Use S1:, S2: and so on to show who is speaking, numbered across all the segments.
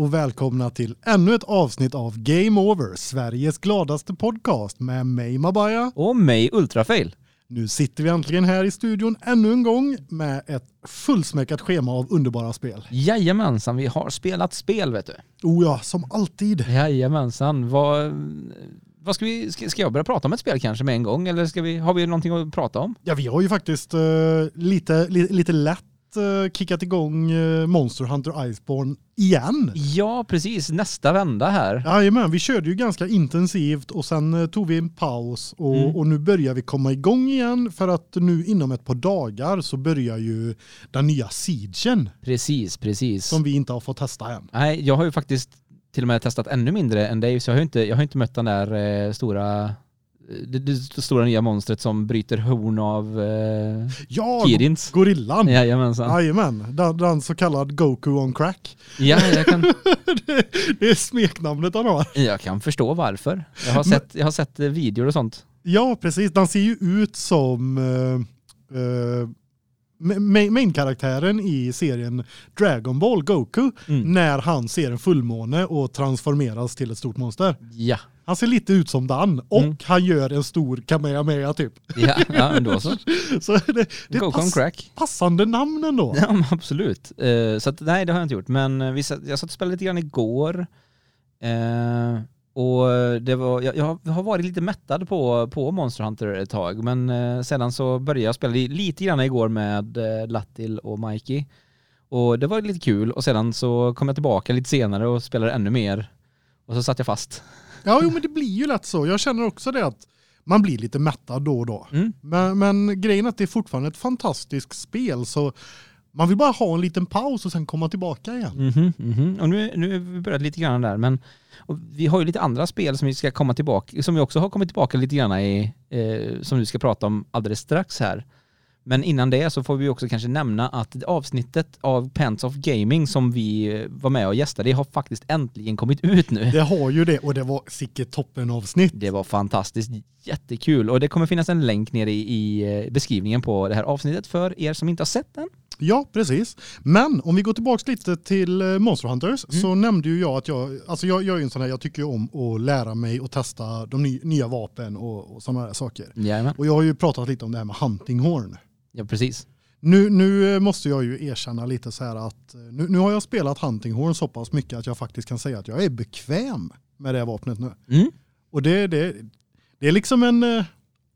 S1: och välkomna till ännu ett avsnitt av Game Over, Sveriges gladaste podcast med mig Mabaya.
S2: Och mig Ultrafail.
S1: Nu sitter vi äntligen här i studion ännu en gång med ett fullsmäckat schema av underbara spel.
S2: Jajamensan, vi har spelat spel vet du.
S1: Oh ja, som alltid.
S2: Jajamensan, vad, vad ska vi, ska, ska jag börja prata om ett spel kanske med en gång eller ska vi, har vi någonting att prata om?
S1: Ja, vi har ju faktiskt uh, lite, li, lite lätt kickat igång uh, Monster Hunter Iceborne igen.
S2: Ja, precis. Nästa vända här.
S1: Jajamän, vi körde ju ganska intensivt och sen uh, tog vi en paus och, mm. och nu börjar vi komma igång igen för att nu inom ett par dagar så börjar ju den nya Siegen.
S2: Precis, precis.
S1: Som vi inte har fått testa än.
S2: Nej, jag har ju faktiskt till och med testat ännu mindre än dig så jag har inte, jag har inte mött den där eh, stora det, det, stora nya monstret som bryter horn av eh,
S1: ja,
S2: Kirins.
S1: gorillan.
S2: Jajamensan.
S1: Jajamän, den, den så kallad Goku on crack.
S2: Ja, jag kan...
S1: det, det, är smeknamnet han har.
S2: Jag kan förstå varför. Jag har sett, jag har sett eh, videor och sånt.
S1: Ja, precis. Den ser ju ut som uh, uh, main-karaktären i serien Dragon Ball Goku mm. när han ser en fullmåne och transformeras till ett stort monster.
S2: Ja.
S1: Han ser lite ut som Dan och mm. han gör en stor Kamehameha typ.
S2: Ja, ja ändå så.
S1: så det, det är pass, crack. passande namn ändå.
S2: Ja, absolut. Uh, så att, nej, det har jag inte gjort. Men eh, vi, jag satt och spelade lite grann igår. Uh, och det var, jag, jag, har varit lite mättad på, på Monster Hunter ett tag, men uh, sedan så började jag spela lite grann igår med Lattil och Mikey. Och det var lite kul och sedan så kom jag tillbaka lite senare och spelade ännu mer. Och så satt jag fast.
S1: Ja, jo, men det blir ju lätt så. Jag känner också det att man blir lite mättad då och då.
S2: Mm.
S1: Men, men grejen är att det är fortfarande ett fantastiskt spel så man vill bara ha en liten paus och sen komma tillbaka igen.
S2: Mm -hmm, mm -hmm. Och nu, nu vi börjat lite grann där, men vi har ju lite andra spel som vi ska komma tillbaka, som vi också har kommit tillbaka lite grann i, eh, som vi ska prata om alldeles strax här. Men innan det så får vi också kanske nämna att avsnittet av Pants of Gaming som vi var med och gästade, har faktiskt äntligen kommit ut nu.
S1: Det har ju det och det var sicket toppen avsnitt.
S2: Det var fantastiskt, jättekul och det kommer finnas en länk nere i, eh, beskrivningen på det här avsnittet för er som inte har sett den.
S1: Ja, precis. Men om vi går tillbaka lite till eh, Monster Hunters mm. så nämnde ju jag att jag, alltså jag, är ju en sån här, jag tycker om att lära mig och testa de ny, nya vapen och, och sådana här saker.
S2: Jajamän.
S1: Och jag har ju pratat lite om det här med hunting horn.
S2: Ja, precis.
S1: Nu, nu måste jag ju erkänna lite så här att nu, nu har jag spelat hunting horn så pass mycket att jag faktiskt kan säga att jag är bekväm med det vapnet nu.
S2: Mm.
S1: Och det, det, det är liksom en, eh,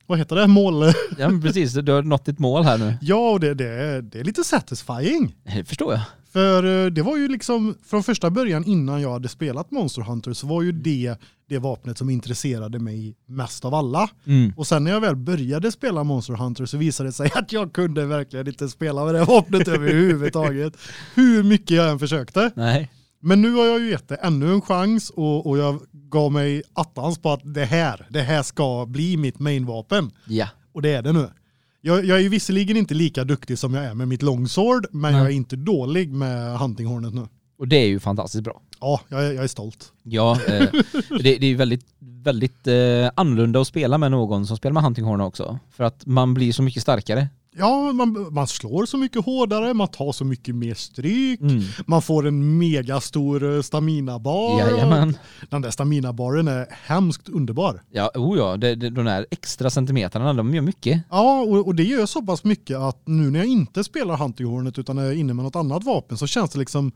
S1: vad heter det, mål?
S2: Ja precis, du har nått ditt mål här nu.
S1: Ja och det, det, det är lite satisfying.
S2: Det förstår jag.
S1: För eh, det var ju liksom från första början innan jag hade spelat Monster Hunter så var ju det det vapnet som intresserade mig mest av alla.
S2: Mm.
S1: Och sen när jag väl började spela Monster Hunter så visade det sig att jag kunde verkligen inte spela med det vapnet överhuvudtaget. Hur mycket jag än försökte.
S2: Nej.
S1: Men nu har jag ju gett det ännu en chans och, och jag gav mig attans på att det här, det här ska bli mitt mainvapen.
S2: Ja.
S1: Och det är det nu. Jag, jag är ju visserligen inte lika duktig som jag är med mitt longsword, men Nej. jag är inte dålig med huntinghornet nu.
S2: Och det är ju fantastiskt bra.
S1: Ja, jag är, jag är stolt.
S2: Ja, eh, det, det, är väldigt, väldigt eh, annorlunda att spela med någon som spelar med huntinghorn också. För att man blir så mycket starkare.
S1: Ja, man, man slår så mycket hårdare, man tar så mycket mer stryk,
S2: mm.
S1: man får en megastor eh, staminabar.
S2: Jajamän.
S1: Den där staminabaren är hemskt underbar.
S2: Ja, oh ja, det, det, de där extra centimeterna, de gör mycket.
S1: Ja, och, och det gör så pass mycket att nu när jag inte spelar huntinghornet utan är inne med något annat vapen så känns det liksom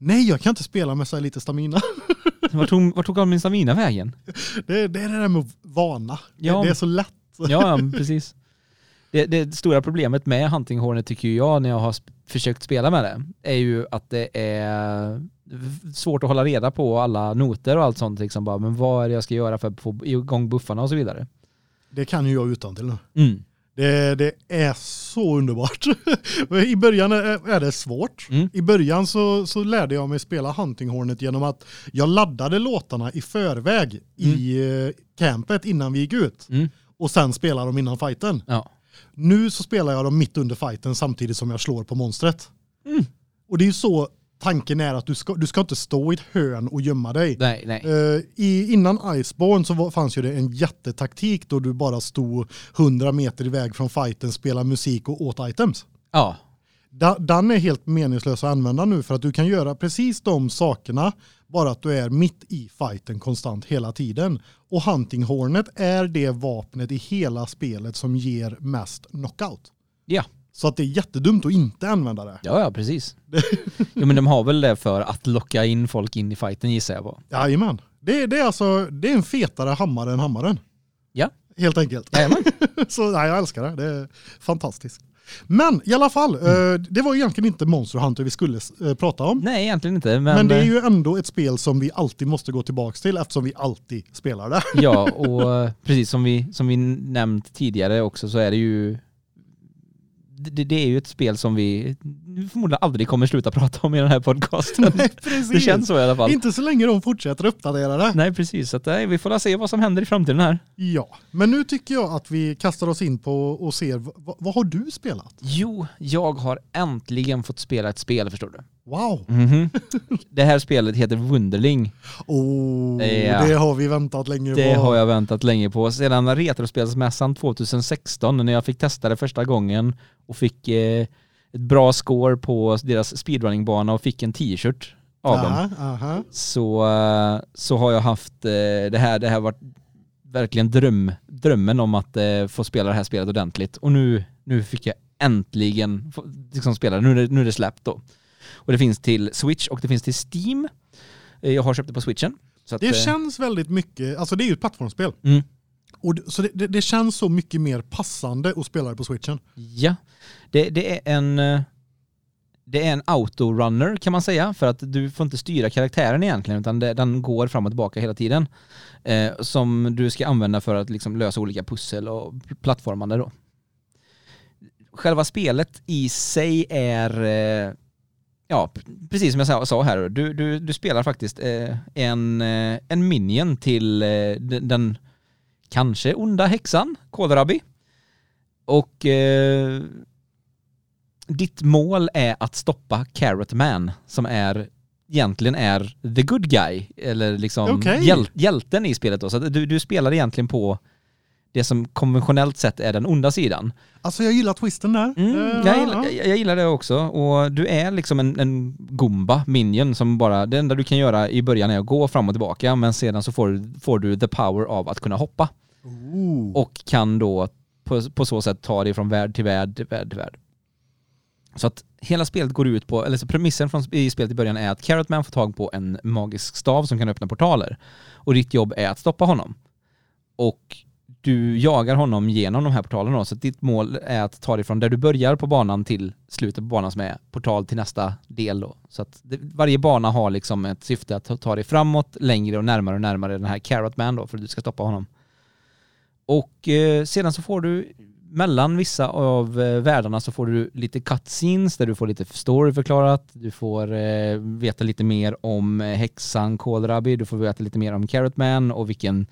S1: Nej, jag kan inte spela med så här lite stamina.
S2: Vart tog, var tog all min stamina vägen?
S1: Det, det är det där med vana.
S2: Ja.
S1: Det, det är så lätt.
S2: Ja, precis. Det, det, stora problemet med Hunting Hornet tycker jag när jag har försökt spela med det är ju att det är svårt att hålla reda på alla noter och allt sånt. Liksom bara, men vad är det jag ska göra för att få igång buffarna och så vidare.
S1: Det kan ju jag utan till nu.
S2: Mm.
S1: Det, det, är så underbart. I början är det svårt.
S2: Mm.
S1: I början så, så lärde jag mig spela Hunting Hornet genom att jag laddade låtarna i förväg mm. i eh, campet innan vi gick ut.
S2: Mm.
S1: Och sen spelade de innan fighten.
S2: Ja.
S1: Nu så spelar jag dem mitt under fighten samtidigt som jag slår på monstret.
S2: Mm.
S1: Och det är ju så tanken är att du ska, du ska inte stå i ett hörn och gömma dig.
S2: Nej, nej.
S1: Uh, i, innan Iceborne så var, fanns ju det en jättetaktik då du bara stod 100 meter iväg från fighten, spelade musik och åt items.
S2: Ja.
S1: Den är helt meningslös att använda nu för att du kan göra precis de sakerna bara att du är mitt i fighten konstant hela tiden. Och Hunting Hornet är det vapnet i hela spelet som ger mest knockout.
S2: Ja.
S1: Så att det är jättedumt att inte använda det.
S2: Ja, ja precis. jo, men de har väl det för att locka in folk in i fighten gissar jag på.
S1: Jajamän. Det, det, är alltså, det är en fetare hammare än hammaren.
S2: Ja.
S1: Helt enkelt.
S2: Jajamän.
S1: Så nej, jag älskar det. Det är fantastiskt. Men i alla fall,
S2: Mm.
S1: det var egentligen inte Monster Hunter vi skulle eh, prata om.
S2: Nej, egentligen inte. Men,
S1: Men det är
S2: eh,
S1: ju ändå ett spel som vi alltid måste gå tillbaka till eftersom vi alltid spelar det.
S2: Ja, och precis som vi, som vi nämnt tidigare också så är det ju det, det är ju ett spel som vi förmodligen aldrig kommer sluta prata om i den här podcasten.
S1: Nej, precis.
S2: Det känns så i alla fall.
S1: Inte så länge de fortsätter uppdatera det.
S2: Nej, precis. Så att, nej, vi får se vad som händer i framtiden här.
S1: Ja, men nu tycker jag att vi kastar oss in på och ser vad, vad har du spelat?
S2: Jo, jag har äntligen fått spela ett spel, förstår du.
S1: Wow.
S2: Mhm. Det här spelet heter Wunderling.
S1: Oh,
S2: Ja.
S1: det har vi väntat länge
S2: Det
S1: på.
S2: har jag väntat länge på. Sedan Retrospelsmässan 2016 när jag fick testa det första gången och fick eh, ett bra score på deras speedrunningbana och fick en t-shirt av dem.
S1: Aha, aha.
S2: Så, eh, så har jag haft eh, det här, det här varit verkligen dröm, drömmen om att eh, få spela det här spelet ordentligt. Och nu, nu fick jag äntligen liksom spela det. Nu är det, nu är det släppt då. Och det finns till Switch och det finns till Steam. Eh, Jag har köpt det på Switchen. Att,
S1: Det
S2: eh,
S1: känns väldigt mycket, alltså det är ju ett plattformsspel.
S2: Mm.
S1: Och det, så det, det, det känns så mycket mer passande att spela det på switchen.
S2: Ja, det, det är en eh, det är en autorunner kan man säga för att du får inte styra karaktären egentligen utan den går fram och tillbaka hela tiden. Eh, som du ska använda för att liksom lösa olika pussel och plattformande då. Själva spelet i sig är eh, ja, precis som jag sa, här, du, du, du spelar faktiskt eh, en, eh, en minion till eh, den, den kanske onda häxan, Kohlrabi. Och eh, ditt mål är att stoppa Carrot Man som är egentligen är the good guy eller liksom
S1: Okej.
S2: hjäl- hjälten i spelet då. Så du, du spelar egentligen på det som konventionellt sett är den onda sidan.
S1: Alltså jag gillar twisten där.
S2: Mm,
S1: Eh,
S2: jag,
S1: ja,
S2: gillar,
S1: ja.
S2: jag, gillar det också och du är liksom en, en Goomba, minion, som bara, det enda du kan göra i början är att gå fram och tillbaka men sedan så får, du- får du the power av att kunna hoppa
S1: Ooh.
S2: och kan då på, på så sätt ta dig från värld till värld till värld till värld. Så att hela spelet går ut på, eller så premissen från, i spelet i början är att Carrot Man får tag på en magisk stav som kan öppna portaler. Och ditt jobb är att stoppa honom. Och du jagar honom genom de här portalerna då, så ditt mål är att ta dig från där du börjar på banan till slutet på banan som är portal till nästa del då. Så att det, varje bana har liksom ett syfte att ta, dig framåt, längre och närmare och närmare den här Carrot Man då för att du ska stoppa honom. Och eh, sedan så får du mellan vissa av eh, världarna så får du lite cutscenes där du får lite story förklarat, du får eh, veta lite mer om eh, häxan Kohlrabi, du får veta lite mer om Carrot Man och vilken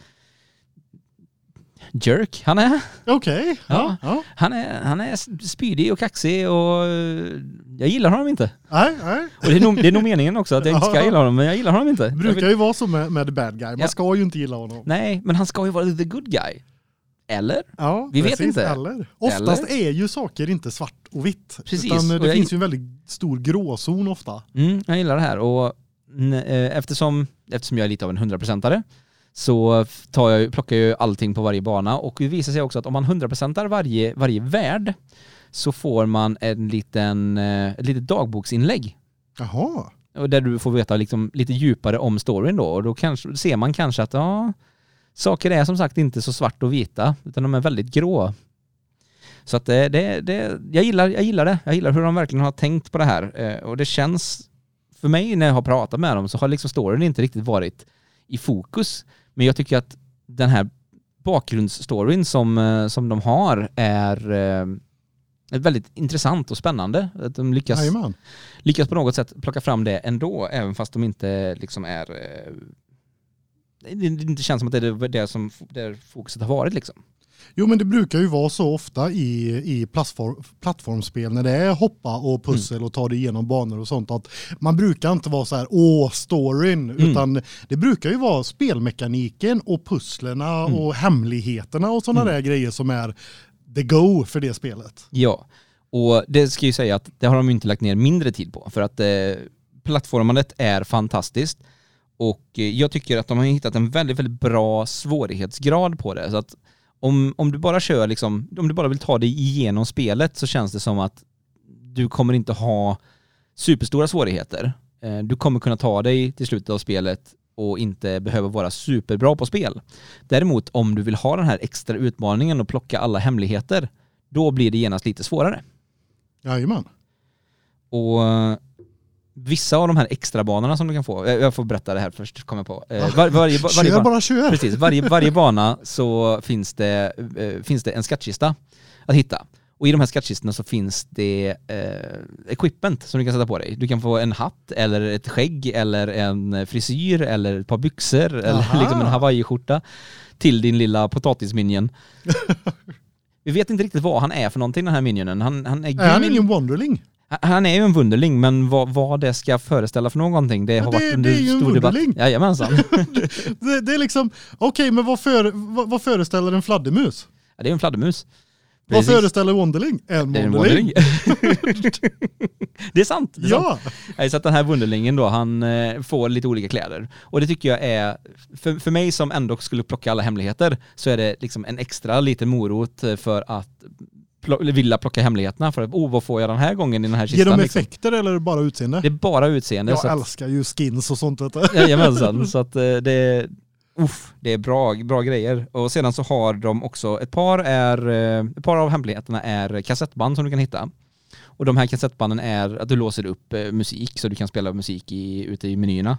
S2: jerk han är.
S1: Okej. Ja.
S2: Ja.
S1: Ja.
S2: Han är, han är spydig och kaxig och eh, jag gillar honom inte.
S1: Nej, nej.
S2: Och det är nog, det är nog meningen också att jag inte ska gilla honom, men jag gillar honom inte.
S1: Det brukar
S2: vill-
S1: ju vara så med, med the bad guy. Man
S2: Ja.
S1: ska ju inte gilla honom.
S2: Nej, men han ska ju vara the good guy. Eller?
S1: Ja,
S2: Vi vet
S1: precis.
S2: inte.
S1: Eller. Oftast
S2: Eller?
S1: är ju saker inte svart och vitt.
S2: Precis,
S1: Utan det finns ju en väldigt stor gråzon ofta.
S2: Mm, jag gillar det här och eh, eftersom, eftersom jag är lite av en hundraprocentare så tar jag, plockar jag ju allting på varje bana och det visar sig också att om man hundraprocentar varje, varje värld så får man en liten, eh, ett litet dagboksinlägg
S1: Jaha.
S2: och där du får veta liksom lite djupare om storyn då och då kanske, ser man kanske att ja, saker är som sagt inte så svart och vita utan de är väldigt grå. Så att det, det, det jag, gillar, jag gillar det. Jag gillar hur de verkligen har tänkt på det här eh, och det känns för mig när jag har pratat med dem så har liksom storyn inte riktigt varit i fokus. Men jag tycker att den här bakgrundsstoryn som, eh, som de har är eh, väldigt intressant och spännande. Att de lyckas
S1: Jajamän.
S2: lyckas på något sätt plocka fram det ändå, även fast de inte liksom är... eh, Det det inte känns som att det är det som där fokuset har varit liksom.
S1: Jo men det brukar ju vara så ofta i, i plattform, plattformsspel när det är hoppa och pussel och ta dig igenom banor och sånt att man brukar inte vara så här åh storyn
S2: Mm.
S1: utan det brukar ju vara spelmekaniken och pusslerna och hemligheterna och sådana
S2: Mm.
S1: där grejer som är the go för det spelet.
S2: Ja. Och det ska ju säga att det har de inte lagt ner mindre tid på för att eh, plattformandet är fantastiskt och eh, jag tycker att de har hittat en väldigt, väldigt bra svårighetsgrad på det. Så att om, om du bara kör liksom, om du bara vill ta dig igenom spelet så känns det som att du kommer inte ha superstora svårigheter. Eh, du kommer kunna ta dig till slutet av spelet och inte behöva vara superbra på spel. Däremot om du vill ha den här extra utmaningen och plocka alla hemligheter, då blir det genast lite svårare.
S1: Jajamän.
S2: Och vissa av de här extra banorna som du kan få, eh, jag får berätta det här först, kommer jag på. Eh, var, varje, var, varje,
S1: kör
S2: ba-
S1: bara kör.
S2: Precis, varje, varje bana så finns det, eh, finns det en skattkista att hitta. Och i de här skattkistorna så finns det eh, equipment som du kan sätta på dig. Du kan få en hatt eller ett skägg eller en frisyr eller ett par byxor eller
S1: Aha.
S2: liksom en hawaiiskjorta till din lilla potatisminion. Vi vet inte riktigt vad han är för någonting den här minionen. Han, han är,
S1: Är han ingen Wonderling?
S2: Han- är ju en Wunderling, men vad, vad det ska föreställa för någonting, det har
S1: det-
S2: varit under
S1: det är ju en
S2: stor debatt.
S1: Wunderling.
S2: Jajamensan.
S1: Det, det är liksom, okej men vad, för, vad, vad föreställer en fladdermus?
S2: Ja, det är en fladdermus.
S1: Vad
S2: Precis.
S1: föreställer Wonderling? En
S2: Det är en
S1: Wonderling.
S2: Wunderling. det är sant. Det är sant.
S1: Ja,
S2: Nej, Så att den här Wunderlingen då, han eh, får lite olika kläder. Och det tycker jag är, för, för mig som ändå skulle plocka alla hemligheter, så är det liksom en extra liten morot för att pl- vilja plocka hemligheterna. För att, oh vad får jag den här gången i den här
S1: ger
S2: kistan?
S1: de
S2: liksom.
S1: effekter eller bara utseende?
S2: Det är bara utseende.
S1: Jag
S2: så att,
S1: älskar ju skins och sånt vet du.
S2: Jajamensan, så att eh, det, uff, det är bra, bra grejer. Och sedan så har de också, ett par, är, eh, ett par av hemligheterna är kassettband som du kan hitta. Och de här kassettbanden är att du låser upp eh, musik så du kan spela musik i, ute i menyerna.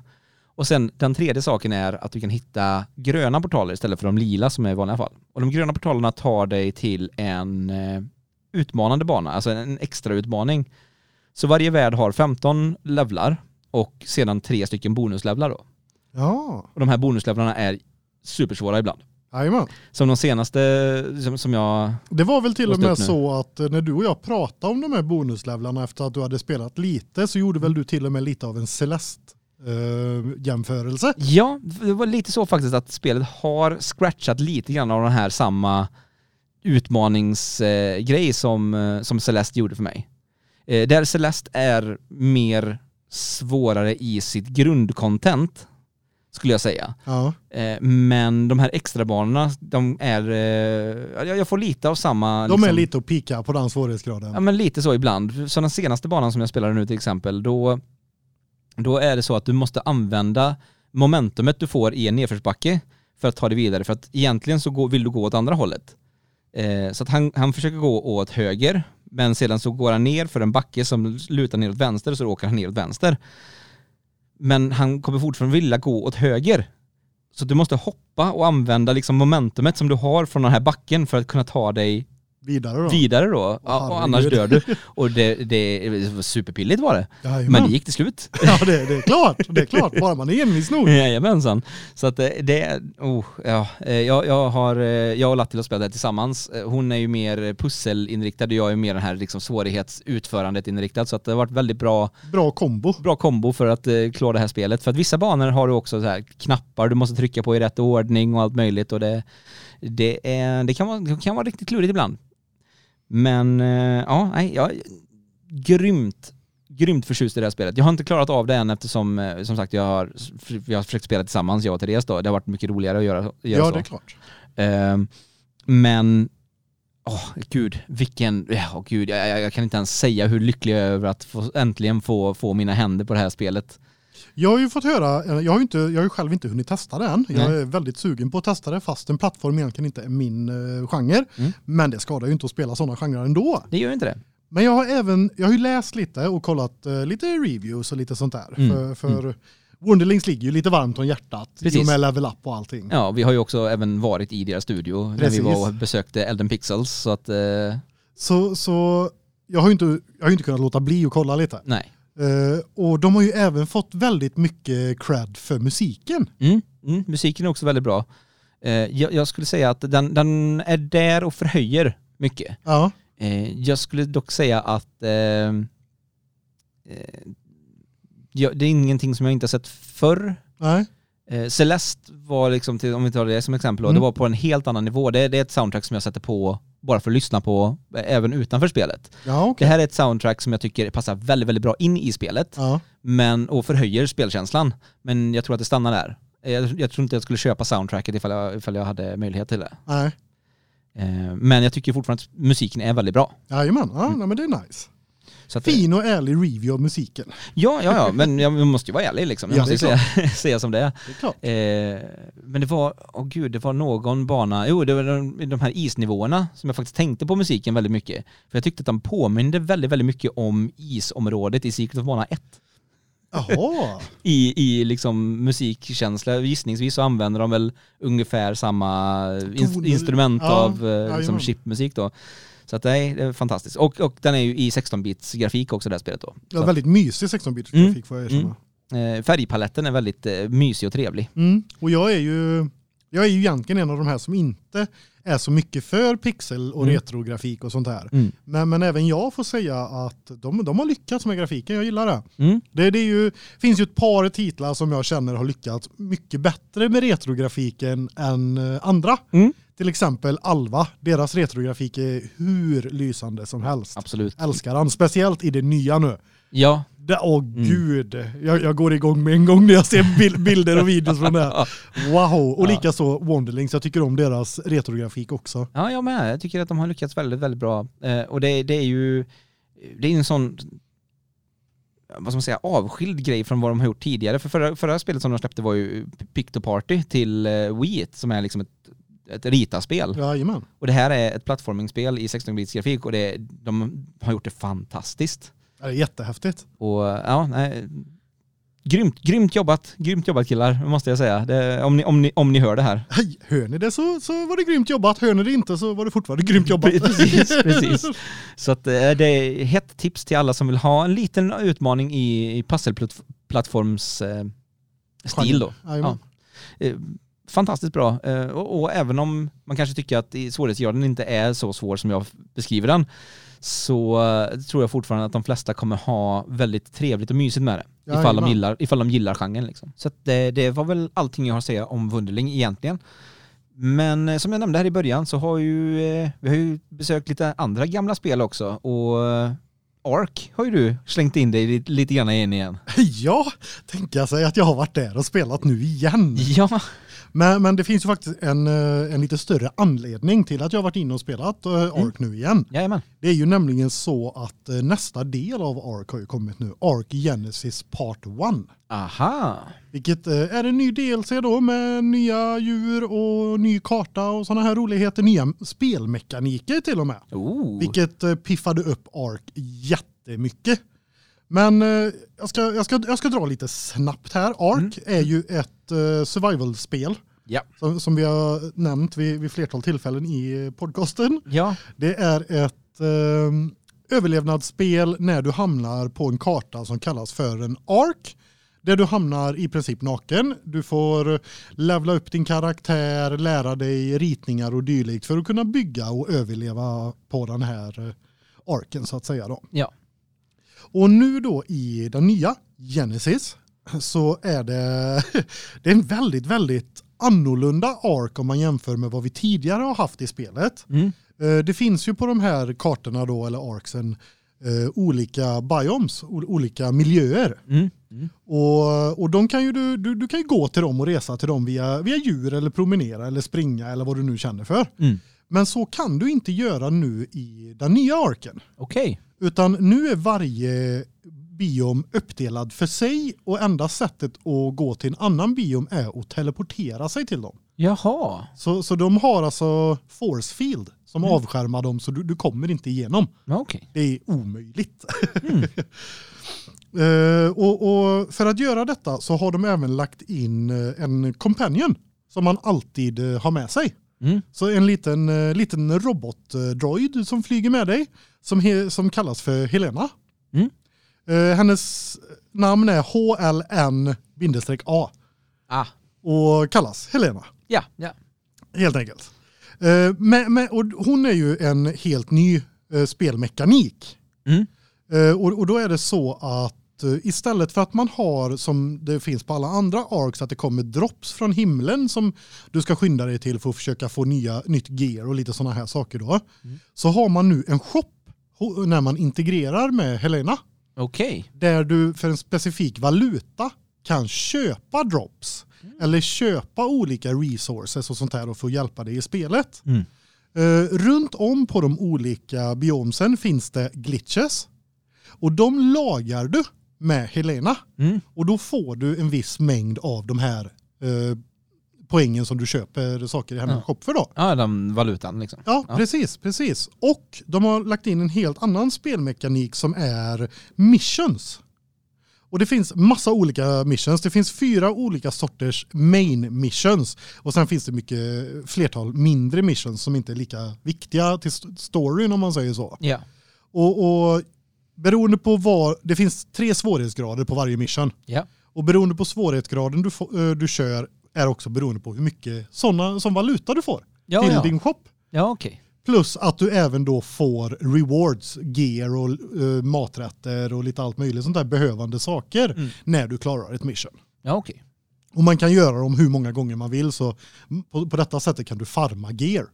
S2: Och sen den tredje saken är att du kan hitta gröna portaler istället för de lila som är i vanliga fall. Och de gröna portalerna tar dig till en eh, utmanande bana, alltså en extra utmaning. Så varje värld har 15 levlar och sedan tre stycken bonuslevlar då.
S1: Ja,
S2: Och de här bonuslevlarna är supersvåra ibland.
S1: jajamän.
S2: Som de senaste som, som jag...
S1: Det var väl till och med så att eh, när du och jag pratade om de här bonuslevlarna efter att du hade spelat lite så gjorde väl du till och med lite av en Celeste eh, jämförelse.
S2: Ja, det var lite så faktiskt att spelet har scratchat lite grann av den här samma utmaningsgrej som, eh, som Celeste gjorde för mig. Eh, där Celeste är mer svårare i sitt grundcontent, skulle jag säga.
S1: Ja,
S2: men de här extra banorna, de är... Jag får lite av samma...
S1: de är
S2: liksom-
S1: lite att pika på den svårighetsgraden.
S2: Ja men lite så ibland. Så den senaste banan som jag spelade nu till exempel, då, då är det så att du måste använda momentumet du får i en nedförsbacke för att ta dig vidare. För att egentligen så vill du gå åt andra hållet. Eh, så att han, han försöker gå åt höger, men sedan så går han ner för en backe som lutar ner åt vänster, så då åker han ner åt vänster. Men han kommer fortfarande vilja gå åt höger. Så du måste hoppa och använda liksom momentumet som du har från den här backen för att kunna ta dig
S1: Vidare då.
S2: vidare då. Ja, och annars dör du. Och det, det var superpilligt var det.
S1: Jajamän.
S2: Men det gick till slut.
S1: Ja det, det är klart, det är klart. Bara man är envis nog.
S2: Jajamensan. Så att det, det oh, ja, eh, jag, jag har, eh, jag och Latti har spelat det tillsammans. Eh, Hon är ju mer pusselinriktad och jag är mer den här liksom svårighetsutförandet inriktad. Så att det har varit väldigt bra,
S1: Bra kombo.
S2: bra kombo för att eh, klara det här spelet. För att vissa banor har du också så här knappar du måste trycka på i rätt ordning och allt möjligt. Och det, det, är, det, kan, vara, det kan vara riktigt klurigt ibland. Men eh, ja, nej, jag är grymt, grymt förtjust i det här spelet. Jag har inte klarat av det än eftersom, eh, som sagt, jag har, vi har försökt spela tillsammans, jag och Therese då. Det har varit mycket roligare att göra, göra
S1: Ja
S2: så.
S1: det är klart.
S2: Ehm, men, åh gud, vilken, åh gud, jag, jag, jag kan inte ens säga hur lycklig jag är över att få, äntligen få, få mina händer på det här spelet.
S1: Jag har ju fått höra, eh, jag har ju, inte, jag har ju själv inte hunnit testa det än. Jag
S2: Nej.
S1: är väldigt sugen på att testa det fast en plattform egentligen inte är min uh, genre.
S2: Mm.
S1: Men det skadar ju inte att spela sådana genrer ändå.
S2: Det gör inte det.
S1: Men jag har även, jag har ju läst lite och kollat eh, lite reviews och lite sånt där.
S2: Mm.
S1: För, för Wonderlings ligger ju lite varmt om hjärtat. I
S2: Precis.
S1: och med level up och allting.
S2: Ja, vi har ju också även varit i deras studio när
S1: Precis.
S2: vi var och besökte Elden Pixels, så att, eh,
S1: Så, så jag har ju inte, jag har inte kunnat låta bli att kolla lite.
S2: nej.
S1: Eh, och de har ju även fått väldigt mycket cred för musiken.
S2: Mm, mm, musiken är också väldigt bra. Eh, jag, jag skulle säga att den, den är där och förhöjer mycket.
S1: Ja,
S2: Eh, jag skulle dock säga att eh, eh, ja, det är ingenting som jag inte har sett förr.
S1: nej.
S2: Celeste var liksom, till, om vi tar det som exempel,
S1: Mm.
S2: det var på en helt annan nivå. Det, det är ett soundtrack som jag sätter på bara för att lyssna på eh, även utanför spelet.
S1: Ja,
S2: Det
S1: okej.
S2: här är ett soundtrack som jag tycker passar väldigt, väldigt bra in i spelet
S1: Ja.
S2: men, och förhöjer spelkänslan. Men jag tror att det stannar där. Jag, jag tror inte jag skulle köpa soundtracket ifall jag, ifall jag hade möjlighet till det.
S1: Nej.
S2: Eh, men jag tycker fortfarande att musiken är väldigt bra.
S1: Jajamän, ja, nej, men det är nice.
S2: Så att,
S1: Fin och ärlig review av musiken.
S2: Ja, ja, ja, men jag måste ju vara ärlig liksom. Jag
S1: Ja,
S2: måste ju säga, säga som det är.
S1: Det är.
S2: Eh, men det var, åh gud, det var någon bana, jo det var de, de här isnivåerna som jag faktiskt tänkte på musiken väldigt mycket. För jag tyckte att de påminde väldigt, väldigt mycket om isområdet i Secret of Mana 1.
S1: Jaha.
S2: I, i liksom musikkänsla, gissningsvis så använder de väl ungefär samma in, instrument
S1: Ja,
S2: av eh,
S1: jajamän.
S2: liksom chipmusik då. Så att nej, det är fantastiskt. Och, och den är ju i 16-bits grafik också det här spelet då.
S1: Ja, väldigt mysig 16-bitars
S2: Mm.
S1: grafik får jag erkänna.
S2: eh, färgpaletten är väldigt eh, mysig och trevlig.
S1: Mm. Och jag är ju jag är ju egentligen en av de här som inte är så mycket för pixel och
S2: Mm.
S1: retrografik och sånt här.
S2: Mm.
S1: Men, men även jag får säga att de, de har lyckats med grafiken, jag gillar det.
S2: Mm.
S1: Det, det är ju, finns ju ett par titlar som jag känner har lyckats mycket bättre med retrografiken än eh, andra. Till exempel Alva, deras retrografik är hur lysande som helst.
S2: Absolut.
S1: Älskar han, speciellt i det nya nu.
S2: Ja.
S1: Det, åh
S2: Mm.
S1: gud, jag, jag går igång med en gång när jag ser bil, bilder och videos från det här. Wow, och
S2: Ja.
S1: likaså Wonderlings, jag tycker om deras retrografik också.
S2: Ja, jag med. Jag tycker att de har lyckats väldigt, väldigt bra. Eh, och det, det är ju det är en sån vad ska man säga, avskild grej från vad de har gjort tidigare. För förra, förra spelet som de släppte var ju Picto Party till uh, Wii som är liksom ett, ett ritaspel.
S1: Jajamän.
S2: Och det här är ett plattformingspel i 16-bits grafik och det, de har gjort det fantastiskt.
S1: Det är jättehäftigt.
S2: Och ja, nej, grymt, grymt jobbat, grymt jobbat killar, måste jag säga. Det, om, ni, om, ni, om ni hör det här.
S1: Hej, hör ni det så, så var det grymt jobbat, hör ni det inte så var det fortfarande grymt jobbat.
S2: Precis, precis. Så att, eh, det är hett tips till alla som vill ha en liten utmaning i, i pusselplattforms eh, stil då.
S1: Jajamän.
S2: Eh, fantastiskt bra. Eh, och, och även om man kanske tycker att i svårighetsgraden inte är så svår som jag beskriver den så eh, tror jag fortfarande att de flesta kommer ha väldigt trevligt och mysigt med det. Ifall de gillar, ifall de gillar genren liksom. Så det, det var väl allting jag har att säga om Wunderling egentligen. Men eh, som jag nämnde här i början så har ju, eh, vi har ju besökt lite andra gamla spel också och eh, Ark har ju du slängt in dig lite, lite grann in igen.
S1: Ja, tänka sig att jag har varit där och spelat nu igen.
S2: Ja.
S1: Men, men det finns ju faktiskt en, eh, en lite större anledning till att jag har varit inne och spelat eh, Ark
S2: Mm.
S1: nu igen.
S2: Jajamän.
S1: Det är ju nämligen så att eh, nästa del av Ark har ju kommit nu. Ark Genesis Part 1.
S2: Aha.
S1: Vilket är en ny DLC då med nya djur och ny karta och sådana här roligheter. Nya spelmekaniker till och med.
S2: Oh.
S1: Vilket piffade upp Ark jättemycket. Men eh, jag, ska, jag, ska, jag ska dra lite snabbt här. Ark är ju ett eh, survival-spel.
S2: Ja.
S1: Som, som vi har nämnt vid, vid flertal tillfällen i podcasten.
S2: Ja.
S1: Det är ett eh, överlevnadsspel när du hamnar på en karta som kallas för en ark. Där du hamnar i princip naken. Du får levla upp din karaktär, lära dig ritningar och dylikt för att kunna bygga och överleva på den här eh, arken så att säga då.
S2: Ja.
S1: Och nu då i den nya Genesis så är det, det är en väldigt, väldigt annorlunda ark om man jämför med vad vi tidigare har haft i spelet.
S2: Mm.
S1: Eh, Det finns ju på de här kartorna då, eller arksen, eh, olika biomes, olika miljöer.
S2: Mm. Mm.
S1: Och, och de kan ju du, du, du kan ju gå till dem och resa till dem via, via djur eller promenera eller springa eller vad du nu känner för.
S2: Mm.
S1: Men så kan du inte göra nu i den nya arken.
S2: Okej.
S1: Utan nu är varje biom uppdelad för sig och enda sättet att gå till en annan biom är att teleportera sig till dem.
S2: Jaha.
S1: Så, så de har alltså force field som
S2: Mm.
S1: avskärmar dem så du, du kommer inte igenom.
S2: Okej.
S1: Det är omöjligt.
S2: Mm.
S1: Eh, och, och för att göra detta så har de även lagt in eh, en companion som man alltid eh, har med sig.
S2: Mm.
S1: Så en liten, eh, liten robotdroid som flyger med dig som, he, som kallas för Helena.
S2: Mm.
S1: Eh, hennes namn är HLN-A
S2: Ah.
S1: och kallas Helena
S2: Ja. Ja.
S1: helt enkelt. Eh, med, med, och hon är ju en helt ny eh, spelmekanik.
S2: Mm.
S1: Eh, och, och då är det så att att eh, istället för att man har som det finns på alla andra arcs att det kommer drops från himlen som du ska skynda dig till för att försöka få nya, nytt gear och lite sådana här saker då.
S2: Mm.
S1: Så har man nu en shop ho- när man integrerar med Helena
S2: Okej.
S1: där du för en specifik valuta kan köpa drops eller köpa olika resources och sånt här och få hjälpa dig i spelet.
S2: Mm.
S1: Eh, runt om på de olika biomsen finns det glitches och de lagar du med Helena
S2: Mm.
S1: och då får du en viss mängd av de här eh, poängen som du köper saker i hennes
S2: Ja.
S1: shop för då.
S2: Ja, den valutan liksom.
S1: Ja,
S2: Ja.
S1: precis, precis. Och de har lagt in en helt annan spelmekanik som är missions. Och det finns massa olika missions. Det finns fyra olika sorters main missions. Och sen finns det mycket flertal mindre missions som inte är lika viktiga till st- storyn om man säger så.
S2: Ja.
S1: Och, och beroende på vad, det finns tre svårighetsgrader på varje mission.
S2: Ja.
S1: Och beroende på svårighetsgraden du, får, eh, du kör är också beroende på hur mycket såna, som valuta du får
S2: Ja,
S1: till
S2: ja.
S1: din shop.
S2: Ja, okej.
S1: Plus att du även då får rewards, gear och eh, maträtter och lite allt möjligt sånt där behövande saker
S2: Mm.
S1: när du klarar ett mission.
S2: Ja, okej.
S1: Och man kan göra dem hur många gånger man vill så på, på detta sättet kan du farma gear.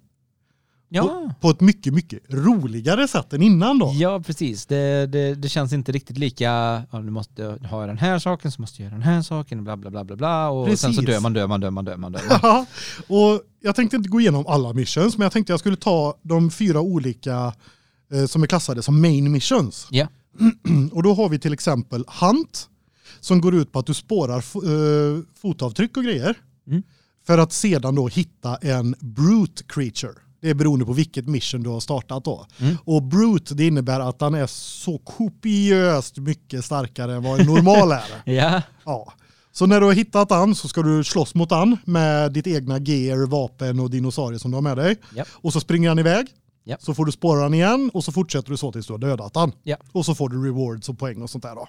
S2: Ja.
S1: På, på ett mycket, mycket roligare sätt än innan då.
S2: Ja, precis. Det, det, det känns inte riktigt lika, ja, du måste ha den här saken, så måste du göra den här saken, bla bla bla bla bla. Och sen så
S1: Precis.
S2: dör man, dör man, dör man, dör man, dör man.
S1: Ja, och jag tänkte inte gå igenom alla missions men jag tänkte jag skulle ta de fyra olika eh, som är klassade som main missions.
S2: Ja.
S1: Och då har vi till exempel Hunt som går ut på att du spårar eh, fotavtryck och grejer.
S2: Mm.
S1: För att sedan då hitta en brute creature. Det är beroende på vilket mission du har startat då.
S2: Mm.
S1: Och brute det innebär att han är så kopiöst mycket starkare än vad en normal är.
S2: Ja.
S1: Ja. Så när du har hittat han så ska du slåss mot han med ditt egna gear, vapen och dinosaurier som du har med dig.
S2: Japp.
S1: Och så springer han iväg.
S2: Japp.
S1: Så får du spåra han igen och så fortsätter du så tills du har dödat han.
S2: Ja.
S1: Och så får du rewards och poäng och sånt där då.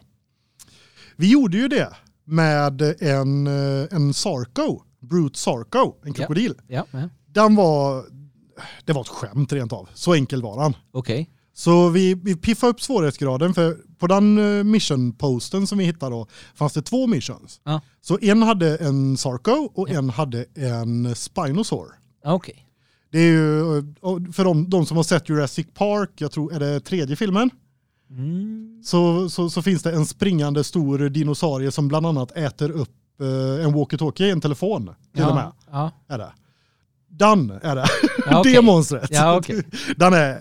S1: Vi gjorde ju det med en, eh, en Sarko, Brute Sarko, en krokodil. Den var, det var ett skämt rent av. Så enkel var han.
S2: Okej.
S1: Så vi, vi piffade upp svårighetsgraden för på den eh, mission-posten som vi hittade då fanns det två missions.
S2: Ja.
S1: Så en hade en Sarko och en hade en Spinosaur.
S2: Okej.
S1: Det är ju, eh, för de, de som har sett Jurassic Park, jag tror är det tredje filmen,
S2: Mm.
S1: så, så, så finns det en springande stor dinosaurie som bland annat äter upp eh, en walkie-talkie, en telefon till och med.
S2: Ja.
S1: Är det. Den är det.
S2: Ja, okej.
S1: det monstret.
S2: Ja, okej.
S1: Den är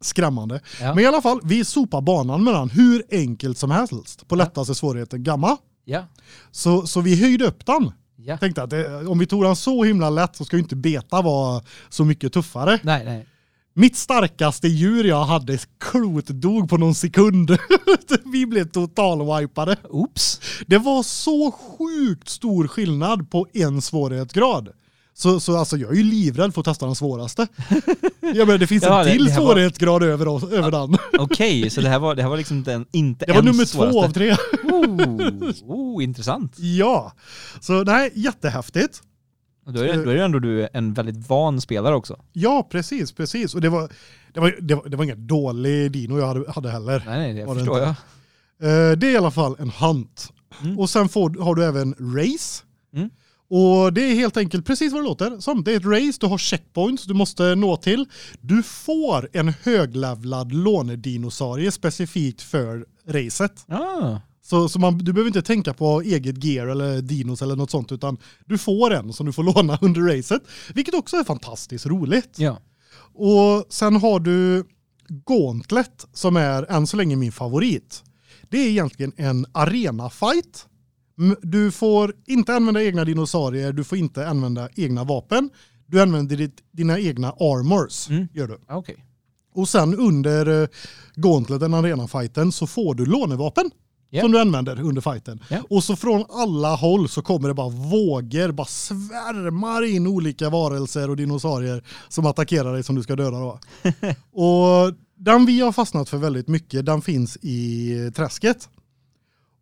S1: skrämmande.
S2: Ja.
S1: Men i alla fall, vi sopar banan med den hur enkelt som helst på lättaste svårigheten gamma.
S2: Ja.
S1: Så, så vi höjde upp den.
S2: Ja.
S1: Tänkte att det, om vi tog den så himla lätt så ska ju inte beta vara så mycket tuffare.
S2: Nej, nej.
S1: Mitt starkaste djur jag hade klotdog på någon sekund. vi blev totalwipade.
S2: Oops.
S1: Det var så sjukt stor skillnad på en svårighetsgrad. Så, så alltså jag är ju livrädd för att testa den svåraste. Ja, men det finns
S2: Ja,
S1: en till
S2: det här var-
S1: svårighetsgrad över, oss- över den.
S2: Okej, så det här var, det här var liksom den, inte
S1: Det var nummer
S2: svåraste.
S1: två av tre.
S2: Oh, oh, intressant.
S1: Ja, så nej, jättehäftigt.
S2: Och Då är, det, då är det ändå du en väldigt van spelare också.
S1: Ja, precis, precis. Och det var, det var, det var, det var ingen dålig dino jag hade, hade heller.
S2: Nej, nej, det
S1: Var det
S2: förstår jag.
S1: Eh, Det är i alla fall en hunt.
S2: Mm.
S1: Och sen får, har du även race.
S2: Mm.
S1: Och det är helt enkelt precis vad det låter som. Det är ett race, du har checkpoints du måste nå till. Du får en höglevlad lånedinosaurie specifikt för racet.
S2: Ah,
S1: Så, så man, du behöver inte tänka på eget gear eller dinos eller något sånt utan du får en som du får låna under racet. Vilket också är fantastiskt roligt.
S2: ja.
S1: Och sen har du Gauntlet som är än så länge min favorit. Det är egentligen en arena fight. Du får inte använda egna dinosaurier, du får inte använda egna vapen. Du använder ditt, dina egna armors,
S2: Mm.
S1: gör du. Och
S2: Okej.
S1: sen under eh, Gauntlet, den arena fighten, så får du lånevapen.
S2: Ja.
S1: Som du använder under fighten.
S2: Ja.
S1: Och så från alla håll så kommer det bara vågor, bara svärmar in olika varelser och dinosaurier som attackerar dig som du ska döda då. och den vi har fastnat för väldigt mycket, den finns i träsket.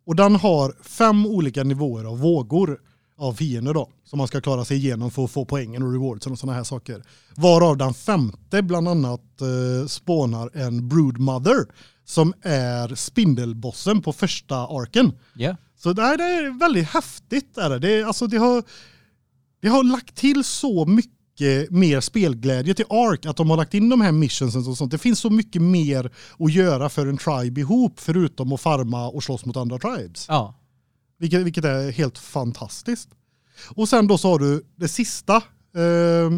S1: Och den har fem olika nivåer av vågor. av fiender då. Som man ska klara sig igenom för att få poängen och rewardsen och sådana här saker. Varav den femte bland annat eh, spånar en broodmother som är spindelbossen på första arken.
S2: Ja.
S1: Så det, här, det är väldigt häftigt. Är det. Det, är, alltså, det, har, det har lagt till så mycket mer spelglädje till Ark att de har lagt in de här missions och sånt. Det finns så mycket mer att göra för en tribe ihop förutom att farma och slåss mot andra tribes.
S2: Ja.
S1: Vilket, vilket är helt fantastiskt. Och sen då har du det sista eh,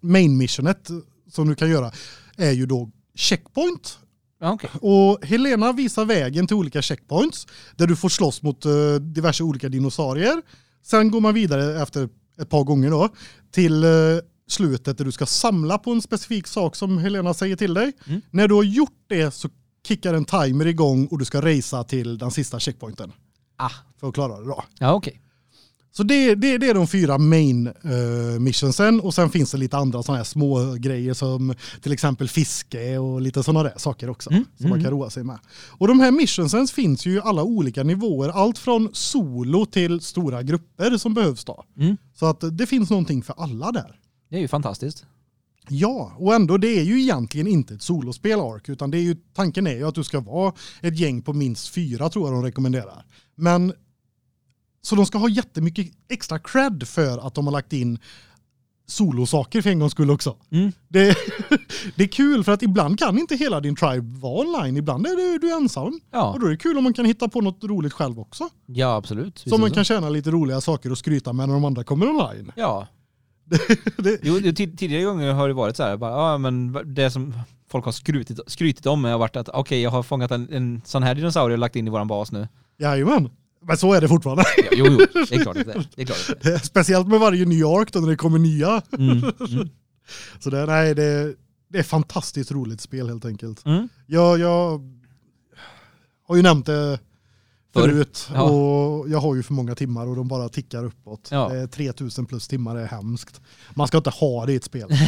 S1: main missionet som du kan göra är ju då checkpoint
S2: okej.
S1: och Helena visar vägen till olika checkpoints där du får slåss mot eh, diverse olika dinosaurier. Sen går man vidare efter ett par gånger då till eh, slutet där du ska samla på en specifik sak som Helena säger till dig.
S2: Mm.
S1: När du har gjort det så kickar en timer igång och du ska racea till den sista checkpointen
S2: Ah.
S1: för att klara det då.
S2: Ja, okej.
S1: Så det, det, det är de fyra main uh, missionsen och sen finns det lite andra sådana här små grejer som till exempel fiske och lite sådana där saker också
S2: Mm,
S1: som man
S2: mm.
S1: kan roa sig med. Och de här missionsen finns ju i alla olika nivåer, allt från solo till stora grupper som behövs då.
S2: Mm.
S1: Så att det finns någonting för alla där.
S2: Det är ju fantastiskt.
S1: Ja, och ändå det är ju egentligen inte ett solospel Ark utan det är ju tanken är ju att du ska vara ett gäng på minst fyra tror jag de rekommenderar. Men så de ska ha jättemycket extra cred för att de har lagt in solosaker för en gångs skull också.
S2: Mm.
S1: Det, det är kul för att ibland kan inte hela din tribe vara online, ibland är du, du ensam.
S2: Ja,
S1: Och då är det kul om man kan hitta på något roligt själv också.
S2: ja absolut.
S1: Så man
S2: det
S1: kan tjäna lite roliga saker och skryta med när de andra kommer online.
S2: Ja.
S1: Det,
S2: Jo, det- tid- tidigare gånger har det varit så här, bara, ja, men det som folk har skrutit, skrytit om har varit att okej, jag har fångat en, en sån här dinosaurie och lagt in i våran bas nu.
S1: jajamän. Men så är det fortfarande.
S2: Ja, jo, jo, det är klart det är. Det är, klart det är.
S1: Speciellt med varje ny ark då när det kommer nya.
S2: Mm, mm,
S1: Så det, nej, det, det är fantastiskt roligt spel helt enkelt.
S2: mm.
S1: Jag, jag har ju nämnt det förut
S2: Ja.
S1: och jag har ju för många timmar och de bara tickar uppåt.
S2: Ja.
S1: Det är 3000 plus timmar, är hemskt. Man ska inte ha det i ett spel.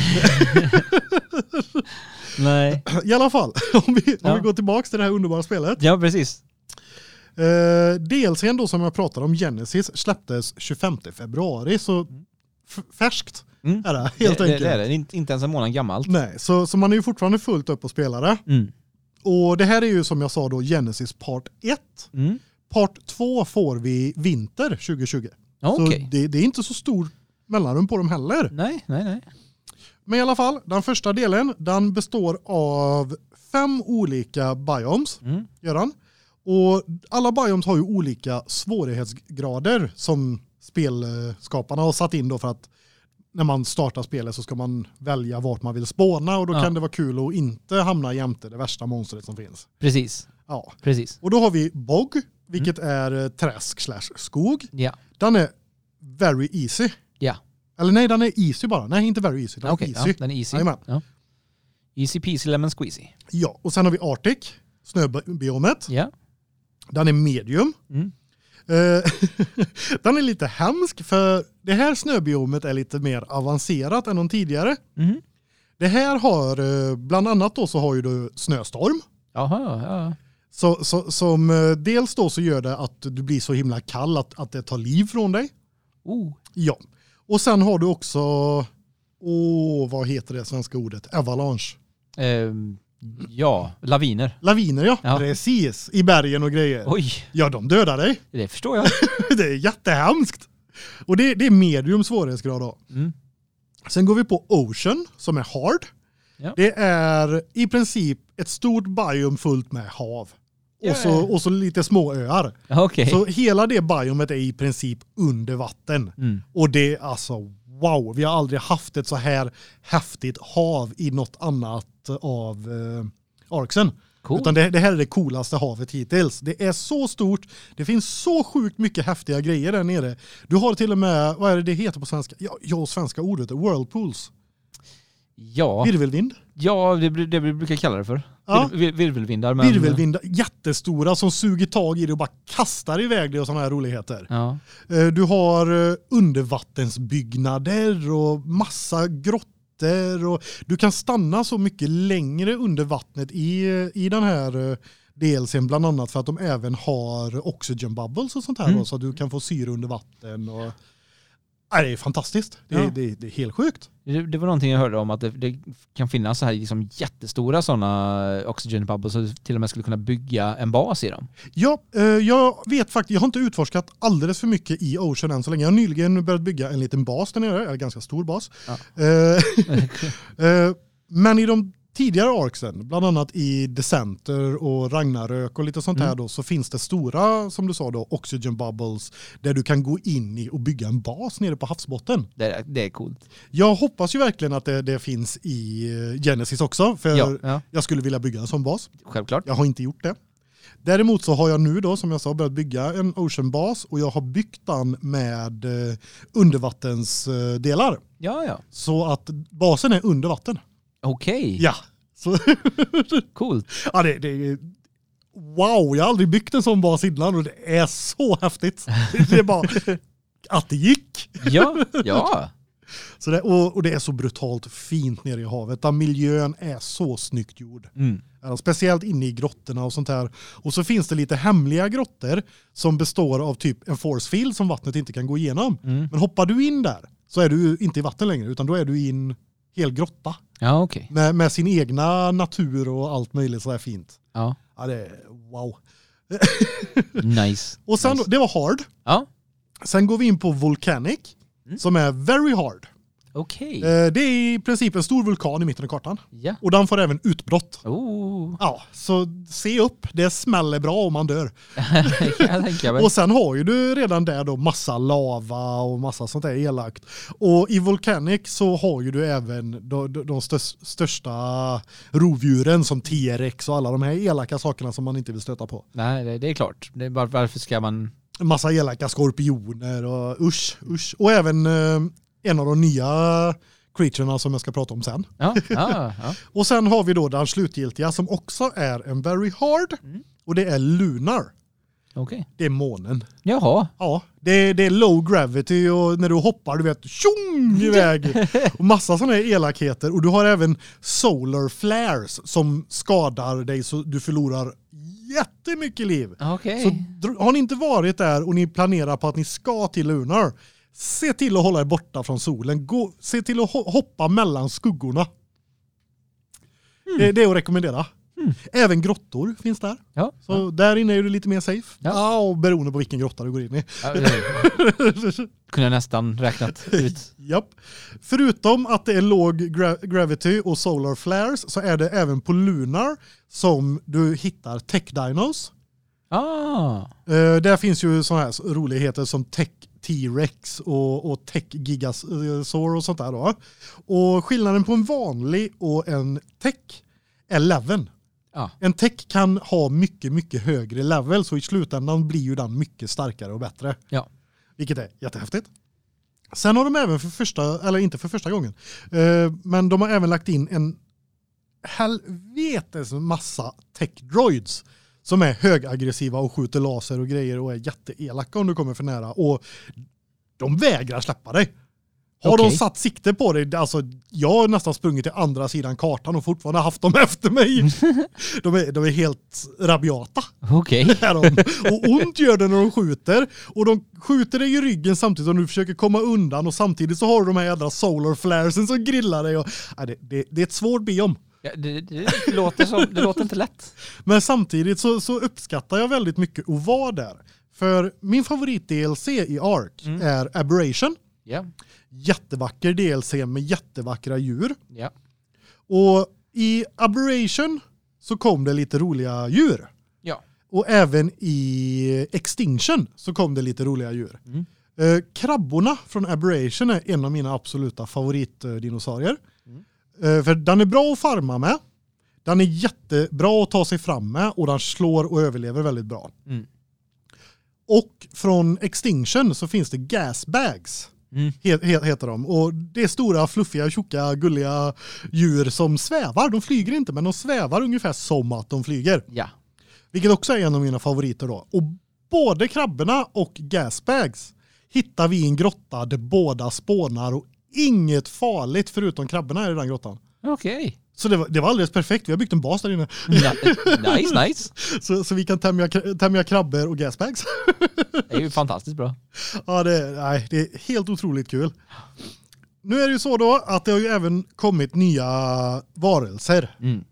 S2: Nej.
S1: I alla fall, om vi, om
S2: Ja.
S1: vi går tillbaka till det här underbara spelet.
S2: Ja, precis.
S1: Eh, DLCn då som jag pratade om, Genesis, släpptes 25 februari. Så färskt
S2: Mm.
S1: är det helt
S2: det,
S1: enkelt.
S2: det, det är det. Inte, inte ens en månad gammalt.
S1: Nej, så, så man är ju fortfarande fullt upp och spelar det.
S2: Mm.
S1: Och det här är ju som jag sa då Genesis Part 1.
S2: Mm.
S1: Part 2 får vi vinter 2020.
S2: Ja,
S1: Så det, det är inte så stor mellanrum på dem heller.
S2: Nej, nej, nej.
S1: Men i alla fall, den första delen, den består av fem olika biomes,
S2: Mm.
S1: Göran. Och alla biomes har ju olika svårighetsgrader som spelskaparna har satt in då för att när man startar spelet så ska man välja vart man vill spåna och då
S2: Ja.
S1: kan det vara kul att inte hamna jämte det värsta monstret som finns.
S2: Precis.
S1: Ja.
S2: Precis.
S1: Och då har vi bog, vilket är eh, träsk slash skog.
S2: Ja.
S1: Den är very easy.
S2: Ja.
S1: Eller nej, den är easy bara. Nej, inte very easy. Den är
S2: Okej,
S1: easy.
S2: ja, den är easy.
S1: Jajamän.
S2: Ja. Easy peasy lemon squeezy.
S1: Ja, och sen har vi Arctic, snöbiomet.
S2: Ja.
S1: Den är medium.
S2: Mm.
S1: Eh, den är lite hemsk för det här snöbiomet är lite mer avancerat än de tidigare.
S2: Mhm.
S1: Det här har eh, bland annat då så har ju du snöstorm.
S2: Jaha, ja.
S1: Så, så, som eh, dels då så gör det att du blir så himla kall att, att det tar liv från dig.
S2: Oh.
S1: Ja. Och sen har du också, åh vad heter det svenska ordet? Avalanche.
S2: Ehm, ja, laviner.
S1: Laviner ja,
S2: Ja.
S1: precis. I bergen och grejer.
S2: Oj,
S1: Ja, de dödar dig.
S2: det förstår jag.
S1: det är jättehemskt. Och det, det är medium svårighetsgrad då.
S2: Mm.
S1: Sen går vi på Ocean som är hard.
S2: Ja.
S1: Det är i princip ett stort biome fullt med hav. Och så, och så lite små öar.
S2: Ja, Okej.
S1: Så hela det biomet är i princip under vatten.
S2: Mm.
S1: Och det är alltså wow, vi har aldrig haft ett så här häftigt hav i något annat av eh, Arksen.
S2: Cool.
S1: Utan det, det här är det coolaste havet hittills. Det är så stort, det finns så sjukt mycket häftiga grejer där nere. Du har till och med, vad är det det heter på svenska? Ja, ja svenska ordet, whirlpools.
S2: Ja,
S1: Virvelvind.
S2: ja det, det vi brukar kalla det för.
S1: Ja.
S2: Vir, vir, virvelvindar. Men,
S1: Virvelvindar, jättestora som suger tag i det och bara kastar iväg det och sådana här roligheter.
S2: Ja.
S1: Eh, Du har eh, undervattensbyggnader och massa grottor och du kan stanna så mycket längre under vattnet i, i den här eh, DLCn bland annat för att de även har oxygen bubbles och sånt här
S2: Mm.
S1: då, så att du kan få syre under vatten och det är fantastiskt. Det, är,
S2: Ja.
S1: det, det är helt sjukt.
S2: Det, det var någonting jag hörde om att det, det kan finnas så här liksom jättestora sådana oxygen bubbles så till och med skulle kunna bygga en bas i dem.
S1: Ja, eh, jag vet faktiskt, jag har inte utforskat alldeles för mycket i Ocean än så länge. Jag har nyligen börjat bygga en liten bas där nere, en ganska stor bas.
S2: Ja.
S1: Eh, eh, men i de tidigare arcsen, bland annat i Decenter och Ragnarök och lite sånt här
S2: Mm.
S1: då, så finns det stora, som du sa då, oxygen bubbles där du kan gå in i och bygga en bas nere på havsbotten.
S2: Det, är- det är coolt.
S1: Jag hoppas ju verkligen att det, det finns i eh, Genesis också, för
S2: Ja, ja,
S1: jag skulle vilja bygga en sån bas.
S2: självklart.
S1: Jag har inte gjort det. Däremot så har jag nu då som jag sa börjat bygga en oceanbas och jag har byggt den med eh, undervattensdelar.
S2: Ja, ja.
S1: Så att basen är under vatten.
S2: Okej,
S1: Ja. Så,
S2: coolt.
S1: ja det, det är, wow, jag har aldrig byggt en sån bas innan och det är så häftigt. Det är bara att det gick.
S2: Ja, ja.
S1: Så det, och, och det är så brutalt fint nere i havet. Där miljön är så snyggt gjord.
S2: Mm.
S1: Speciellt inne i grottorna och sånt här. Och så finns det lite hemliga grottor som består av typ en force field som vattnet inte kan gå igenom.
S2: Mm.
S1: Men hoppar du in där så är du inte i vatten längre utan då är du i en hel grotta
S2: Ja, okej.
S1: med, med sin egna natur och allt möjligt så här fint.
S2: Ja,
S1: Ja, det är wow.
S2: nice.
S1: Och sen
S2: nice.
S1: det var hard.
S2: Ja,
S1: Sen går vi in på volcanic
S2: Mm.
S1: som är very hard.
S2: Okej.
S1: Eh, Det är i princip en stor vulkan i mitten av kartan
S2: Ja.
S1: och den får även utbrott.
S2: Oh,
S1: Ja, så se upp. Det smäller bra om man dör. Och sen har ju du redan där då massa lava och massa sånt där elakt. Och i Volcanic så har ju du även de, de, de störs- största rovdjuren som T-rex och alla de här elaka sakerna som man inte vill stöta på.
S2: Nej, det, är klart. Det är bara, varför ska man...
S1: Massa elaka skorpioner och usch, usch. Och även eh, en av de nya creaturena som jag ska prata om sen.
S2: Ja, ja, ja.
S1: Och sen har vi då den slutgiltiga som också är en very hard.
S2: Mm.
S1: Och det är Lunar.
S2: okej.
S1: Det är månen.
S2: Jaha.
S1: Ja, det, det är low gravity och när du hoppar du vet tjong iväg och massa sådana här elakheter och du har även solar flares som skadar dig så du förlorar jättemycket liv.
S2: Okej.
S1: Så har ni inte varit där och ni planerar på att ni ska till Lunar, se till att hålla er borta från solen. Gå, se till att ho- hoppa mellan skuggorna. Det, det är att rekommendera. Även grottor finns där.
S2: Ja.
S1: Så där inne är du lite mer safe.
S2: Ja.
S1: Ja, och beroende på vilken grotta du går in i.
S2: ja. Kunde jag nästan räknat ut.
S1: Japp. Förutom att det är låg gra gravity och solar flares så är det även på Lunar som du hittar tech dinos.
S2: Ah.
S1: Eh, där finns ju sådana här roligheter som tech T-rex och, och tech gigasaur och sånt där då. Och skillnaden på en vanlig och en tech är leveln.
S2: Ja.
S1: En tech kan ha mycket, mycket högre level så i slutändan blir ju den mycket starkare och bättre.
S2: Ja.
S1: Vilket är jättehäftigt. Sen har de även för första, eller inte för första gången, eh, men de har även lagt in en helvetes massa tech droids som är högaggressiva och skjuter laser och grejer och är jätteelaka om du kommer för nära och de vägrar släppa dig. Har de
S2: Okej.
S1: satt sikte på dig, alltså jag har nästan sprungit till andra sidan kartan och fortfarande haft dem efter mig. De är, de är helt rabiata.
S2: Okej.
S1: De. Och ont gör det när de skjuter. Och de skjuter dig i ryggen samtidigt som du försöker komma undan och samtidigt så har du de här jädra solar flaresen som grillar dig. Och, nej, det, det, det är ett svårt biom.
S2: Ja, det, det, låter som, det låter inte lätt.
S1: Men samtidigt så, så uppskattar jag väldigt mycket att vara där. För min favorit-DLC i Ark
S2: Mm.
S1: är Aberration.
S2: Ja.
S1: Jättevacker DLC med jättevackra djur.
S2: Ja.
S1: Och i Aberration så kom det lite roliga djur.
S2: Ja.
S1: Och även i Extinction så kom det lite roliga djur.
S2: Mm.
S1: Eh, krabborna från Aberration är en av mina absoluta favoritdinosaurier. Eh, för den är bra att farma med. Den är jättebra att ta sig fram med och den slår och överlever väldigt bra.
S2: Mm.
S1: Och från Extinction så finns det gasbags.
S2: Mm.
S1: He- he- heter de. Och det är stora, fluffiga, tjocka, gulliga djur som svävar. De flyger inte men de svävar ungefär som att de flyger.
S2: Ja.
S1: Vilket också är en av mina favoriter då. Och både krabborna och gasbags hittar vi i en grotta där båda spånar och inget farligt förutom krabborna är i den grottan.
S2: Okej.
S1: Så det var, det var alldeles perfekt. Vi har byggt en bas där inne.
S2: Ni- Nice, nice.
S1: Så, så vi kan tämja, tämja krabbor och gasbags.
S2: Det är ju fantastiskt bra.
S1: Ja, det, nej, det är helt otroligt kul. Nu är det ju så då att det har ju även kommit nya varelser.
S2: Mm.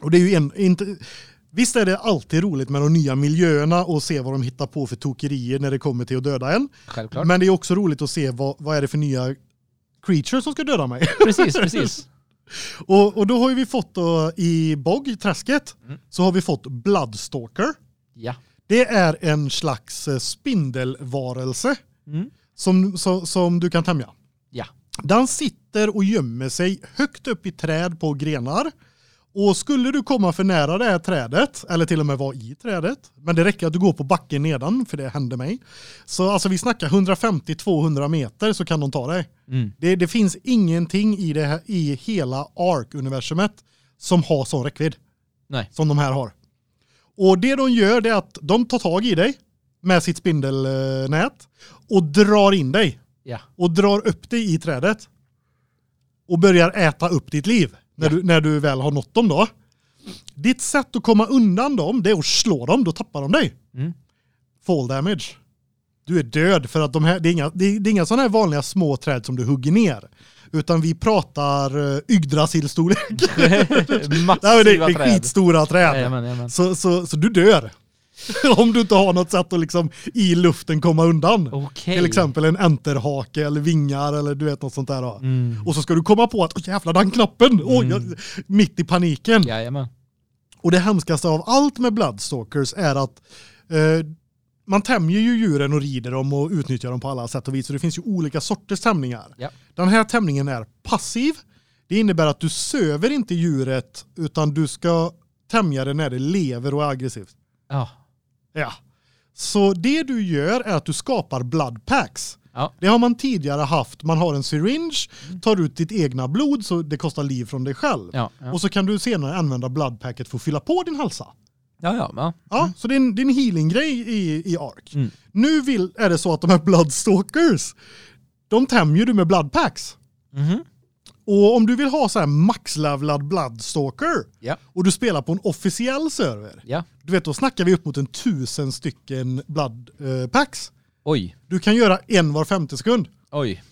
S1: Och det är ju en, inte, visst är det alltid roligt med de nya miljöerna och se vad de hittar på för tokerier när det kommer till att döda en.
S2: Självklart.
S1: Men det är också roligt att se vad, vad är det för nya creatures som ska döda mig.
S2: Precis, precis.
S1: Och, och då har vi fått då, i Bog, träsket,
S2: Mm.
S1: så har vi fått Bloodstalker.
S2: Ja.
S1: Det är en slags eh, spindelvarelse
S2: Mm.
S1: som, som, som du kan tämja.
S2: Ja.
S1: Den sitter och gömmer sig högt upp i träd på grenar. Och skulle du komma för nära det här trädet, eller till och med vara i trädet, men det räcker att du går på backen nedan, för det hände mig. Så alltså vi snackar 150-200 meter så kan de ta dig.
S2: Mm.
S1: Det, det finns ingenting i, det här, i hela ARK-universumet som har sån räckvidd
S2: Nej.
S1: som de här har. Och det de gör det är att de tar tag i dig med sitt spindelnät och drar in dig
S2: Ja.
S1: och drar upp dig i trädet och börjar äta upp ditt liv när, du, när du väl har nått dem då. Ditt sätt att komma undan dem det är att slå dem, då tappar de dig.
S2: Mm.
S1: Fall damage. Du är död för att de här, det är inga, det är, det är inga sådana här vanliga små träd som du hugger ner. Utan vi pratar uh, Yggdrasil-storlek. Nej, men det, det är
S2: träd.
S1: skitstora träd.
S2: Jajamän, jajamän.
S1: Så, så, så du dör. Om du inte har något sätt att liksom i luften komma undan.
S2: Okej.
S1: Till exempel en enterhake eller vingar eller du vet något sånt där.
S2: Mm.
S1: Och så ska du komma på att oh, jävlar den knappen,
S2: Mm.
S1: jag, mitt i paniken.
S2: Jajamän.
S1: Och det hemskaste av allt med Bloodstalkers är att eh, man tämjer ju djuren och rider dem och utnyttjar dem på alla sätt och vis. Så det finns ju olika sorters tämningar.
S2: Ja.
S1: Den här tämningen är passiv. Det innebär att du söver inte djuret utan du ska tämja det när det lever och är aggressivt.
S2: Ja.
S1: Ja. Så det du gör är att du skapar blood packs.
S2: Ja.
S1: Det har man tidigare haft. Man har en syringe, tar ut ditt egna blod så det kostar liv från dig själv.
S2: Ja. Ja.
S1: Och så kan du senare använda bloodpacket för att fylla på din hälsa.
S2: Ja, ja. ja.
S1: Ja, så det är en, en healing-grej i, i ARK.
S2: Mm.
S1: Nu vill, är det så att de här Bloodstalkers, de tämjer du med bloodpacks.
S2: Mhm.
S1: Och om du vill ha så här maxlevlad Bloodstalker
S2: Ja.
S1: och du spelar på en officiell server,
S2: Ja.
S1: du vet då snackar vi upp mot en tusen stycken bloodpacks.
S2: Oj.
S1: Du kan göra en var femte sekund
S2: Oj.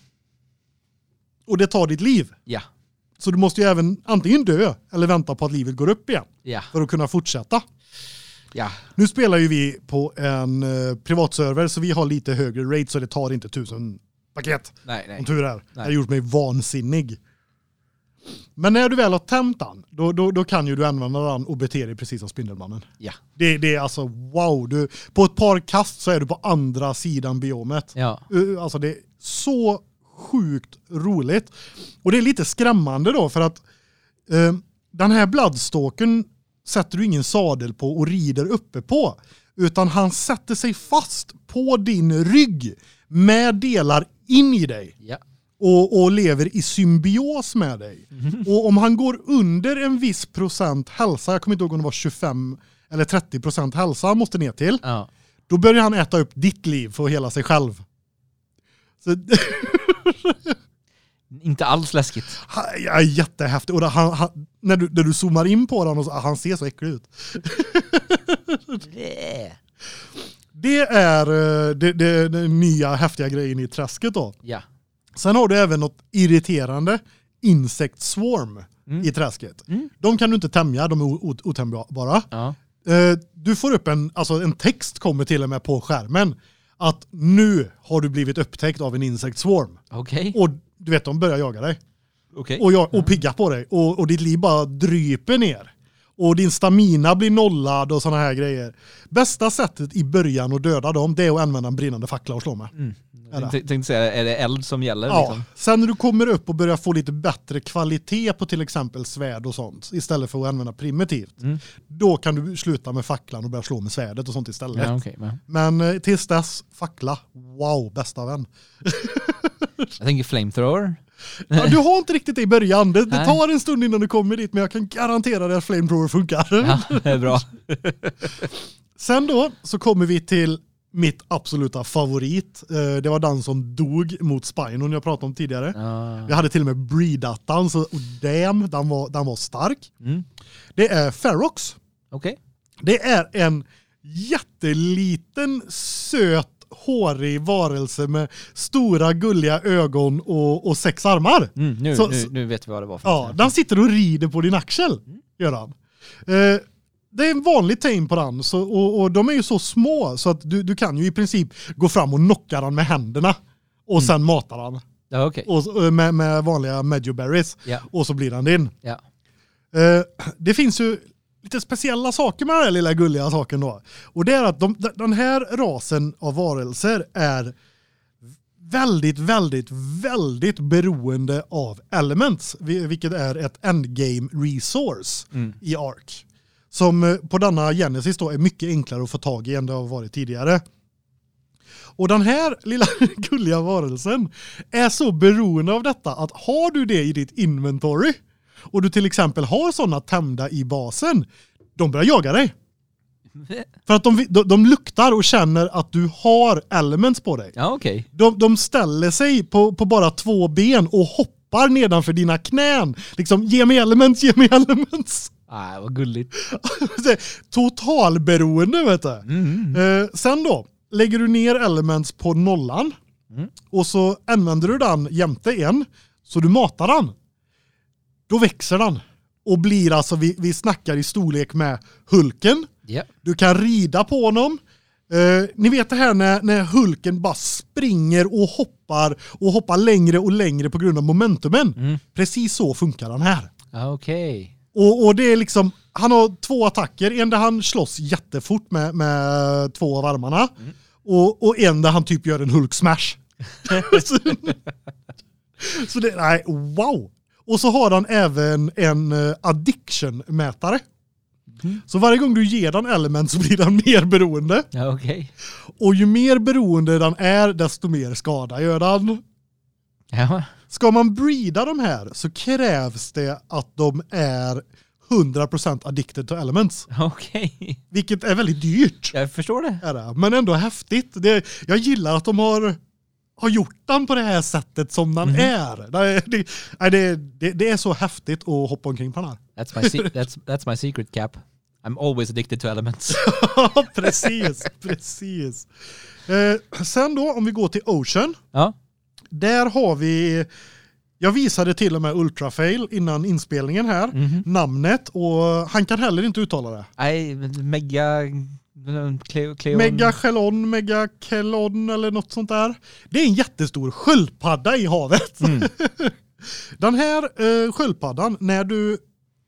S1: och det tar ditt liv.
S2: Ja.
S1: Så du måste ju även antingen dö eller vänta på att livet går upp igen
S2: Ja.
S1: för att kunna fortsätta.
S2: Ja.
S1: Nu spelar ju vi på en eh, privatserver så vi har lite högre rate så det tar inte tusen paket.
S2: Nej, nej.
S1: Om tur är. Det har gjort mig vansinnig. Men när du väl har tömt den, då, då, då kan ju du använda den och bete dig precis som Spindelmannen.
S2: Ja.
S1: Det, det är alltså wow. Du, på ett par kast så är du på andra sidan biomet.
S2: Ja.
S1: Alltså det är så sjukt roligt. Och det är lite skrämmande då för att eh, den här Bloodstalken sätter du ingen sadel på och rider uppe på. Utan han sätter sig fast på din rygg med delar in i dig
S2: Ja.
S1: Och, och lever i symbios med dig. Och om han går under en viss procent hälsa, jag kommer inte ihåg om det var 25 eller 30 procent hälsa han måste ner till,
S2: Ja.
S1: då börjar han äta upp ditt liv för hela sig själv.
S2: Inte alls läskigt.
S1: han är jättehäftig. Och han, han, när, du, när du zoomar in på honom, han ser så äcklig ut. Det är eh, det, det, den nya häftiga grejen i träsket då.
S2: Ja.
S1: Sen har du även något irriterande, Insect Swarm
S2: Mm.
S1: i träsket.
S2: Mm.
S1: De kan du inte tämja, de är otämjbara.
S2: Ja.
S1: Eh, Du får upp en, alltså en text kommer till och med på skärmen att nu har du blivit upptäckt av en Insect Swarm.
S2: Okej.
S1: Och du vet, de börjar jaga dig.
S2: Okej.
S1: Och, jag, och pigga på dig. Och, och ditt liv bara dryper ner. Och din stamina blir nollad och sådana här grejer. Bästa sättet i början att döda dem det är att använda en brinnande fackla och slå med.
S2: Mm. Jag tänkte säga, är det eld som gäller?
S1: Ja,
S2: Liksom?
S1: sen när du kommer upp och börjar få lite bättre kvalitet på till exempel svärd och sånt istället för att använda primitivt.
S2: Mm.
S1: Då kan du sluta med facklan och börja slå med svärdet och sånt istället.
S2: Ja, okej. men
S1: Men eh, tills dess, fackla. Wow, bästa vän.
S2: Jag tänker flamethrower.
S1: Ja, du har inte riktigt det i början. Det, det tar en stund innan du kommer dit men jag kan garantera dig att flamethrower funkar.
S2: Ja, det är bra.
S1: Sen då så kommer vi till mitt absoluta favorit. Eh, det var den som dog mot Spinon jag pratade om tidigare.
S2: Ja.
S1: Jag hade till och med breedattan så och damn, den var, den var stark.
S2: Mm.
S1: Det är Ferox.
S2: Okej.
S1: Det är en jätteliten söt hårig varelse med stora gulliga ögon och, och sex armar.
S2: Mm, nu,
S1: Så-
S2: nu,
S1: så-
S2: nu vet vi vad det var för
S1: Ja, den sitter och rider på din axel,
S2: Mm.
S1: gör han. Eh, det är en vanlig tame på den så, och, och de är ju så små så att du, du kan ju i princip gå fram och knocka den med händerna och
S2: Mm.
S1: sen mata den
S2: Ja, okej.
S1: och, eh, med, med vanliga medjoberries
S2: Ja.
S1: och så blir den din.
S2: Ja.
S1: Eh, det finns ju lite speciella saker med den här lilla gulliga saken då. Och det är att de, den här rasen av varelser är väldigt, väldigt, väldigt beroende av elements, vi- vilket är ett endgame resource
S2: Mm.
S1: i Ark. Som eh, på denna Genesis då är mycket enklare att få tag i än det har varit tidigare. Och den här lilla gulliga varelsen är så beroende av detta att har du det i ditt inventory och du till exempel har sådana tämda i basen, de börjar jaga dig. För att de, de, de luktar och känner att du har elements på dig.
S2: Ja, okej.
S1: De, de ställer sig på, på bara två ben och hoppar nedanför dina knän. Liksom, ge mig elements, ge mig elements.
S2: Ah, vad gulligt.
S1: Totalberoende vet du.
S2: Mm.
S1: Eh, sen då, lägger du ner elements på nollan
S2: Mm.
S1: och så använder du den jämte en så du matar den. Då växer den och blir alltså, vi, vi snackar i storlek med Hulken.
S2: Ja.
S1: Du kan rida på honom. Eh, ni vet det här när, när Hulken bara springer och hoppar och hoppar längre och längre på grund av momentumen.
S2: Mm.
S1: Precis så funkar den här.
S2: Ja, okej.
S1: Och, och det är liksom, han har två attacker. En där han slåss jättefort med, med två av armarna. Och, och en där han typ gör en Hulk smash. så, så det, nej, wow. Och så har han även en eh, addiction-mätare.
S2: Mm.
S1: Så varje gång du ger den element så blir den mer beroende.
S2: Ja, okej.
S1: Och ju mer beroende den är, desto mer skada gör den.
S2: Ja.
S1: Ska man breeda de här så krävs det att de är 100% addicted to elements.
S2: Okej.
S1: Vilket är väldigt dyrt.
S2: Jag förstår det.
S1: Är det, men ändå häftigt. Det, jag gillar att de har, har gjort den på det här sättet som den
S2: Mhm.
S1: är. Det, det, det, det, är så häftigt att hoppa omkring på den här.
S2: That's my, that's, that's my secret cap. I'm always addicted to elements.
S1: Precis, precis. Eh, sen då, om vi går till Ocean.
S2: Ja.
S1: Där har vi, jag visade till och med Ultrafail innan inspelningen här,
S2: Mhm.
S1: namnet och han kan heller inte uttala det.
S2: Nej, mega... Cleo, Cleon.
S1: Mega Chelon, Mega Kelon eller något sånt där. Det är en jättestor sköldpadda i havet.
S2: Mm.
S1: Den här eh, sköldpaddan, när, du,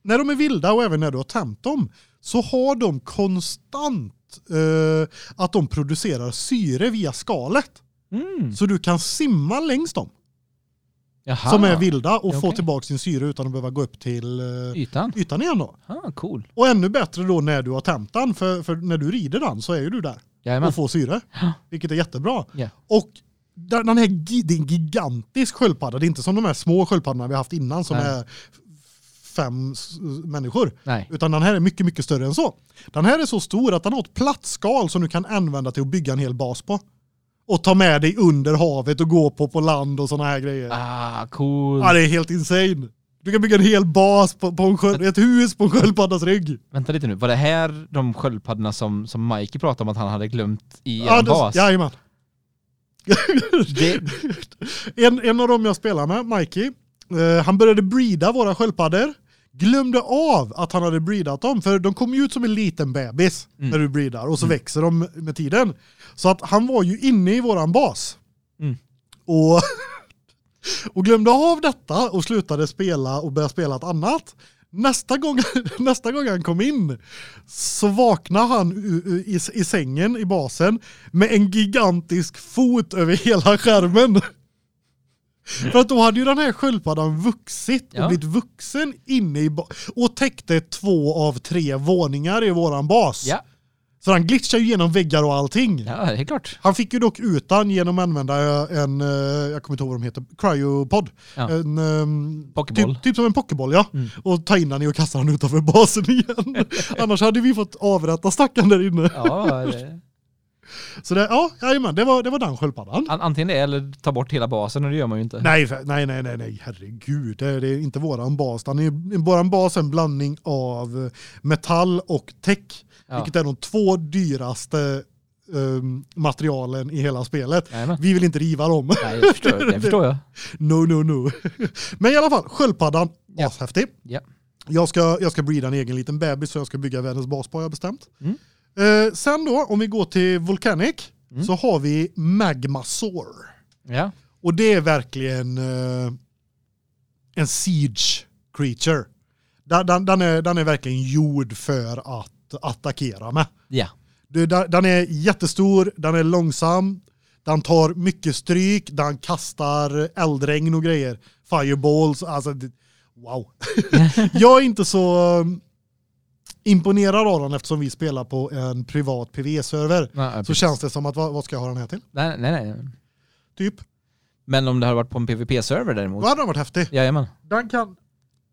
S1: när de är vilda och även när du har tämt dem, så har de konstant eh, att de producerar syre via skalet.
S2: Mm.
S1: Så du kan simma längs dem
S2: Jaha.
S1: som är vilda och få
S2: Okej.
S1: tillbaka sin syre utan att behöva gå upp till eh,
S2: Ytan.
S1: ytan igen då.
S2: Ah, cool.
S1: Och ännu bättre då när du har tämt den, för, för när du rider den så är ju du där
S2: Jajamän.
S1: och får syre. Vilket är jättebra.
S2: Ja.
S1: Och den här, det är en gigantisk sköldpadda, det är inte som de här små sköldpaddorna vi har haft innan som
S2: Nej.
S1: är fem människor.
S2: Nej.
S1: Utan den här är mycket, mycket större än så. Den här är så stor att den har ett plattskal som du kan använda till att bygga en hel bas på. Och ta med dig under havet och gå på på land och såna här grejer.
S2: Ah, cool.
S1: Ja, det är helt insane. Du kan bygga en hel bas på, på en sköld, ett hus på en sköldpaddas rygg.
S2: Vänta lite nu, var det här de sköldpaddorna som, som Mikey pratade om att han hade glömt i
S1: Ja,
S2: en
S1: det-
S2: bas?
S1: Jajamän.
S2: Det,
S1: En, en av dem jag spelar med, Mikey, eh, han började breeda våra sköldpaddor. Glömde av att han hade breedat dem, för de kommer ju ut som en liten bebis
S2: Mm.
S1: när du breedar och så växer de med tiden. Så att han var ju inne i våran bas.
S2: Mm.
S1: Och, och glömde av detta och slutade spela och började spela ett annat. Nästa gång, nästa gång han kom in så vaknade han u- i, i sängen i basen med en gigantisk fot över hela skärmen. För att då hade ju den här sköldpaddan vuxit och
S2: Ja.
S1: blivit vuxen inne i och täckte två av tre våningar i våran bas.
S2: ja,
S1: Så han glitchade ju igenom väggar och allting.
S2: ja, det är klart.
S1: Han fick ju dock utan genom att använda en, eh, jag kommer inte ihåg vad de heter, cryopod.
S2: Ja.
S1: En, ehm,
S2: Pokéboll.
S1: Typ, typ som en pokéboll ja.
S2: Mm.
S1: Och ta in den i och kasta den utanför basen igen. Annars hade vi fått avrätta stackaren där inne.
S2: Ja, det,
S1: Så det, ja, jajamän, det var, det var den sköldpaddan.
S2: An- Antingen det eller ta bort hela basen och det gör man ju inte.
S1: Nej, nej, nej, nej, nej, herregud. Det är, det är inte våran bas. Den är, våran bas är en blandning av eh, metall och tech.
S2: Ja.
S1: Vilket är de två dyraste ehm, materialen i hela spelet.
S2: Jajamän.
S1: Vi vill inte riva dem.
S2: Nej, det förstår, jag. det förstår jag.
S1: No, no, no. Men i alla fall, sköldpaddan,
S2: Ja.
S1: ashäftig.
S2: Ja.
S1: Jag ska, jag ska breeda en egen liten bebis så jag ska bygga världens bas på har jag bestämt.
S2: Mm.
S1: Eh, sen då, om vi går till Volcanic,
S2: Mm.
S1: så har vi Magmasaur.
S2: Ja.
S1: Och det är verkligen eh, en siege creature. Den, den, den, är, den är verkligen gjord för att attackera med.
S2: Ja.
S1: Du, den är jättestor, den är långsam, den tar mycket stryk, den kastar eldregn och grejer. Fireballs, alltså wow. jag är inte så um, imponerad av den eftersom vi spelar på en privat PV-server.
S2: Ja,
S1: Så känns det som att vad, vad ska jag ha den här till?
S2: Nej, nej, nej.
S1: Typ.
S2: Men om det hade varit på en PVP-server däremot?
S1: Då hade den varit häftig.
S2: Jajamän.
S1: Den kan,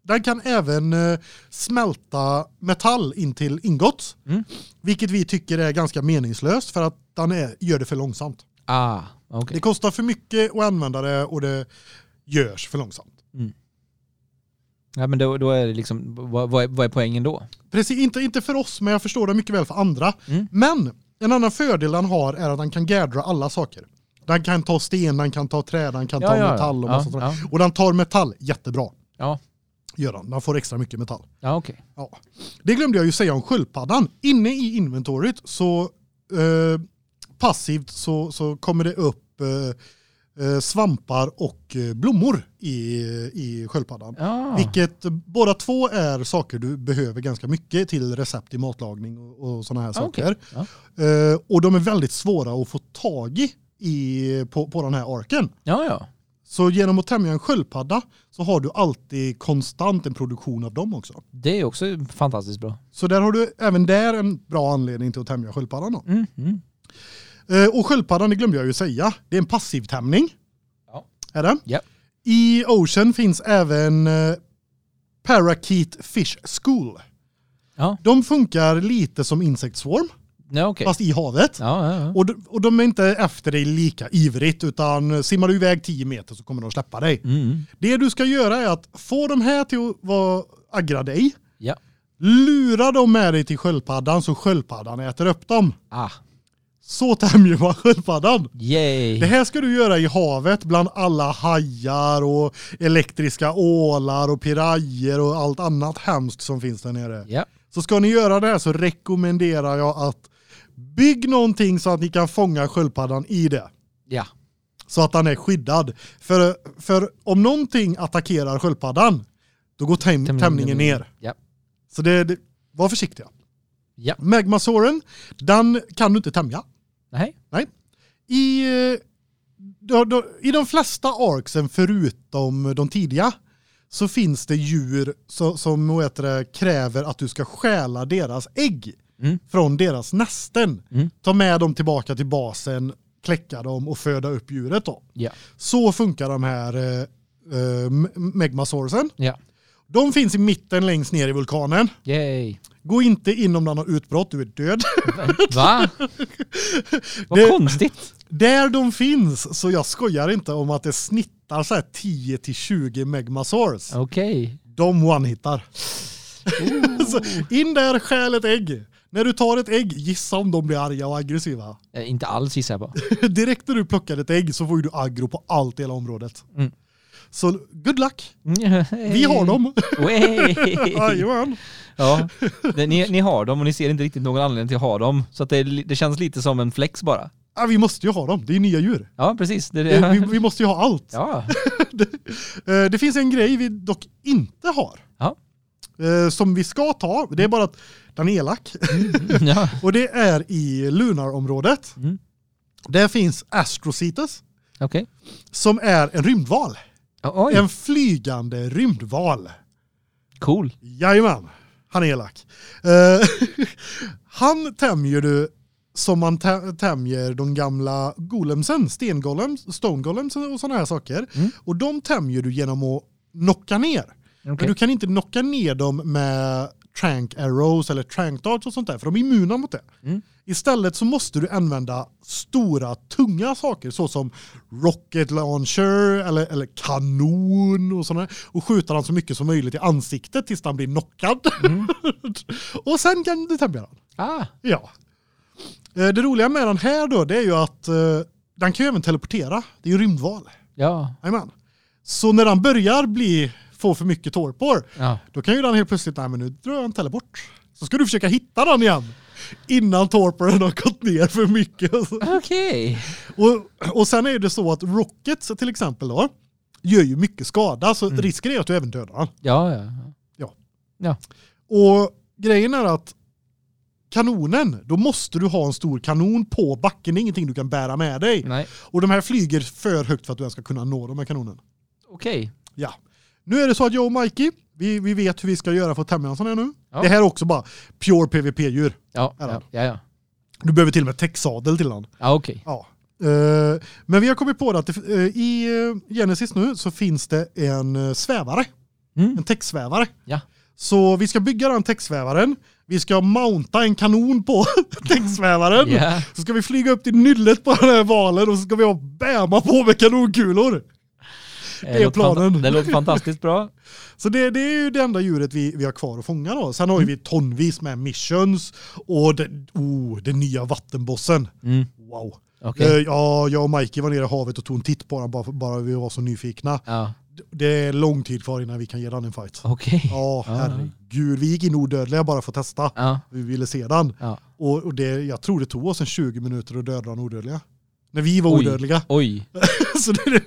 S1: den kan även eh, smälta metall in till ingots.
S2: Mm.
S1: Vilket vi tycker är ganska meningslöst för att den är, gör det för långsamt.
S2: Ah, okej.
S1: Det kostar för mycket att använda det och det görs för långsamt.
S2: Ja, men då, då är det liksom, vad, vad, är, vad är poängen då?
S1: Precis, inte, inte för oss men jag förstår det mycket väl för andra.
S2: Mm.
S1: Men en annan fördel den har är att den kan gaddra alla saker. Den kan ta sten, den kan ta trä, den kan
S2: Ja,
S1: ta
S2: ja,
S1: metall och
S2: Ja,
S1: massa
S2: ja.
S1: Och den tar metall jättebra.
S2: Ja,
S1: Gör den. Den får extra mycket metall.
S2: ja okej.
S1: Ja. Det glömde jag ju säga om sköldpaddan. Inne i inventoriet så eh, passivt så, så kommer det upp eh, eh, svampar och eh, blommor i, i sköldpaddan.
S2: Ja.
S1: Vilket båda två är saker du behöver ganska mycket till recept i matlagning och, och sådana här saker.
S2: okej.
S1: Eh, och de är väldigt svåra att få tag i, i på, på den här arken.
S2: Ja, ja.
S1: Så genom att tämja en sköldpadda så har du alltid konstant en produktion av dem också.
S2: Det är också fantastiskt bra.
S1: Så där har du även där en bra anledning till att tämja sköldpaddan. Då.
S2: Mm, mm.
S1: Eh, och sköldpaddan, det glömde jag ju säga, det är en passiv tämning.
S2: Ja.
S1: Är det?
S2: Ja.
S1: I Ocean finns även eh, Parakeet Fish School.
S2: Ja,
S1: De funkar lite som Insect Swarm,
S2: ja okej.
S1: fast i havet.
S2: Ja, ja, ja.
S1: Och, de, och de är inte efter dig lika ivrigt, utan simmar du iväg 10 meter så kommer de släppa dig.
S2: Mm.
S1: Det du ska göra är att få de här till att vara aggra dig,
S2: Ja.
S1: lura dem med dig till sköldpaddan så sköldpaddan äter upp dem.
S2: Ah,
S1: Så tämjer man sköldpaddan.
S2: yay.
S1: Det här ska du göra i havet bland alla hajar och elektriska ålar och pirajer och allt annat hemskt som finns där nere.
S2: Ja.
S1: Så ska ni göra det här så rekommenderar jag att bygg någonting så att ni kan fånga sköldpaddan i det.
S2: Ja.
S1: Så att den är skyddad. För, för om någonting attackerar sköldpaddan då går täm,
S2: Tämningen-
S1: tämningen ner.
S2: Ja.
S1: Så det, det, var försiktiga.
S2: Ja.
S1: Magmasauren, den kan du inte tämja.
S2: Nej.
S1: I, eh, då, då, I de flesta arksen förutom de tidiga så finns det djur så, som heter det, kräver att du ska stjäla deras ägg
S2: Mm.
S1: från deras nästen.
S2: Mm.
S1: Ta med dem tillbaka till basen, kläcka dem och föda upp djuret då.
S2: Ja.
S1: Så funkar de här eh, eh, Megmasaursen.
S2: Ja.
S1: De finns i mitten längst ner i vulkanen.
S2: Yay.
S1: Gå inte in om den har utbrott, du är död.
S2: Va? Vad
S1: Det-
S2: konstigt.
S1: Där de finns, så jag skojar inte om att det snittar så här 10 till 20 megmasaurs.
S2: Okej.
S1: De one-hittar. så in där, stjäl ett ägg. När du tar ett ägg, gissa om de blir arga och aggressiva.
S2: Eh, Inte alls gissar jag på.
S1: Direkt när du plockar ett ägg så får ju du aggro på allt i hela området.
S2: Mm.
S1: Så good luck. Vi har dem. Jajamän.
S2: ja, det, ni, ni har dem och ni ser inte riktigt någon anledning till att ha dem. Så det, det känns lite som en flex bara.
S1: Ja, vi måste ju ha dem, det är nya djur.
S2: Ja, precis. Det,
S1: Det, vi,
S2: det.
S1: vi måste ju ha allt.
S2: Ja.
S1: Eh, Det finns en grej vi dock inte har. Eh, Som vi ska ta, det är bara att den är elak.
S2: ja.
S1: Och det är i Lunarområdet.
S2: Mm.
S1: Där finns Astrocetus
S2: Okej.
S1: som är en rymdval.
S2: Oj,
S1: En flygande rymdval.
S2: cool.
S1: Jajamän, han är elak. Eh, han tämjer du som man tä- tämjer de gamla golemsen, stengolems, stone golems och sådana här saker.
S2: Mm.
S1: Och de tämjer du genom att knocka ner.
S2: Okej.
S1: Men du kan inte knocka ner dem med trank arrows eller trank darts och sånt där för de är immuna mot det.
S2: Mm.
S1: Istället så måste du använda stora tunga saker såsom rocket launcher eller, eller kanon och sådana och skjuta den så mycket som möjligt i ansiktet tills den blir knockad.
S2: Mm.
S1: och sen kan du tämja den.
S2: Ah,
S1: Ja. Eh, Det roliga med den här då det är ju att eh, den kan ju även teleportera. Det är ju rymdval.
S2: ja.
S1: Jajamän. Så när den börjar bli få för mycket torpor
S2: Ja.
S1: då kan ju den helt plötsligt, nej men nu drar jag en teleport. Så ska du försöka hitta den igen. Innan torporen har gått ner för mycket.
S2: Okej.
S1: Och, och sen är det så att rockets till exempel då, gör ju mycket skada. Så
S2: Mm.
S1: risken är att du även dödar den.
S2: Ja, ja.
S1: Och grejen är att kanonen, då måste du ha en stor kanon på backen. Det är ingenting du kan bära med dig.
S2: Nej.
S1: Och de här flyger för högt för att du ens ska kunna nå de här kanonen.
S2: Okej.
S1: Ja. Nu är det så att jag och Mikey, vi, vi vet hur vi ska göra för att tämja en sån här nu.
S2: Ja.
S1: Det här är också bara pure PVP-djur.
S2: Ja, ja, ja. Ja,
S1: Du behöver till och med täcksadel till den.
S2: ja okej.
S1: Ja. Eh, men vi har kommit på att det, eh, i eh, Genesis nu så finns det en svävare.
S2: Mm.
S1: En täcksvävare.
S2: Ja.
S1: Så vi ska bygga den täcksvävaren. Vi ska mounta en kanon på täcksvävaren.
S2: Ja.
S1: Så ska vi flyga upp till nyllet på den här valen och så ska vi ha bäma på med kanonkulor. Är
S2: låter fanta-
S1: planen.
S2: Det låter fantastiskt bra.
S1: Så det, det är ju det enda djuret vi, vi har kvar att fånga då. Sen har ju vi tonvis med missions och det, oh, den nya vattenbossen.
S2: Mm.
S1: Wow.
S2: Okej.
S1: Eh, Ja, jag och Mikey var nere i havet och tog en titt på den bara, bara vi var så nyfikna.
S2: Ja.
S1: Det är lång tid kvar innan vi kan ge den en fight.
S2: Okej.
S1: Ja,
S2: Ja.
S1: herregud. Vi gick in odödliga bara för att testa.
S2: Ja.
S1: Vi ville se den.
S2: Ja.
S1: Och, och det, jag tror det tog oss en 20 minuter att döda den odödliga. När vi var
S2: Oj.
S1: odödliga.
S2: Oj.
S1: så det,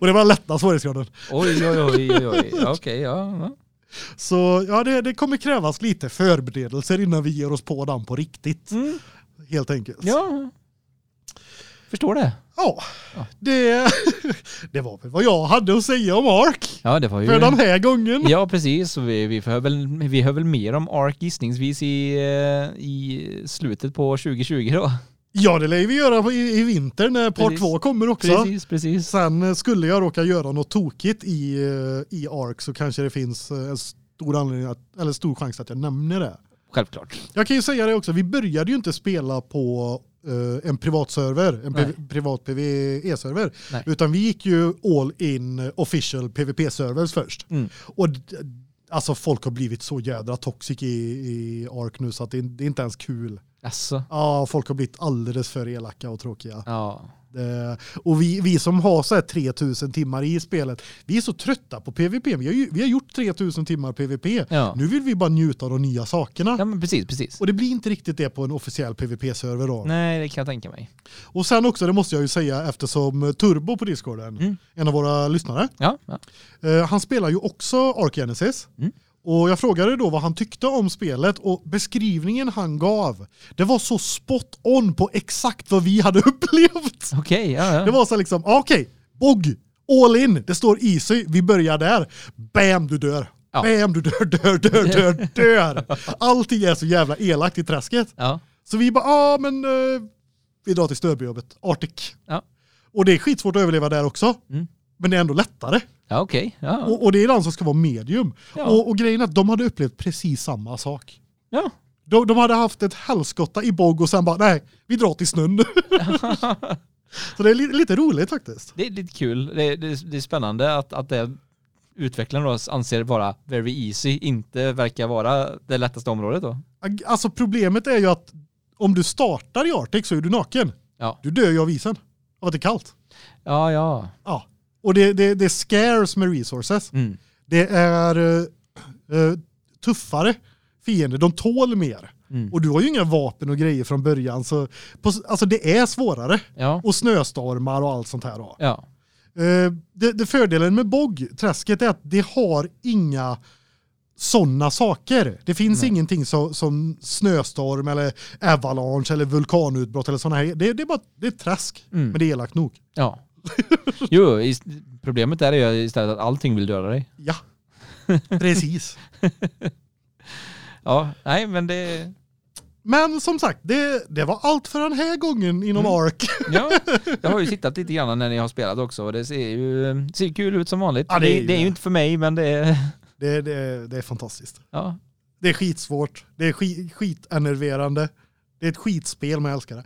S1: och det var lätta svårighetsgraden.
S2: Oj, oj, oj, oj, Okej, ja. ja.
S1: Så ja, det, det kommer krävas lite förberedelser innan vi ger oss på den på riktigt.
S2: Mm.
S1: Helt enkelt.
S2: Ja. Förstår det.
S1: Ja,
S2: Ja.
S1: Det, det var väl vad jag hade att säga om Ark.
S2: Ja, det var ju...
S1: För den här gången.
S2: Ja, precis. Vi, vi, hör väl, vi hör väl mer om Ark gissningsvis i, eh, i slutet på 2020 då.
S1: Ja, det lär vi göra i, i vinter när part
S2: Precis.
S1: två kommer också.
S2: Precis, precis.
S1: Sen eh, skulle jag råka göra något tokigt i, eh, i Ark så kanske det finns eh, en stor anledning att, eller stor chans att jag nämner det.
S2: Självklart.
S1: Jag kan ju säga det också, vi började ju inte spela på eh, en privat server, en
S2: Nej.
S1: Privat PVE-server, utan vi gick ju all in official PVP-servers först.
S2: Mm.
S1: Och alltså folk har blivit så jädra toxic i, i Ark nu så att det, det är inte ens kul.
S2: Alltså.
S1: Ja, folk har blivit alldeles för elaka och tråkiga.
S2: Ja.
S1: Eh, och vi, vi som har så här 3000 timmar i spelet, vi är så trötta på PVP. Vi har, ju, vi har gjort 3000 timmar PVP.
S2: Ja.
S1: Nu vill vi bara njuta av de nya sakerna.
S2: ja, men precis, precis.
S1: Och det blir inte riktigt det på en officiell PVP-server då.
S2: Nej, det kan jag tänka mig.
S1: Och sen också, det måste jag ju säga eftersom Turbo på Discorden,
S2: Mm.
S1: en av våra lyssnare,
S2: Ja, ja.
S1: eh, han spelar ju också Ark Genesis.
S2: Mm.
S1: Och jag frågade då vad han tyckte om spelet och beskrivningen han gav, det var så spot on på exakt vad vi hade upplevt.
S2: okej. ja, ja.
S1: Det var så liksom, ah, okej, bog, all in, det står easy, vi börjar där. Bam, du dör.
S2: Ja.
S1: Bam, du dör, dör, dör, dör, dör. Allting är så jävla elakt i träsket.
S2: ja.
S1: Så vi bara, ja ah, men eh, vi drar till stödbejobbet, Arctic.
S2: Ja.
S1: Och det är skitsvårt att överleva där också.
S2: Mm.
S1: Men det är ändå lättare.
S2: Ja, okej. Ja.
S1: Och, och det är den som ska vara medium.
S2: Ja.
S1: Och, och grejen är att de hade upplevt precis samma sak.
S2: ja.
S1: De, de hade haft ett helskotta i bog och sen bara, nej, vi drar till snön. så det är lite, lite roligt faktiskt.
S2: Det är lite kul. Det, det, det är spännande att, att det utvecklaren då anser vara very easy inte verkar vara det lättaste området då.
S1: Alltså problemet är ju att om du startar i Arctic så är du naken.
S2: Ja.
S1: Du dör ju av isen. Av att det är kallt.
S2: Ja, ja.
S1: Ja. Och det, det, det är scarce med resources.
S2: Mm.
S1: Det är uh, uh, tuffare fiender. De tål mer.
S2: Mm.
S1: Och du har ju inga vapen och grejer från början. Så på, alltså det är svårare.
S2: Ja.
S1: Och snöstormar och allt sånt här. Då.
S2: Ja.
S1: Eh, det, det fördelen med bogträsket är att det har inga sådana saker. Det finns
S2: Nej.
S1: ingenting så, som snöstorm eller avalanche eller vulkanutbrott eller sådana här. Det, det är bara det är träsk,
S2: Mm.
S1: men det är elakt nog.
S2: Ja. Jo, problemet är ju istället att allting vill döda dig.
S1: Ja, precis.
S2: Ja, nej men det...
S1: Men som sagt, det, det var allt för den här gången inom
S2: Mm.
S1: Ark.
S2: Ja, jag har ju tittat lite grann när ni har spelat också och det ser ju ser kul ut som vanligt.
S1: Ja, det är
S2: det, det är ju inte för mig men det är...
S1: Det, det, det är fantastiskt.
S2: Ja,
S1: Det är skitsvårt. Det är skit, skitenerverande. Det är ett skitspel men jag älskar det.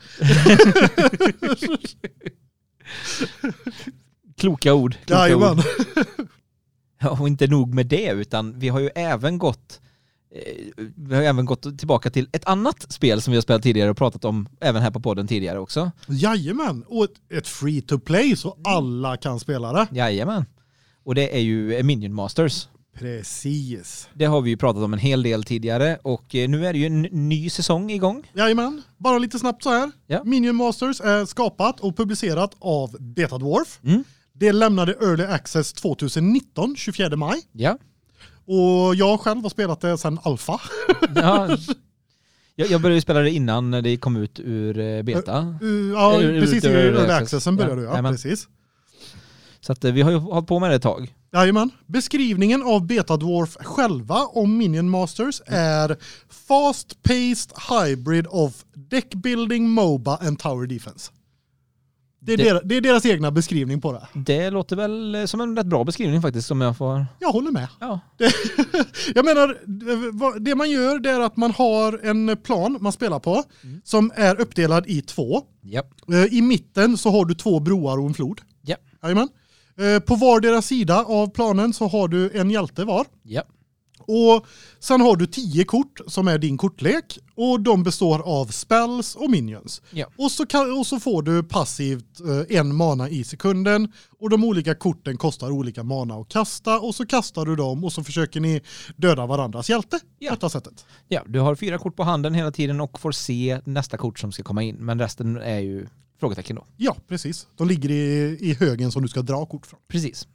S2: Kloka ord. Kloka
S1: Jajamän.
S2: ord. Ja, och inte nog med det, utan vi har ju även gått eh, vi har även gått tillbaka till ett annat spel som vi har spelat tidigare och pratat om även här på podden tidigare också.
S1: Jajamän. Och ett, ett free to play så alla kan spela det.
S2: Jajamän. Och det är ju Minion Masters.
S1: Precis.
S2: Det har vi ju pratat om en hel del tidigare och eh, nu är det ju en ny säsong igång.
S1: Jajamän. Bara lite snabbt så här.
S2: Ja.
S1: Minion Masters är skapat och publicerat av Betadwarf.
S2: Mm.
S1: Det lämnade Early Access 2019, 24 maj.
S2: Ja.
S1: Och jag själv har spelat det sedan alfa.
S2: ja. Jag började spela det innan det kom ut ur eh, beta.
S1: Uh, ja,
S2: Ur- ur-
S1: precis i
S2: ur Early
S1: Early
S2: Access.
S1: Accessen började
S2: Ja,
S1: du. Ja, precis.
S2: Så att vi har ju hållit på med det ett tag.
S1: Jajamän. Beskrivningen av Betadwarf själva om Minion Masters
S2: Mm.
S1: är fast-paced hybrid of deck building, MOBA and tower defense. Det är,
S2: Det-
S1: deras, det är deras egna beskrivning på det.
S2: Det låter väl eh, som en rätt bra beskrivning faktiskt som jag får...
S1: Jag håller med.
S2: Ja.
S1: Jag menar, eh, det man gör det är att man har en plan man spelar på
S2: Mm.
S1: som är uppdelad i två.
S2: Ja.
S1: Eh, I mitten så har du två broar och en flod.
S2: Ja.
S1: Jajamän. Eh, På vardera sida av planen så har du en hjälte var.
S2: Ja.
S1: Och sen har du tio kort som är din kortlek och de består av spells och minions.
S2: Ja.
S1: Och så kan, och så får du passivt eh, en mana i sekunden och de olika korten kostar olika mana att kasta och så kastar du dem och så försöker ni döda varandras hjälte
S2: Ja.
S1: på detta sättet.
S2: Ja, du har fyra kort på handen hela tiden och får se nästa kort som ska komma in. Men resten är ju frågetecken då.
S1: Ja, precis. De ligger i, i högen som du ska dra kort från.
S2: Precis.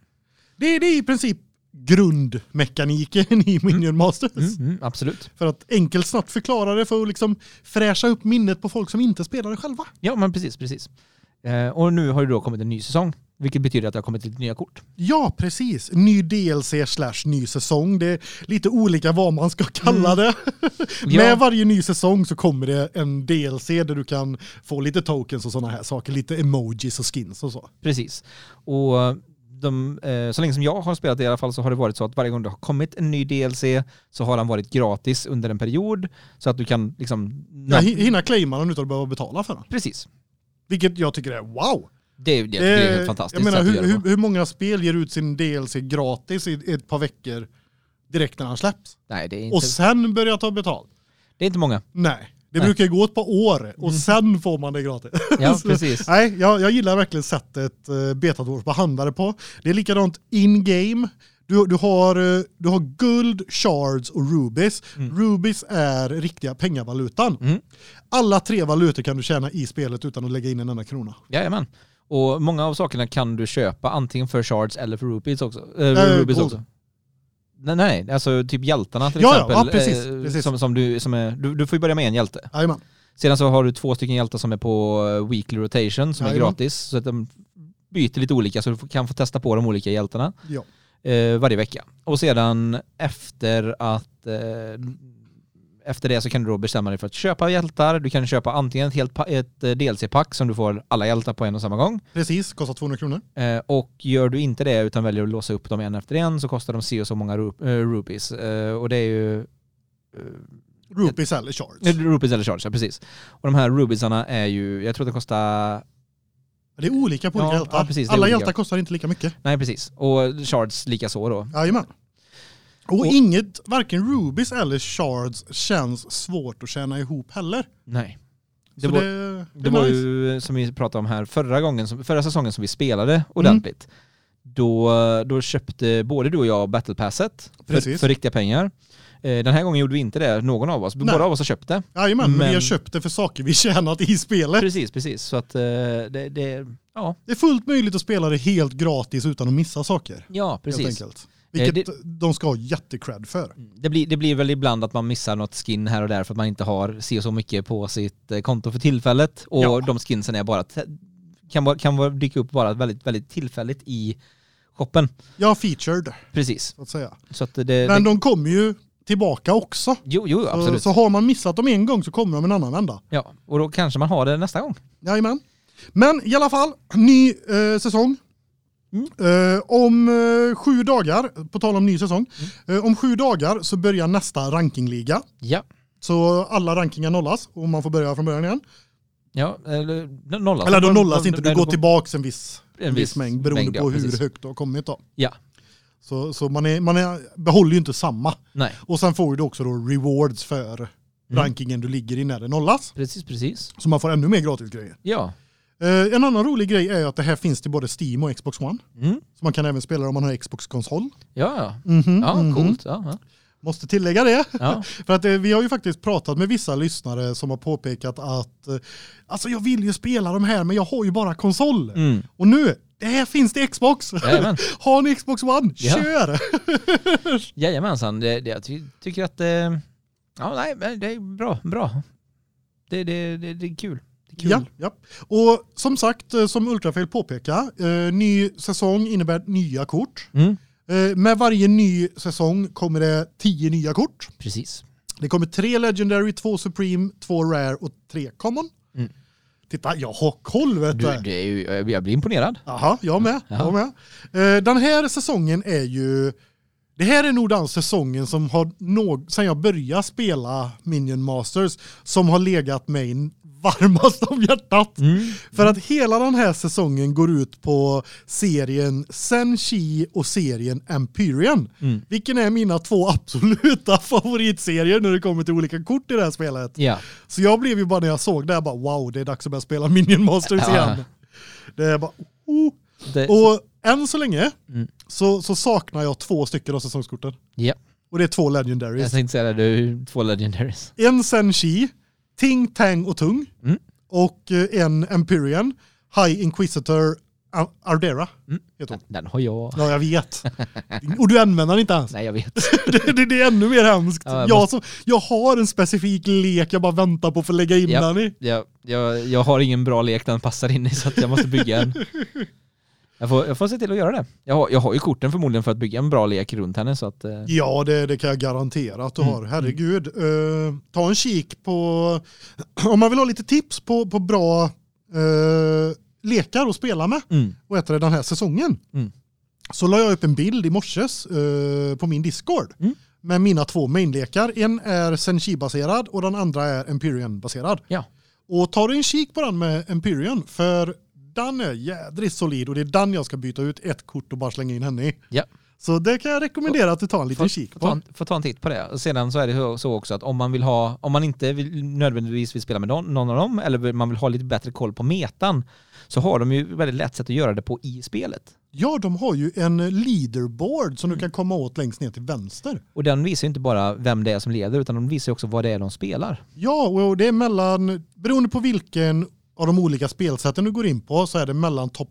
S1: Det, det är i princip grundmekaniken i Minion Masters.
S2: Mm, mm, absolut.
S1: För att enkelt snabbt förklara det för att liksom fräscha upp minnet på folk som inte spelar det själva.
S2: Ja, men precis, precis. Eh, och nu har det då kommit en ny säsong. Vilket betyder att det har kommit lite nya kort.
S1: Ja, precis. Ny DLC slash ny säsong. Det är lite olika vad man ska kalla det.
S2: Ja.
S1: Med varje ny säsong så kommer det en DLC där du kan få lite tokens och sådana här saker. Lite emojis och skins och så.
S2: Precis. Och de, eh, så länge som jag har spelat det i alla fall så har det varit så att varje gång det har kommit en ny DLC så har den varit gratis under en period. Så att du kan liksom...
S1: Hi- hinna claima den utan att behöva betala för den.
S2: Precis.
S1: Vilket jag tycker är wow.
S2: Det, är- det, det är helt fantastiskt.
S1: Jag menar, hur, hur, hur många spel ger ut sin DLC gratis i ett par veckor direkt när han släpps?
S2: Nej, det är, inte,
S1: Och sen börjar ta betalt?
S2: det är inte många.
S1: Nej. Det
S2: Nej.
S1: brukar gå ett par år och sen får man det gratis.
S2: Ja,
S1: Så-
S2: precis.
S1: Nej, jag, jag gillar verkligen sättet uh, Betadwarf behandlar det på. Det är likadant in-game. Du, du, har, eh, du har guld, shards och rubies. Rubies är riktiga pengavalutan.
S2: Mm.
S1: Alla tre valutor kan du tjäna i spelet utan att lägga in en enda krona.
S2: Jajamän. Och många av sakerna kan du köpa antingen för shards eller för rupees också. Eh,
S1: Eh,
S2: rubies
S1: gold.
S2: också. Nej, nej, alltså typ hjältarna till
S1: Ja, ja,
S2: exempel.
S1: ja, precis,
S2: eh,
S1: precis.
S2: Som, som du, som är, du, du får ju börja med en hjälte.
S1: Jajamän.
S2: Sedan så har du två stycken hjältar som är på weekly rotation som är
S1: Jajamän.
S2: gratis. Så att de byter lite olika så du kan få testa på de olika hjältarna
S1: Ja.
S2: eh, varje vecka. Och sedan efter att eh, efter det så kan du då bestämma dig för att köpa hjältar. Du kan köpa antingen ett, helt ett eh, DLC-pack som du får alla hjältar på en och samma gång.
S1: Precis, kostar 200 kronor.
S2: Eh, och gör du inte det utan väljer att låsa upp dem en efter en så kostar de si och så många ru- eh, rupees. Eh, och det är ju
S1: Rupees eller shards.
S2: eh, rupees eller charge, ja precis. Och de här rubiesarna är ju, jag tror att det kostar,
S1: Det är olika på
S2: Ja,
S1: olika hjältar.
S2: ja, precis,
S1: Alla
S2: olika.
S1: hjältar kostar inte lika mycket.
S2: nej precis. Och shards lika så då.
S1: Jajamän. Och,
S2: Och-
S1: inget, varken rubies eller shards känns svårt att tjäna ihop heller.
S2: Nej. Det var,
S1: det, det,
S2: det var ju som vi pratade om här förra gången, förra säsongen som vi spelade ordentligt. Då, då köpte både du och jag battle passet för, för riktiga pengar. Eh, Den här gången gjorde vi inte det, någon av oss.
S1: Nej.
S2: Båda av oss har köpt det.
S1: Jajamän, men vi
S2: men-
S1: har köpt det för saker vi tjänat i spelet.
S2: Precis, precis. Så att eh, det, det ja,
S1: Det är fullt möjligt att spela det helt gratis utan att missa saker.
S2: ja
S1: Helt
S2: precis.
S1: enkelt. Vilket
S2: det-
S1: de ska ha jättecred för.
S2: Det blir, det blir väl ibland att man missar något skin här och där för att man inte har se så mycket på sitt eh, konto för tillfället. Och
S1: Ja.
S2: de skinsen är bara, kan, kan dyka upp bara väldigt, väldigt tillfälligt i shoppen.
S1: Ja, featured
S2: Precis.
S1: så att säga.
S2: Så att det,
S1: Men de kommer ju tillbaka också.
S2: jo, jo,
S1: Så,
S2: absolut.
S1: så har man missat dem en gång så kommer de en annan vända.
S2: Ja, och då kanske man har det nästa gång.
S1: Jajamän. Men i alla fall, ny eh, säsong. Eh, om eh, sju dagar, på tal om ny säsong, eh, om sju dagar så börjar nästa rankingliga.
S2: Ja.
S1: Så alla rankingar nollas och man får börja från början igen.
S2: Ja, eller nollas.
S1: Eller då nollas inte, du går tillbaks en viss,
S2: En
S1: viss,
S2: viss
S1: mängd beroende
S2: mängd, ja,
S1: på hur
S2: precis.
S1: högt du har kommit då.
S2: Ja,
S1: Så, så man, är, man är, behåller ju inte samma.
S2: nej.
S1: Och sen får du också då rewards för
S2: Mm.
S1: rankingen du ligger i när det nollas.
S2: Precis, precis.
S1: Så man får ännu mer gratis grejer.
S2: Ja.
S1: Eh, en annan rolig grej är att det här finns till både Steam och Xbox One.
S2: Mm.
S1: Så man kan även spela om man har Xbox-konsol.
S2: Ja, ja.
S1: Mhm,
S2: Ja,
S1: mhm.
S2: coolt. Ja, ja.
S1: Måste tillägga det.
S2: Ja.
S1: För att eh, vi har ju faktiskt pratat med vissa lyssnare som har påpekat att eh, alltså jag vill ju spela de här men jag har ju bara konsol.
S2: Mm.
S1: Och nu, det här finns det Xbox.
S2: Jajamän.
S1: har ni Xbox One?
S2: Ja.
S1: Kör!
S2: Jajamensan, det, det, jag ty, tycker att eh, ja, nej, det är bra. bra. Det, det, det, det är kul.
S1: Ja, ja. Och som sagt, eh, som Ultrafail påpekar, eh, ny säsong innebär nya kort.
S2: Mm.
S1: Eh, med varje ny säsong kommer det tio nya kort.
S2: Precis.
S1: Det kommer tre Legendary, två Supreme, två Rare och tre Common.
S2: Mm.
S1: Titta, jag har koll vet
S2: Du,
S1: du.
S2: ju, jag blir imponerad.
S1: Jaha, jag med.
S2: Ja.
S1: Jag med. Eh, Den här säsongen är ju det här är nog den säsongen som har nog sen jag började spela Minion Masters som har legat mig varmast om hjärtat.
S2: Mm.
S1: För att hela den här säsongen går ut på serien Senshi och serien Empyrean.
S2: Mm.
S1: Vilken är mina två absoluta favoritserier när det kommer till olika kort i det här spelet.
S2: Ja.
S1: Så jag blev ju bara när jag såg det, jag bara wow, det är dags att börja spela Minion Masters
S2: Ja.
S1: igen. Det är bara, oh.
S2: Det,
S1: Och än så länge
S2: Mm.
S1: så, så saknar jag två stycken av säsongskorten.
S2: ja.
S1: Och det är två
S2: Jag
S1: Legendaries.
S2: tänkte säga det, du är två legendaries.
S1: En Senshi, Ting, Tang och Tung.
S2: Mm.
S1: Och eh, en Empyrean, High Inquisitor Ar- Ardera.
S2: Mm.
S1: Heter hon.
S2: Den har jag.
S1: Ja, jag vet. Och du använder den inte ens.
S2: Nej, jag vet.
S1: det, det, det är ännu mer hemskt.
S2: Ja, jag
S1: jag,
S2: måste-
S1: som, jag har en specifik lek jag bara väntar på för att lägga in
S2: Ja.
S1: den i.
S2: Jag, jag, jag har ingen bra lek den passar in i så att jag måste bygga en. Jag får, jag får se till att göra det. Jag har, jag har ju korten förmodligen för att bygga en bra lek runt henne så att... eh,
S1: Ja, det, det kan jag garantera att du
S2: Mm,
S1: har. Herregud. Eh, ta en kik på, om man vill ha lite tips på, på bra eh, lekar att spela med,
S2: Mm.
S1: vad heter det, den här säsongen.
S2: Mm.
S1: Så la jag upp en bild i morses eh, på min Discord
S2: Mm.
S1: med mina två mainlekar. En är Senshi-baserad och den andra är Empyrean-baserad.
S2: Ja.
S1: Och tar du en kik på den med Empyrean, för den är jädrigt solid och det är den jag ska byta ut ett kort och bara slänga in henne i.
S2: Ja.
S1: Så det kan jag rekommendera att du tar en liten
S2: Får,
S1: kik på.
S2: ta en, får ta en titt på det. Och sedan så är det så- så också att om man vill ha, om man inte vill, nödvändigtvis vill spela med någon, någon av dem eller man vill ha lite bättre koll på metan så har de ju väldigt lätt sätt att göra det på i spelet.
S1: Ja, de har ju en leaderboard som du kan komma åt längst ner till vänster.
S2: Och den visar ju inte bara vem det är som leder utan de visar ju också vad det är de spelar.
S1: Ja, och det är mellan, beroende på vilken av de olika spelsätten du går in på så är det mellan topp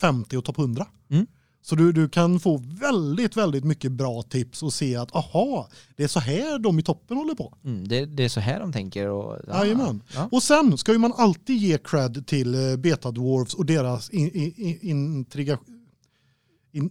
S1: 50 och topp 100.
S2: Mm.
S1: Så du, du kan få väldigt, väldigt mycket bra tips och se att aha, det är så här de i toppen håller på.
S2: Mm, det, det är så här de tänker. Och, ja,
S1: Jajamän.
S2: ja.
S1: Och sen ska ju man alltid ge cred till eh, Beta Dwarfs och deras in, in, in, intriga, in,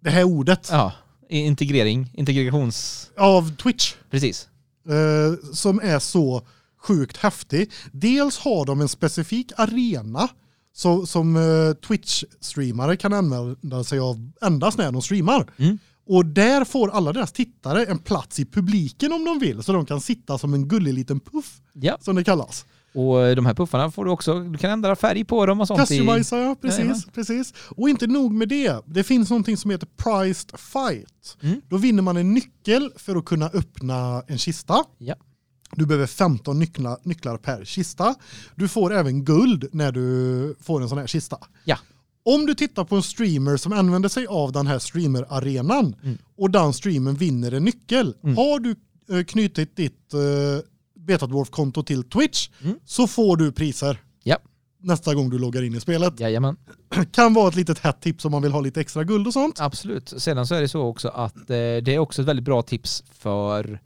S1: det här ordet
S2: ja, integrering, integrations...
S1: av Twitch.
S2: Precis.
S1: eh, som är så sjukt häftig. Dels har de en specifik arena så, som eh, Twitch-streamare kan använda sig av endast när de streamar.
S2: Mm.
S1: Och där får alla deras tittare en plats i publiken om de vill så de kan sitta som en gullig liten puff
S2: Ja,
S1: som det kallas.
S2: och de här puffarna får du också, du kan ändra färg på dem och sånt.
S1: Customisa, ja, precis,
S2: Jajamän.
S1: precis. Och inte nog med det. Det finns någonting som heter priced fight.
S2: Mm.
S1: Då vinner man en nyckel för att kunna öppna en kista.
S2: Ja.
S1: Du behöver 15 nycklar, nycklar per kista. Du får även guld när du får en sån här kista.
S2: Ja.
S1: Om du tittar på en streamer som använder sig av den här streamerarenan
S2: Mm.
S1: och den streamen vinner en nyckel.
S2: Mm.
S1: Har du eh, knutit ditt uh, Betadwarf-konto till Twitch
S2: Mm.
S1: så får du priser.
S2: Ja.
S1: Nästa gång du loggar in i spelet.
S2: Jajamän.
S1: Kan vara ett litet hett tips om man vill ha lite extra guld och sånt.
S2: Absolut. Sedan så är det så också att eh, det är också ett väldigt bra tips för eh,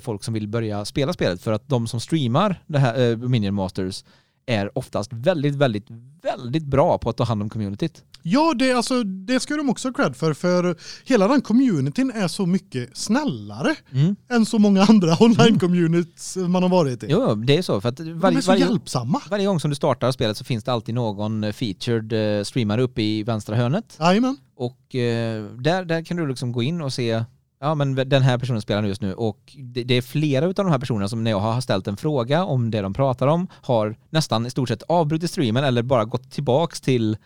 S2: folk som vill börja spela spelet för att de som streamar det här eh, Minion Masters är oftast väldigt, väldigt, väldigt bra på att ta hand om communityt.
S1: Ja, det, alltså, det ska de också ha cred för, för hela den communityn är så mycket snällare
S2: Mm.
S1: än så många andra online-communities man har varit i.
S2: Jo, det är så. För att
S1: de
S2: varje,
S1: är så
S2: varje,
S1: hjälpsamma.
S2: varje gång som du startar spelet så finns det alltid någon eh, featured eh, streamare uppe i vänstra hörnet.
S1: Jajamän.
S2: Och eh, där, där kan du liksom gå in och se, ja men den här personen spelar just nu och det, det är flera av de här personerna som när jag har ställt en fråga om det de pratar om har nästan i stort sett avbrutit streamen eller bara gått tillbaks till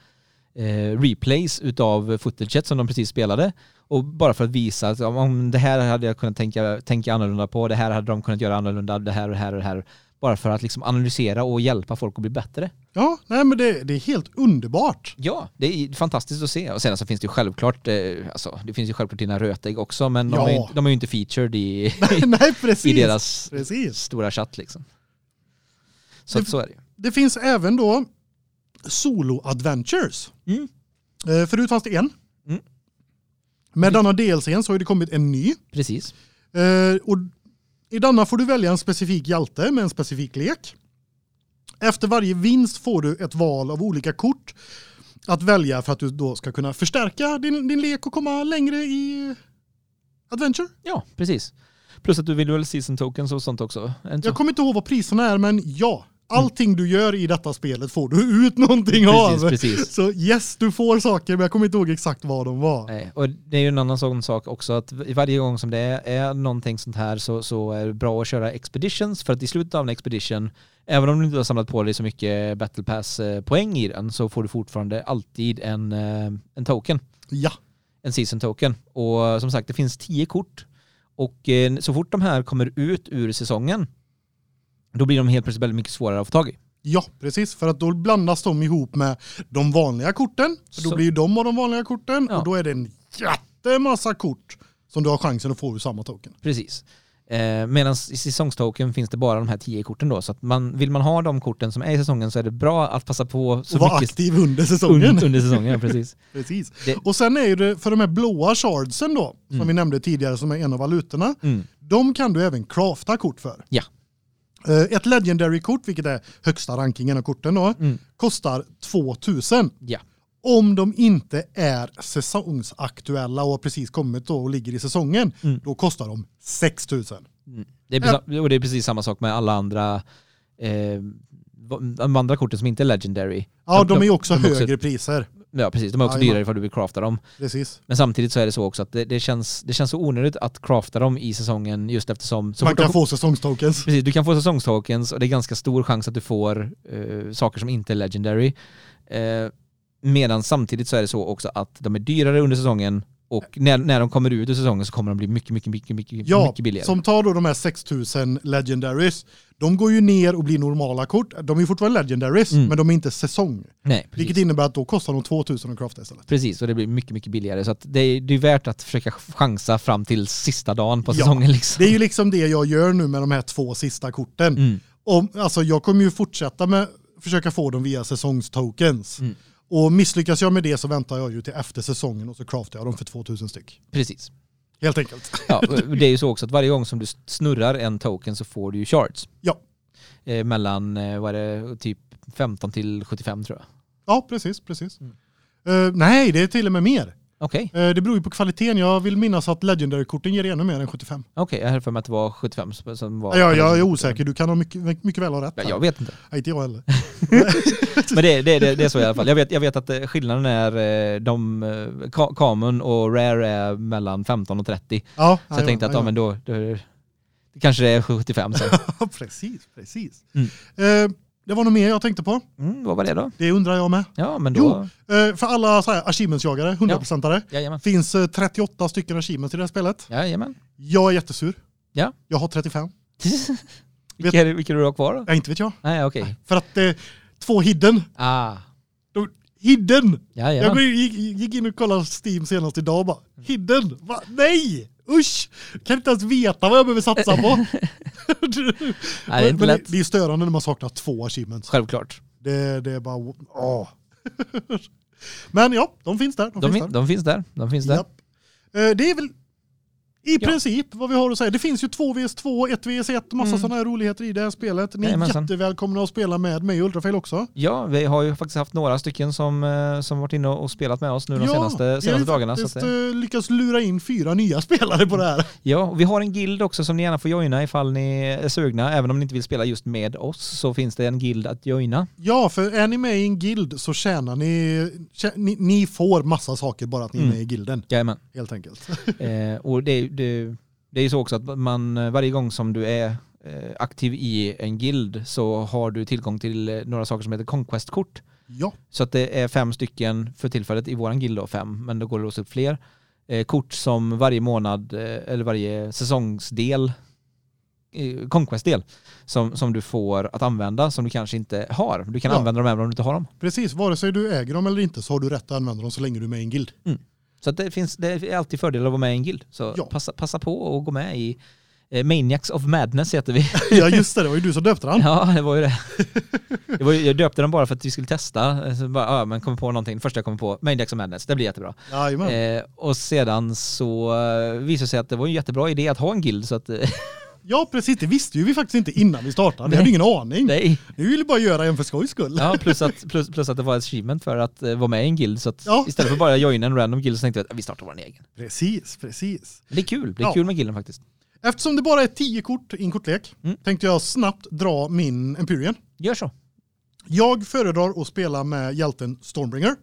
S2: eh, replays utav footaget som de precis spelade. Och bara för att visa att om- om det här hade jag kunnat tänka, tänka annorlunda på, det här hade de kunnat göra annorlunda, det här och det här och det här. Bara för att liksom analysera och hjälpa folk att bli bättre.
S1: Ja, nej men det, det är helt underbart.
S2: Ja, det är fantastiskt att se. Och sen så finns det ju självklart, eh, alltså det finns ju självklart dina rötägg också, men de,
S1: Ja.
S2: är, de är ju inte featured i,
S1: nej, precis.
S2: i deras
S1: Precis.
S2: stora chatt liksom. Så,
S1: Det-
S2: så är det ju.
S1: Det finns även då solo-adventures.
S2: Mm.
S1: Eh, förut fanns det en.
S2: Mm.
S1: Med denna DLCn så har det kommit en ny.
S2: Precis.
S1: Eh, och I denna får du välja en specifik hjälte med en specifik lek. Efter varje vinst får du ett val av olika kort att välja för att du då ska kunna förstärka din, din lek och komma längre i Adventure.
S2: Ja, precis. Plus att du vill väl season tokens och sånt också?
S1: Jag kommer inte ihåg vad priserna är men ja, allting du gör i detta spelet får du ut någonting av.
S2: Precis, precis.
S1: Så yes, du får saker men jag kommer inte ihåg exakt vad de var.
S2: Nej, och det är ju en annan sån sak också att varje gång som det är, är någonting sånt här så, så är det bra att köra expeditions för att i slutet av en expedition, även om du inte har samlat på dig så mycket battle pass eh, poäng i den så får du fortfarande alltid en, eh, en token,
S1: Ja,
S2: en season token. Och som sagt det finns tio kort och eh, så fort de här kommer ut ur säsongen då blir de helt plötsligt väldigt mycket svårare att få tag i.
S1: ja, precis. För att då blandas de ihop med de vanliga korten. För då
S2: Så-
S1: blir ju de av de vanliga korten
S2: Ja.
S1: och då är det en jättemassa kort som du har chansen att få ur samma token.
S2: Precis. Eh, Medan i säsongstoken finns det bara de här tio korten då. Så att man, vill man ha de korten som är i säsongen så är det bra att passa på så
S1: och vara
S2: mycket
S1: aktiv under säsongen.
S2: under, under säsongen. Ja, precis.
S1: Precis.
S2: Det-
S1: Och sen är det för de här blåa shardsen då, som
S2: Mm.
S1: vi nämnde tidigare som är en av valutorna.
S2: Mm.
S1: De kan du även crafta kort för.
S2: Ja.
S1: Eh, Ett legendary-kort, vilket är högsta rankingen av korten då,
S2: Mm.
S1: kostar 2000.
S2: Ja.
S1: Om de inte är säsongsaktuella och har precis kommit då och ligger i säsongen,
S2: Mm.
S1: då kostar de 6000.
S2: Mm. Det, är och det är precis samma sak med alla andra eh, de andra korten som inte är legendary.
S1: Ja, de, är ju också
S2: de är
S1: högre priser.
S2: Ja, precis. De är också
S1: Jajamän.
S2: dyrare ifall du vill crafta dem.
S1: Precis.
S2: Men samtidigt så är det så också att det, det, känns, det känns så onödigt att crafta dem i säsongen just eftersom
S1: Man
S2: fort de
S1: kan få säsongstokens.
S2: Precis, du kan få säsongstokens och det är ganska stor chans att du får eh, saker som inte är legendary. Eh, medan samtidigt så är det så också att de är dyrare under säsongen och när, när de kommer ut ur säsongen så kommer de bli mycket, mycket, mycket, mycket,
S1: Ja,
S2: mycket billigare.
S1: som tar då de här 6000 legendaries. De går ju ner och blir normala kort. De är fortfarande legendaries,
S2: Mm.
S1: men de är inte säsong.
S2: Nej, precis.
S1: Vilket innebär att då kostar de 2000 att crafta istället.
S2: Precis, och det blir mycket, mycket billigare. Så det, är, det är värt att försöka chansa fram till sista dagen på
S1: Ja,
S2: säsongen. Liksom.
S1: Det är ju liksom det jag gör nu med de här två sista korten.
S2: Mm.
S1: Om, alltså jag kommer ju fortsätta med försöka få dem via säsongstokens.
S2: Mm.
S1: Och misslyckas jag med det så väntar jag ju till efter säsongen och så craftar jag dem för 2000 styck.
S2: Precis.
S1: Helt enkelt.
S2: Ja, det är ju så också att varje gång som du snurrar en token så får du ju shards.
S1: Ja.
S2: Eh, mellan, eh, vad är det, typ 15 till 75 tror jag.
S1: Ja, precis, precis.
S2: Mm.
S1: Eh, nej, det är till och med mer.
S2: Okej,
S1: Eh, det beror ju på kvaliteten. Jag vill minnas att legendary-korten ger ännu mer än 75.
S2: okej, jag hade för mig att det var 75 som- var...
S1: Ja, jag är osäker. Du kan ha mycket, mycket väl ha rätt.
S2: Ja, jag vet inte.
S1: Nej, inte jag heller.
S2: Men det, det, det, det är så i alla fall. Jag vet, jag vet att eh, skillnaden är eh, de, Common och Rare är mellan 15 och 30.
S1: Ja,
S2: Så jag tänkte att ja, men då, då kanske det är 75 sen.
S1: Precis, precis.
S2: Mm.
S1: Eh, det var nog mer jag tänkte på.
S2: Mm, vad var det då?
S1: Det undrar jag med.
S2: Ja, men då...
S1: Jo. Eh, för alla så här achievementsjagare, 100%are,
S2: Jajamän.
S1: finns eh, 38 stycken achievements i det här spelet.
S2: Jajamän.
S1: Jag är jättesur.
S2: Ja.
S1: Jag har 35.
S2: Vilka det- vilka du har kvar då?
S1: Ja, inte vet jag.
S2: Nej, okej.
S1: För att är två hidden.
S2: Ah,
S1: De, hidden! Jag
S2: jajamän.
S1: gick, gick in och kollade Steam senast idag och bara Hidden! Va? Nej! Usch! Kan inte ens veta vad jag behöver satsa på.
S2: Nej, det är inte lätt.
S1: det är störande när man saknar två achievements.
S2: Självklart.
S1: Det, det är bara... Åh. Men ja, de finns där. De,
S2: De,
S1: finns
S2: fin-
S1: där.
S2: de finns där. De finns där.
S1: Japp. Eh, Det är väl I
S2: Ja.
S1: princip vad vi har att säga. Det finns ju 2vs2, 1vs1, massa
S2: Mm.
S1: sådana här roligheter i det här spelet. Ni är
S2: Jajamensan.
S1: jättevälkomna att spela med mig och Ultrafail också.
S2: Ja, vi har ju faktiskt haft några stycken som, eh, som varit inne och spelat med oss nu de senaste,
S1: vi har ju
S2: senaste dagarna. Så
S1: faktiskt
S2: att, det-
S1: eh, lyckats lura in fyra nya spelare på det här.
S2: ja, och vi har en guild också som ni gärna får joina ifall ni är sugna. Även om ni inte vill spela just med oss så finns det en guild att joina.
S1: Ja, för är ni med i en guild så tjänar ni, tjä, ni, ni får massa saker bara att ni är
S2: Mm.
S1: med i gilden,
S2: Jajamän.
S1: helt enkelt.
S2: Eh, och det, det, det är ju så också att man varje gång som du är eh, aktiv i en guild så har du tillgång till eh, några saker som heter Conquest-kort.
S1: Ja,
S2: Så att det är fem stycken för tillfället i våran guild då, fem, men då går det låsa upp fler. Eh, kort som varje månad eh, eller varje säsongsdel, eh, Conquest-del, som, som du får att använda som du kanske inte har. Du kan
S1: Ja.
S2: använda dem även om du inte har dem.
S1: precis. Vare sig du äger dem eller inte så har du rätt att använda dem så länge du är med i en guild.
S2: Så det, finns, det är alltid fördelar att vara med i en guild. Så
S1: Ja.
S2: passa, passa på och gå med i eh, Maniacs of Madness heter vi.
S1: Ja, just det. Det var ju du som döpte den.
S2: Ja, det var ju det. det var ju, jag döpte den bara för att vi skulle testa. Så bara, ja, men kom på någonting. Första jag kom på, Maniacs of Madness, det blir jättebra.
S1: Jajamän.
S2: Eh, och sedan så eh, visade det sig att det var en jättebra idé att ha en guild så att eh,
S1: Ja, precis. Det visste ju vi faktiskt inte innan vi startade. Vi hade ingen aning.
S2: nej.
S1: Vi ville bara göra en för skojs skull.
S2: Ja, plus att, plus, plus att det var ett achievement för att eh, vara med i en guild så att
S1: Ja.
S2: istället för bara joina en random guild så tänkte vi att vi startar vår egen.
S1: Precis, precis.
S2: Men det är kul, det är
S1: Ja.
S2: kul med guilden faktiskt.
S1: Eftersom det bara är tio kort i en kortlek
S2: Mm.
S1: tänkte jag snabbt dra min Empyrean.
S2: Gör så.
S1: Jag föredrar att spela med hjälten Stormbringer.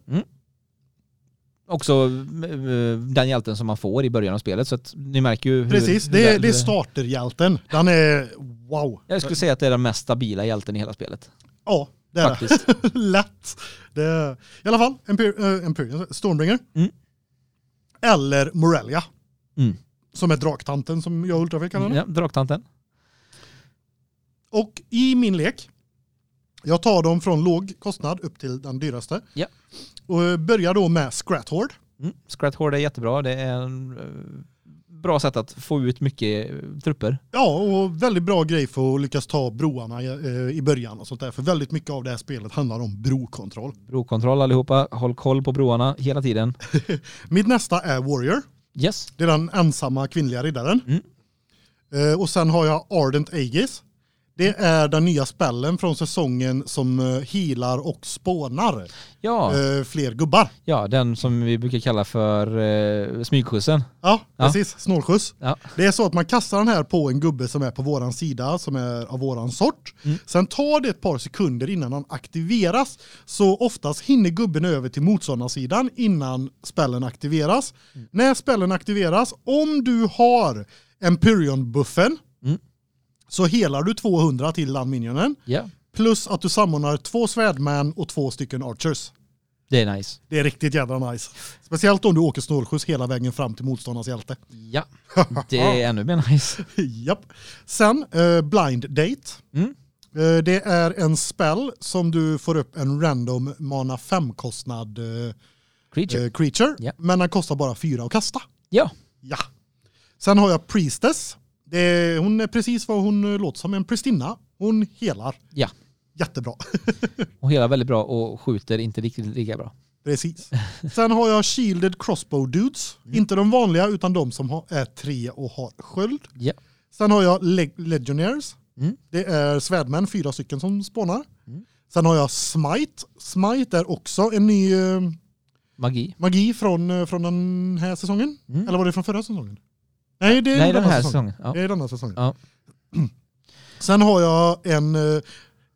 S2: Också eh, den hjälten som man får i början av spelet så att ni märker ju hur...
S1: Precis, det är, det är starterhjälten. Den är wow.
S2: Jag skulle säga att det är den mest stabila hjälten i hela spelet.
S1: Ja, det är
S2: Faktiskt.
S1: det. Lätt. Det är, I alla fall, äh, Empyrean Stormbringer.
S2: Mm.
S1: Eller Morelia.
S2: Mm.
S1: Som är draktanten som jag och kallar den.
S2: Ja, draktanten.
S1: Och i min lek, jag tar dem från låg kostnad upp till den dyraste.
S2: Ja.
S1: Och börjar då med Scrathord.
S2: Mm. Scrathord är jättebra. Det är en eh, bra sätt att få ut mycket eh, trupper.
S1: Ja, och väldigt bra grej för att lyckas ta broarna eh, i början och sånt där. För väldigt mycket av det här spelet handlar om brokontroll.
S2: Brokontroll allihopa. Håll koll på broarna hela tiden.
S1: Mitt nästa är Warrior.
S2: Yes.
S1: Det är den ensamma kvinnliga riddaren.
S2: Mm.
S1: Eh, och sen har jag Ardent Aegis. Det är den nya spellen från säsongen som eh, healar och spånar
S2: Ja,
S1: eh, fler gubbar.
S2: ja, den som vi brukar kalla för eh, smygskjutsen.
S1: Ja,
S2: Ja.
S1: precis. Snålskjuts.
S2: Ja.
S1: Det är så att man kastar den här på en gubbe som är på våran sida, som är av våran sort.
S2: Mm.
S1: Sen tar det ett par sekunder innan han aktiveras. Så oftast hinner gubben över till motståndarsidan innan spellen aktiveras.
S2: Mm.
S1: När spellen aktiveras, om du har Empyrean-buffen
S2: Mm.
S1: Så helar du 200 till den minionen.
S2: Ja,
S1: Plus att du samordnar två svärdmän och två stycken archers.
S2: det är nice.
S1: Det är riktigt jävla nice. Speciellt om du åker snålskjuts hela vägen fram till motståndarens hjälte.
S2: Ja, det är ännu mer nice.
S1: Japp. Sen eh, blind date.
S2: Mm.
S1: Eh, det är en spell som du får upp en random mana 5 kostnad eh,
S2: Creature.
S1: creature.
S2: Ja.
S1: Men den kostar bara 4 att kasta.
S2: Ja,
S1: Ja. Sen har jag priestess. Det hon är precis vad hon låter som en pristinna. Hon helar.
S2: Ja.
S1: Jättebra.
S2: och hela väldigt bra och skjuter inte riktigt lika bra.
S1: Precis. Sen har jag shielded crossbow dudes.
S2: Mm.
S1: Inte de vanliga utan de som har, är tre och har sköld.
S2: Ja.
S1: Sen har jag leg legionnaires.
S2: Mm.
S1: Det är svärdmän, fyra stycken som spånar.
S2: Mm.
S1: Sen har jag smite. Smite är också en ny eh,
S2: Magi.
S1: magi från, eh, från den här säsongen.
S2: Mm.
S1: Eller var det från förra säsongen? Nej, det är
S2: Nej, den här
S1: säsongen.
S2: säsongen. Ja.
S1: Det är denna säsongen.
S2: Ja.
S1: Sen har jag en... eh,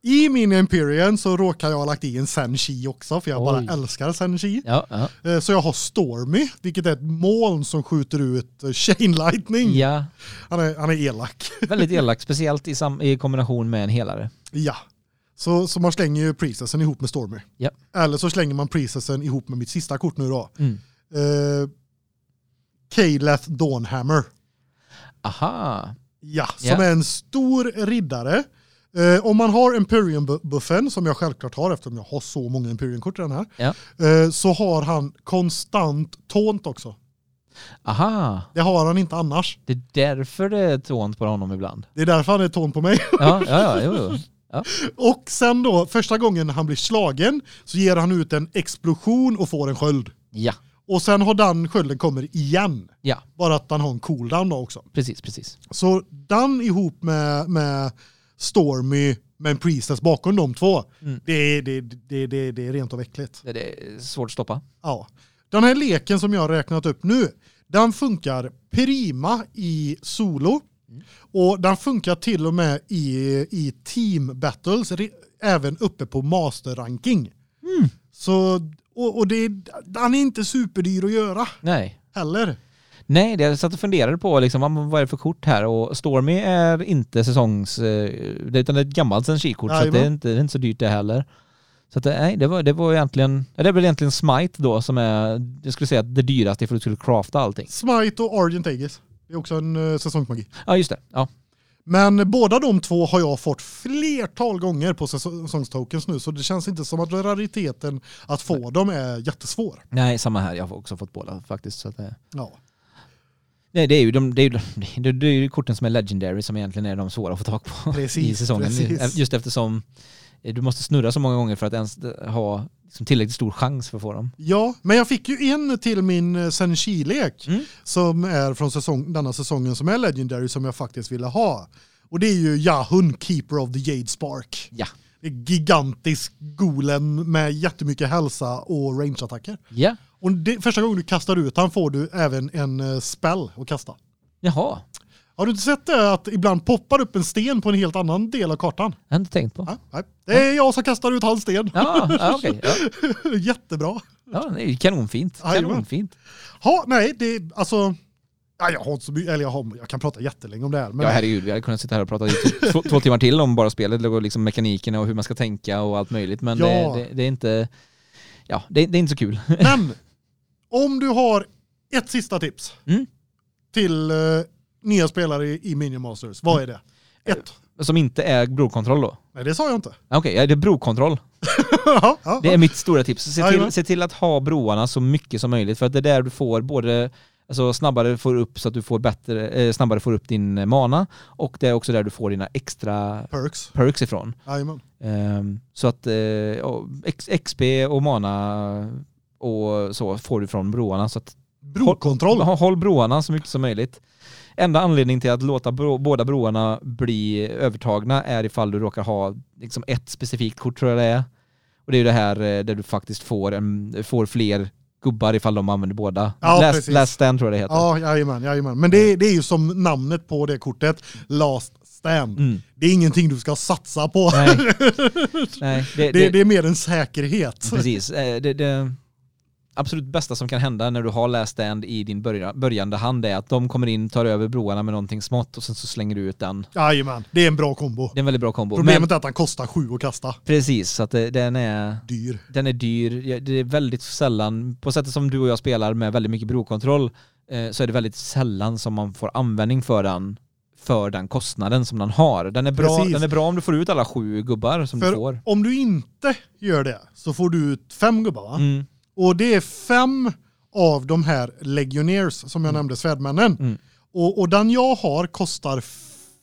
S1: I min Empyrean så råkar jag ha lagt i en Senshi också för jag
S2: Oj.
S1: bara älskar Senshi.
S2: Ja, ja.
S1: Eh, Så jag har Stormy, vilket är ett moln som skjuter ut eh, Chain Lightning.
S2: ja,
S1: Han, är, han är elak.
S2: väldigt elak, speciellt i, sam- i kombination med en helare.
S1: Ja. Så, så man slänger ju Priestessen ihop med Stormy.
S2: Ja.
S1: Eller så slänger man Priestessen ihop med mitt sista kort nu då.
S2: Mm.
S1: Uh, Kaleth Dawnhammer.
S2: Aha,
S1: Ja, som
S2: Ja.
S1: är en stor riddare. Eh, om man har Empyrean-buffen, som jag självklart har eftersom jag har så många Empyrean-kort i den här,
S2: Ja.
S1: eh, så har han konstant taunt också.
S2: aha.
S1: Det har han inte annars.
S2: Det är därför det är tånt på honom ibland.
S1: Det är därför han är taunt på mig.
S2: Ja, ja, ja, jo, jo.
S1: Och sen då, första gången han blir slagen så ger han ut en explosion och får en sköld.
S2: Ja,
S1: Och sen har den skölden kommer igen.
S2: Ja.
S1: Bara att den har en cooldown då också.
S2: Precis, precis.
S1: Så den ihop med, med Stormy med en priestess bakom de två.
S2: Mm.
S1: Det, är, det, det, det, det är rent och äckligt.
S2: Det är svårt att stoppa.
S1: Ja. Den här leken som jag har räknat upp nu, den funkar prima i solo. Och den funkar till och med i, i team battles, även uppe på masterranking. Så, och, och det, den är inte superdyr att göra
S2: Nej.
S1: heller.
S2: Nej, det jag satt och funderade på liksom, vad är det för kort här och Stormy är inte säsongs... eh, det- Utan det är ett gammalt Senshi-kort så att det, är inte, det är inte så dyrt det heller. Så att det, nej, det var, det var egentligen... Det är väl egentligen Smite då som är, jag skulle säga det dyraste för att du skulle crafta allting.
S1: Smite och Argent Aegis. Det är också en uh, säsongsmagi.
S2: Ja, just det. Ja.
S1: Men båda de två har jag fått flertal gånger på säsongstokens nu så det känns inte som att rariteten att få dem är jättesvår.
S2: Nej, samma här. Jag har också fått båda faktiskt. Så att det,
S1: Ja.
S2: nej, det är ju de, det är ju, det, är ju korten som är legendary som egentligen är de svåra att få tag på
S1: Precis,
S2: i säsongen.
S1: precis.
S2: Just eftersom eh, du måste snurra så många gånger för att ens ha liksom, tillräckligt stor chans för att få dem.
S1: Ja, men jag fick ju en till min eh, Senshi-lek
S2: Mm.
S1: som är från säsong, denna säsongen som är Legendary som jag faktiskt ville ha. Och det är ju Yahun, Keeper of the Jade Spark.
S2: Ja.
S1: Gigantisk golem med jättemycket hälsa och range-attacker.
S2: Ja.
S1: Och det, första gången du kastar ut han får du även en eh, spell att kasta.
S2: Jaha.
S1: Har du inte sett det att ibland poppar upp en sten på en helt annan del av kartan?
S2: Jag har inte tänkt på.
S1: Nej. Det är jag som kastar ut hans sten.
S2: Ja, ja okej. Ja.
S1: Jättebra.
S2: ja, det är kanonfint. Kanonfint.
S1: Ja, nej, det alltså ja, jag har inte så mycket, eller jag, har, jag kan prata jättelänge om det här. Men
S2: Ja herregud, vi hade kunnat sitta här och prata i typ två, två timmar till om bara spelet och liksom mekanikerna och hur man ska tänka och allt möjligt. Men
S1: Ja.
S2: det, det, det är inte... Ja, det, det är inte så kul.
S1: Men om du har ett sista tips
S2: Mm.
S1: till eh, nya spelare i, i Minion Masters, vad är det? Ett.
S2: Som inte är brokontroll då?
S1: Nej, det sa jag inte.
S2: Okej, ja, det är brokontroll.
S1: ja, ja,
S2: Det är mitt stora tips. Se till, se till att ha broarna så mycket som möjligt för att det är där du får både Alltså snabbare får upp så att du får bättre, eh, snabbare får upp din eh, mana och det är också där du får dina extra
S1: Perks.
S2: perks ifrån.
S1: Jajamän.
S2: Ehm, så att eh, XP och mana och så får du från broarna. Så att
S1: Brokontroll.
S2: Håll, håll broarna så mycket som möjligt. Enda anledningen till att låta bro, båda broarna bli övertagna är ifall du råkar ha liksom ett specifikt kort tror jag det är. Och det är ju det här eh, där du faktiskt får, en, får fler gubbar ifall de använder båda.
S1: Ja,
S2: last,
S1: precis.
S2: last stand tror jag det heter.
S1: Ja, jajamän, jajamän. Men det, är- det är ju som namnet på det kortet, Last Stand.
S2: Mm.
S1: Det är ingenting du ska satsa på.
S2: Nej. Nej, det,
S1: Det,
S2: det,
S1: är mer en säkerhet.
S2: Precis. Eh, det absolut bästa som kan hända när du har last stand i din börja, börjande hand är att de kommer in, tar över broarna med någonting smått och sen så slänger du ut den.
S1: Jajamän, det är en bra kombo.
S2: Det är en väldigt bra kombo.
S1: Problemet
S2: Men,
S1: är att den kostar sju att kasta.
S2: precis, så att det, den är
S1: Dyr.
S2: den är dyr. Det är väldigt sällan, på sättet som du och jag spelar med väldigt mycket brokontroll, eh, så är det väldigt sällan som man får användning för den för den kostnaden som den har. Den är bra,
S1: Precis.
S2: den är bra om du får ut alla sju gubbar som du
S1: För
S2: får.
S1: om du inte gör det så får du ut fem gubbar va?
S2: Mm.
S1: Och det är fem av de här Legionnaires som jag nämnde, svärdmännen.
S2: Mm.
S1: Och, och den jag har kostar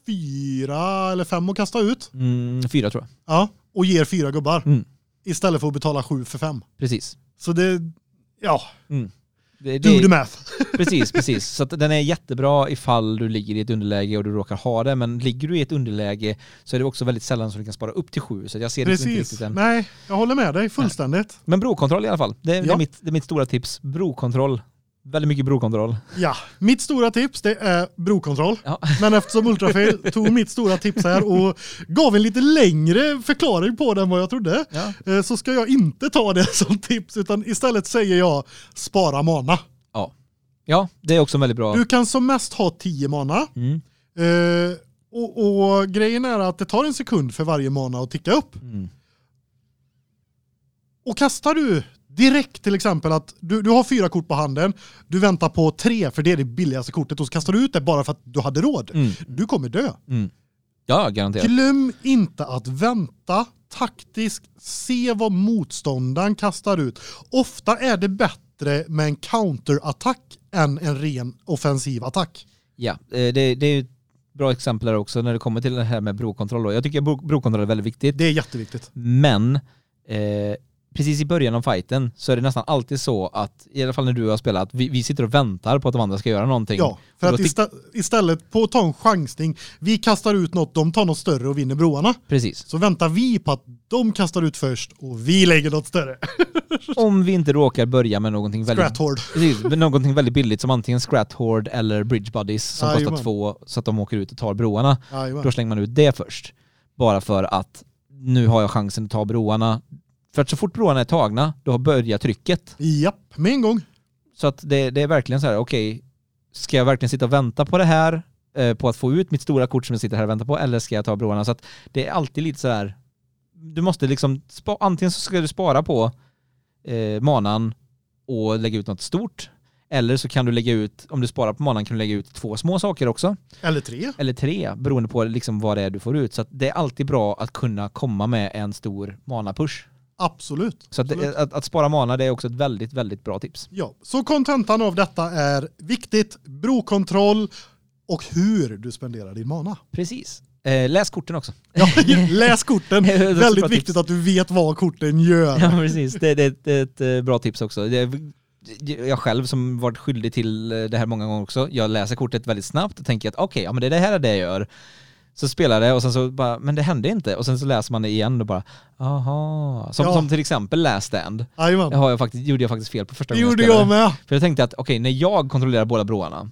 S1: fyra eller fem att kasta ut.
S2: Mm, fyra tror jag.
S1: Ja, och ger fyra gubbar.
S2: Mm.
S1: Istället för att betala sju för fem.
S2: Precis.
S1: Så det, ja,
S2: Det,
S1: do
S2: det,
S1: the math.
S2: precis, precis. Så den är jättebra ifall du ligger i ett underläge och du råkar ha det, men ligger du i ett underläge så är det också väldigt sällan som du kan spara upp till sju, så jag ser det inte
S1: Precis.
S2: riktigt än.
S1: Nej, jag håller med dig fullständigt.
S2: Men brokontroll i alla fall. Det, det,
S1: Ja.
S2: är mitt, det är mitt stora tips. Brokontroll. Väldigt mycket brokontroll.
S1: Ja, mitt stora tips det är brokontroll.
S2: Ja.
S1: Men eftersom Ultrafail tog mitt stora tips här och gav en lite längre förklaring på det än vad jag trodde
S2: Ja.
S1: eh, så ska jag inte ta det som tips utan istället säger jag spara mana.
S2: Ja. ja, det är också väldigt bra.
S1: Du kan som mest ha 10 mana.
S2: Mm.
S1: Eh, och, och grejen är att det tar en sekund för varje mana att ticka upp.
S2: Mm.
S1: Och kastar du direkt till exempel att du, du har fyra kort på handen, du väntar på tre för det är det billigaste kortet och så kastar du ut det bara för att du hade råd.
S2: Mm.
S1: Du kommer dö.
S2: Mm. Ja, garanterat.
S1: Glöm inte att vänta taktiskt, se vad motståndaren kastar ut. Ofta är det bättre med en counterattack än en ren offensiv attack.
S2: Ja, eh, det, det är bra exempel här också när det kommer till det här med brokontroll. Jag tycker bro, brokontroll är väldigt viktigt.
S1: Det är jätteviktigt.
S2: Men eh, precis i början av fighten så är det nästan alltid så att, i alla fall när du har spelat, vi, vi sitter och väntar på att de andra ska göra någonting.
S1: Ja, för att istä istället på att ta en chansning, vi kastar ut något, de tar något större och vinner broarna.
S2: Precis.
S1: Så väntar vi på att de kastar ut först och vi lägger något större.
S2: Om vi inte råkar börja med någonting väldigt
S1: Scrathord.
S2: Precis, med någonting väldigt billigt som antingen Scrathord eller Bridge Buddies som
S1: Jajamän.
S2: kostar två så att de åker ut och tar broarna.
S1: Jajamän.
S2: Då slänger man ut det först. Bara för att nu har jag chansen att ta broarna. För att så fort broarna är tagna, då börjar trycket.
S1: Japp, med en gång.
S2: Så att det, det är verkligen så här, okej, ska jag verkligen sitta och vänta på det här, eh, på att få ut mitt stora kort som jag sitter här och väntar på, eller ska jag ta broarna? Så att det är alltid lite så här, du måste liksom, spa, antingen så ska du spara på eh, manan och lägga ut något stort, eller så kan du lägga ut, om du sparar på manan kan du lägga ut två små saker också,
S1: Eller tre.
S2: eller tre, beroende på liksom vad det är du får ut. Så att det är alltid bra att kunna komma med en stor mana-push.
S1: Absolut.
S2: Så att,
S1: Absolut.
S2: att, att spara mana det är också ett väldigt, väldigt bra tips.
S1: Ja, så kontentan av detta är viktigt, brokontroll och hur du spenderar din mana.
S2: Precis. Eh, läs korten också.
S1: Ja, läs korten. Väldigt viktigt
S2: tips.
S1: att du vet vad korten gör.
S2: Ja, precis. Det, det, det är ett eh, bra tips också. Det, jag själv som varit skyldig till eh, det här många gånger också, jag läser kortet väldigt snabbt och tänker att okej, ja men det är det här är det jag gör. Så spelar det och sen så bara, men det hände inte. Och sen så läser man det igen och bara, aha. Som,
S1: Ja.
S2: som till exempel Last. Det
S1: Jajamän.
S2: har jag faktiskt, gjorde jag faktiskt fel på första
S1: Det
S2: gången
S1: gjorde
S2: spelade.
S1: jag med.
S2: För jag tänkte att okej, när jag kontrollerar båda broarna,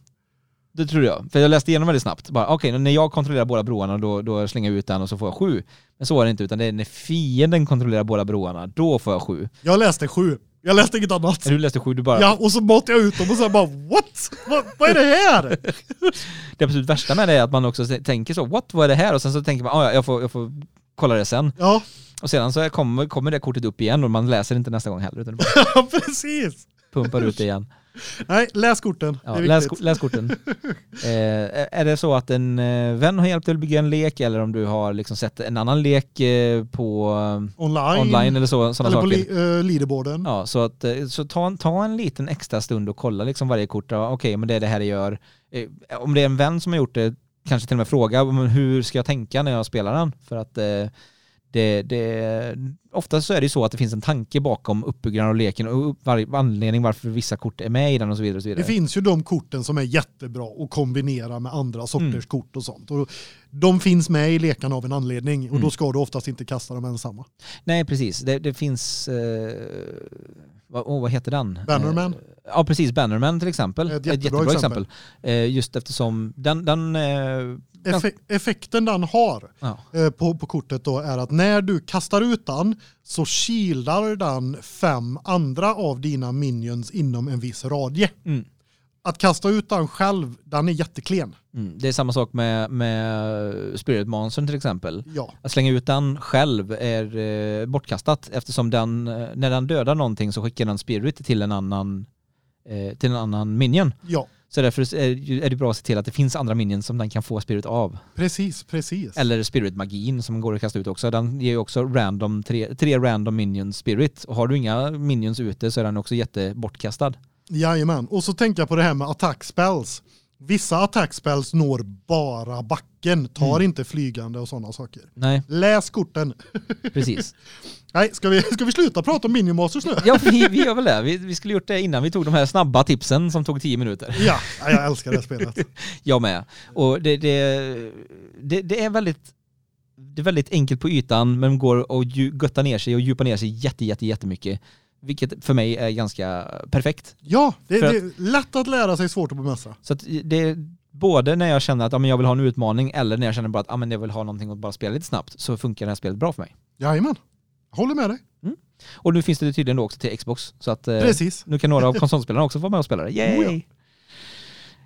S2: det tror jag. För jag läste igenom väldigt snabbt. Bara, Okej, när jag kontrollerar båda broarna då, då slänger jag ut den och så får jag sju. Men så var det inte, utan det är när fienden kontrollerar båda broarna, då får jag sju.
S1: Jag läste sju. Jag läste inget annat.
S2: Du läste sju, du bara...
S1: Ja, och så måtte jag ut dem och så bara what? Vad, vad är det här?
S2: Det absolut värsta med det är att man också tänker så, what, vad är det här? Och sen så tänker man, ah, ja, jag får, jag får kolla det sen.
S1: Ja,
S2: Och sedan så kommer, kommer det kortet upp igen och man läser inte nästa gång heller, utan bara
S1: precis.
S2: pumpar ut det igen.
S1: Nej, läs korten.
S2: Ja,
S1: det
S2: läs, läs korten. eh, är det så att en eh, vän har hjälpt dig att bygga en lek eller om du har liksom sett en annan lek eh, på
S1: Online.
S2: online eller så, sådana
S1: eller på
S2: saker?
S1: li, uh, leaderboarden.
S2: Ja, så, att, eh, så ta, en, ta en liten extra stund och kolla liksom varje kort. Ja, Okej, men det är det här jag gör. Eh, om det är en vän som har gjort det, kanske till och med fråga hur ska jag tänka när jag spelar den? För att eh, det, det, ofta så är det så att det finns en tanke bakom uppbyggnaden av leken och var, anledning varför vissa kort är med i den och så vidare. Och så vidare.
S1: Det finns ju de korten som är jättebra att kombinera med andra sorters
S2: Mm.
S1: kort och sånt. Och de finns med i lekarna av en anledning och
S2: Mm.
S1: då ska du oftast inte kasta dem ensamma.
S2: Nej, precis. Det, det finns... Eh, vad, åh, vad heter den?
S1: Bannerman.
S2: Eh, ja, precis. Bannerman till exempel.
S1: Ett jättebra exempel.
S2: Eh, just eftersom den... den eh,
S1: Effe effekten den har
S2: ja,
S1: eh, på, på kortet då är att när du kastar ut den så shieldar den fem andra av dina minions inom en viss radie.
S2: mm.
S1: Att kasta ut den själv, den är jätteklen.
S2: Mm. Det är samma sak med, med Spirit Monster till exempel.
S1: Ja,
S2: Att slänga ut den själv är eh, bortkastat eftersom den, eh, när den dödar någonting så skickar den Spirit till en annan, eh, till en annan minion.
S1: ja,
S2: Så därför är det bra att se till att det finns andra minions som den kan få Spirit av.
S1: precis, precis.
S2: Eller Spirit-magin som går att kasta ut också. Den ger ju också random, tre, tre random minions Spirit. Och har du inga minions ute så är den också jättebortkastad.
S1: Jajamän. Och så tänker jag på det här med attack spells. Vissa attack spells når bara backen, tar
S2: Mm.
S1: inte flygande och sådana saker.
S2: Nej,
S1: Läs korten.
S2: precis.
S1: Nej, ska vi, ska vi sluta prata om Minimasters nu?
S2: Ja, vi, vi gör väl det. Vi, vi skulle gjort det innan vi tog de här snabba tipsen som tog tio minuter.
S1: Ja, jag älskar det spelet.
S2: Jag med. Och det, det, det, det är väldigt det är väldigt enkelt på ytan men går ju- götta ner sig och djupa ner sig jätte, jätte, jättemycket. Vilket för mig är ganska perfekt.
S1: Ja, det, det är lätt att lära sig, svårt att bemästra.
S2: Så att det både när jag känner att ja, men jag vill ha en utmaning eller när jag känner bara att ja, men jag vill ha någonting att bara spela lite snabbt så funkar det här spelet bra för mig.
S1: Jajamän, håller med dig.
S2: Och nu finns det tydligen också till Xbox så att eh,
S1: Precis.
S2: nu kan några av konsolspelarna också få vara med och spela det. Yay!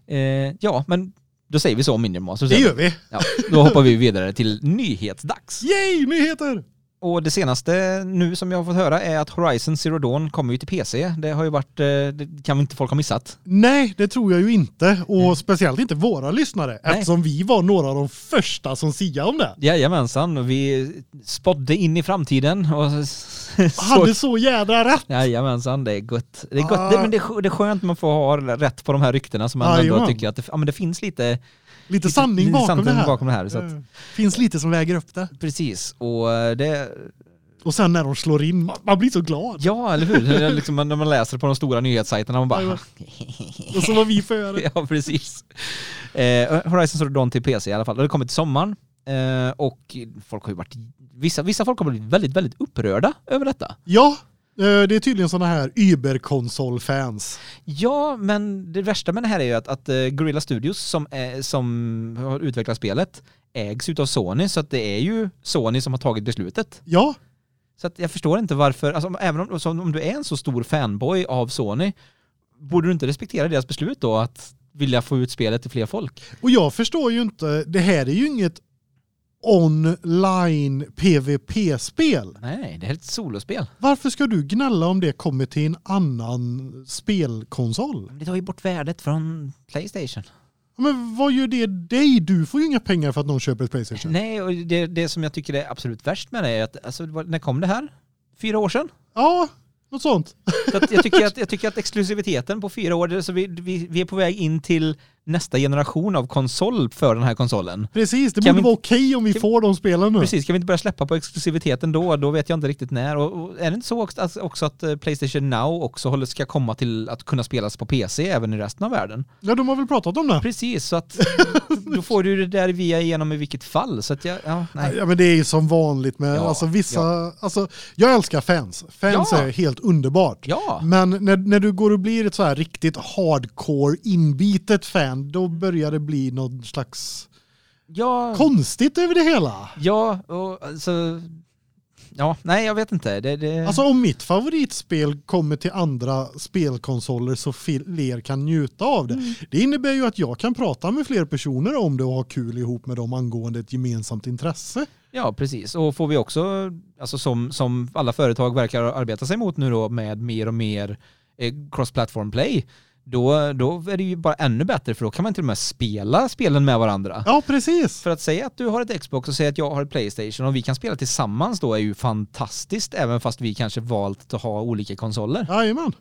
S2: Eh, ja, men då säger vi så om Minion Masters.
S1: Det gör vi.
S2: Ja, då hoppar vi vidare till nyhetsdags.
S1: Yay, nyheter!
S2: Och det senaste nu som jag har fått höra är att Horizon Zero Dawn kommer ju till PC. Det har ju varit, eh, det kan inte folk ha missat.
S1: Nej, det tror jag ju inte. Och
S2: Nej.
S1: speciellt inte våra lyssnare.
S2: Nej.
S1: Eftersom vi var några av de första som siade om det.
S2: Jajamensan, vi spådde in i framtiden och
S1: Hade så jädra rätt.
S2: Jajamensan, det är gott. Det är, gott.
S1: Ah.
S2: Det, men det, är det är skönt man får ha rätt på de här ryktena som man ändå
S1: Jajamän.
S2: tycker att det, ja, men det finns lite,
S1: Lite
S2: lite
S1: sanning bakom
S2: sanning
S1: det här.
S2: bakom det här. Så att,
S1: Eh, Finns lite som väger upp det.
S2: precis, och eh, det,
S1: Och sen när de slår in, man, blir så glad.
S2: Ja, eller hur? Är liksom, när man läser på de stora nyhetssajterna, man bara...
S1: Och så var vi före.
S2: ja, precis. Eh, Horizon Zero Dawn till PC i alla fall. Det kommer till sommaren. Eh, och folk har ju varit... Vissa, vissa folk har blivit väldigt, väldigt upprörda över detta.
S1: Ja, eh, det är tydligen sådana här Uber-konsol-fans.
S2: Ja, men det värsta med det här är ju att, att eh, Guerrilla Studios som, är, som har utvecklat spelet ägs utav Sony, så att det är ju Sony som har tagit beslutet.
S1: Ja,
S2: Så att jag förstår inte varför, alltså, även om, om du är en så stor fanboy av Sony, borde du inte respektera deras beslut då att vilja få ut spelet till fler folk?
S1: och jag förstår ju inte, det här är ju inget online PVP-spel.
S2: Nej, det är ett solospel.
S1: Varför ska du gnälla om det kommer till en annan spelkonsol?
S2: Det tar ju bort värdet från Playstation.
S1: Men vad gör det dig? Du får ju inga pengar för att någon köper ett Playstation.
S2: Nej, och det, det som jag tycker är absolut värst med det är att, alltså, när kom det här? Fyra år sedan?
S1: Ja, något sånt.
S2: Så jag, tycker att, jag tycker att exklusiviteten på fyra år, så vi, vi, vi är på väg in till nästa generation av konsol för den här konsolen.
S1: Precis, det
S2: Kan
S1: borde
S2: vi
S1: vara okej om vi
S2: kan-
S1: får de spelen nu.
S2: Precis, ska vi inte börja släppa på exklusiviteten då? Då vet jag inte riktigt när. Och, och är det inte så också att, också att eh, Playstation Now också håller, ska komma till att kunna spelas på PC även i resten av världen?
S1: Ja, de har väl pratat om det.
S2: Precis, så att då får du det där via igenom i vilket fall. Så att jag, ja, nej.
S1: Ja men det är ju som vanligt med
S2: Ja,
S1: alltså vissa, alltså jag älskar fans. Fans
S2: Ja.
S1: är helt underbart.
S2: Ja,
S1: Men när, när du går och blir ett så här riktigt hardcore inbitet fan, då börjar det bli någon slags
S2: ja,
S1: konstigt över det hela.
S2: ja, och alltså, ja, nej jag vet inte. Det, det,
S1: Alltså om mitt favoritspel kommer till andra spelkonsoler så fler kan njuta av det.
S2: Mm.
S1: Det innebär ju att jag kan prata med fler personer om det och ha kul ihop med dem angående ett gemensamt intresse.
S2: Ja, precis. Och får vi också, alltså som, som alla företag verkar arbeta sig mot nu då med mer och mer eh, cross-platform play, då, då är det ju bara ännu bättre för då kan man till och med spela spelen med varandra.
S1: Ja, precis.
S2: För att säga att du har ett Xbox och säga att jag har ett Playstation och vi kan spela tillsammans då är ju fantastiskt även fast vi kanske valt att ha olika konsoler.
S1: Jajamän.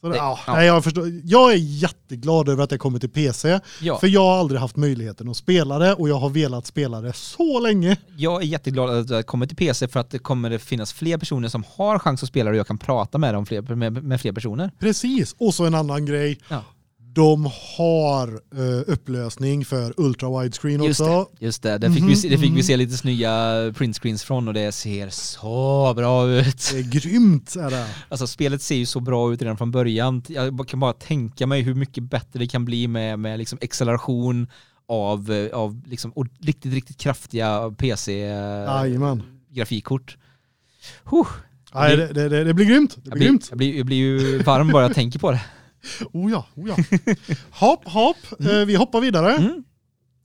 S1: Så det, ja. Nej, jag, förstår. jag är jätteglad över att det kommer till PC.
S2: Ja,
S1: För jag har aldrig haft möjligheten att spela det och jag har velat spela det så länge.
S2: jag är jätteglad att det kommer till PC för att det kommer det finnas fler personer som har chans att spela och jag kan prata med dem fler, med, med fler personer.
S1: Precis. Och så en annan grej.
S2: Ja.
S1: De har eh, upplösning för ultra widescreen
S2: Just
S1: också.
S2: det, just det. Det fick, vi, se- det fick vi
S1: Mhm,
S2: se lite snygga printscreens från och det ser så bra ut.
S1: Det är grymt är det.
S2: Alltså spelet ser ju så bra ut redan från början. Jag kan bara tänka mig hur mycket bättre det kan bli med, med liksom acceleration av, eh, av liksom riktigt, riktigt kraftiga. PC-grafikkort. Huh,
S1: Nej, det, det, det, det blir grymt. Det
S2: jag,
S1: blir
S2: blir,
S1: grymt.
S2: jag, blir, jag blir ju varm bara jag tänker på det.
S1: Oh ja, oh ja. Hopp, hopp. Eh, vi hoppar vidare.
S2: Mm.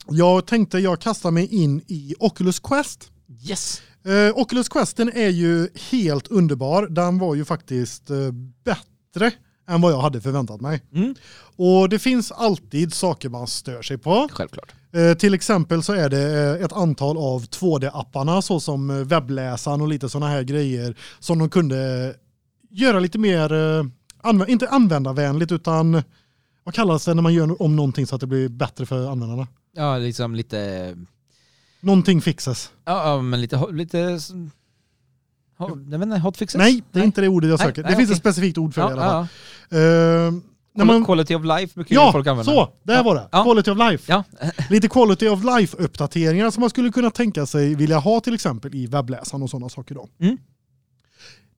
S1: Jag tänkte jag kastar mig in i Oculus Quest.
S2: Yes!
S1: Eh, Oculus Questen är ju helt underbar. Den var ju faktiskt eh, bättre än vad jag hade förväntat mig.
S2: Mm.
S1: Och det finns alltid saker man stör sig på.
S2: Självklart.
S1: Eh, till exempel så är det eh, ett antal av 2D-apparna såsom eh, webbläsaren och lite sådana här grejer som de kunde göra lite mer, anv- inte användarvänligt utan vad kallas det när man gör om någonting så att det blir bättre för användarna?
S2: Ja, liksom lite...
S1: Någonting fixes.
S2: Ja, ja men lite... lite jag vet inte?
S1: Nej, det är inte det ordet jag
S2: Nej,
S1: söker.
S2: nej,
S1: det finns
S2: okej.
S1: ett specifikt ord för det i
S2: Ja,
S1: alla fall.
S2: ja.
S1: Eh, när man,
S2: Quality of life brukar
S1: ja,
S2: folk använda.
S1: så, där
S2: Ja.
S1: var det.
S2: Ja.
S1: Quality of life.
S2: Ja,
S1: Lite quality of life-uppdateringar som man skulle kunna tänka sig vilja ha till exempel i webbläsaren och sådana saker då.
S2: Mm.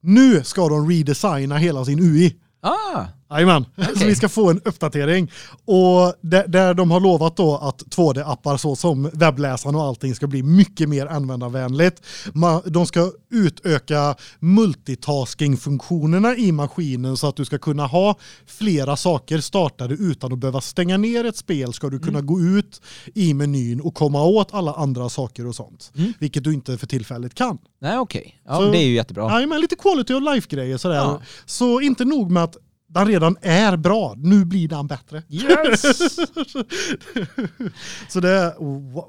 S1: Nu ska de redesigna hela sin UI.
S2: Ah,
S1: Jajamän, så
S2: Okej.
S1: vi ska få en uppdatering. Och där, de har lovat då att 2D-appar så som webbläsaren och allting ska bli mycket mer användarvänligt. De ska utöka multitasking-funktionerna i maskinen så att du ska kunna ha flera saker startade utan att behöva stänga ner ett spel. Ska du kunna gå ut i menyn och komma åt alla andra saker och sånt.
S2: Mm.
S1: Vilket du inte för tillfället kan.
S2: nej okej. Ja,
S1: Så-
S2: det är ju jättebra.
S1: Ja, men lite quality of life-grejer sådär.
S2: Ja.
S1: Så inte nog med att den redan är bra, nu blir den bättre.
S2: Yes!
S1: Så det är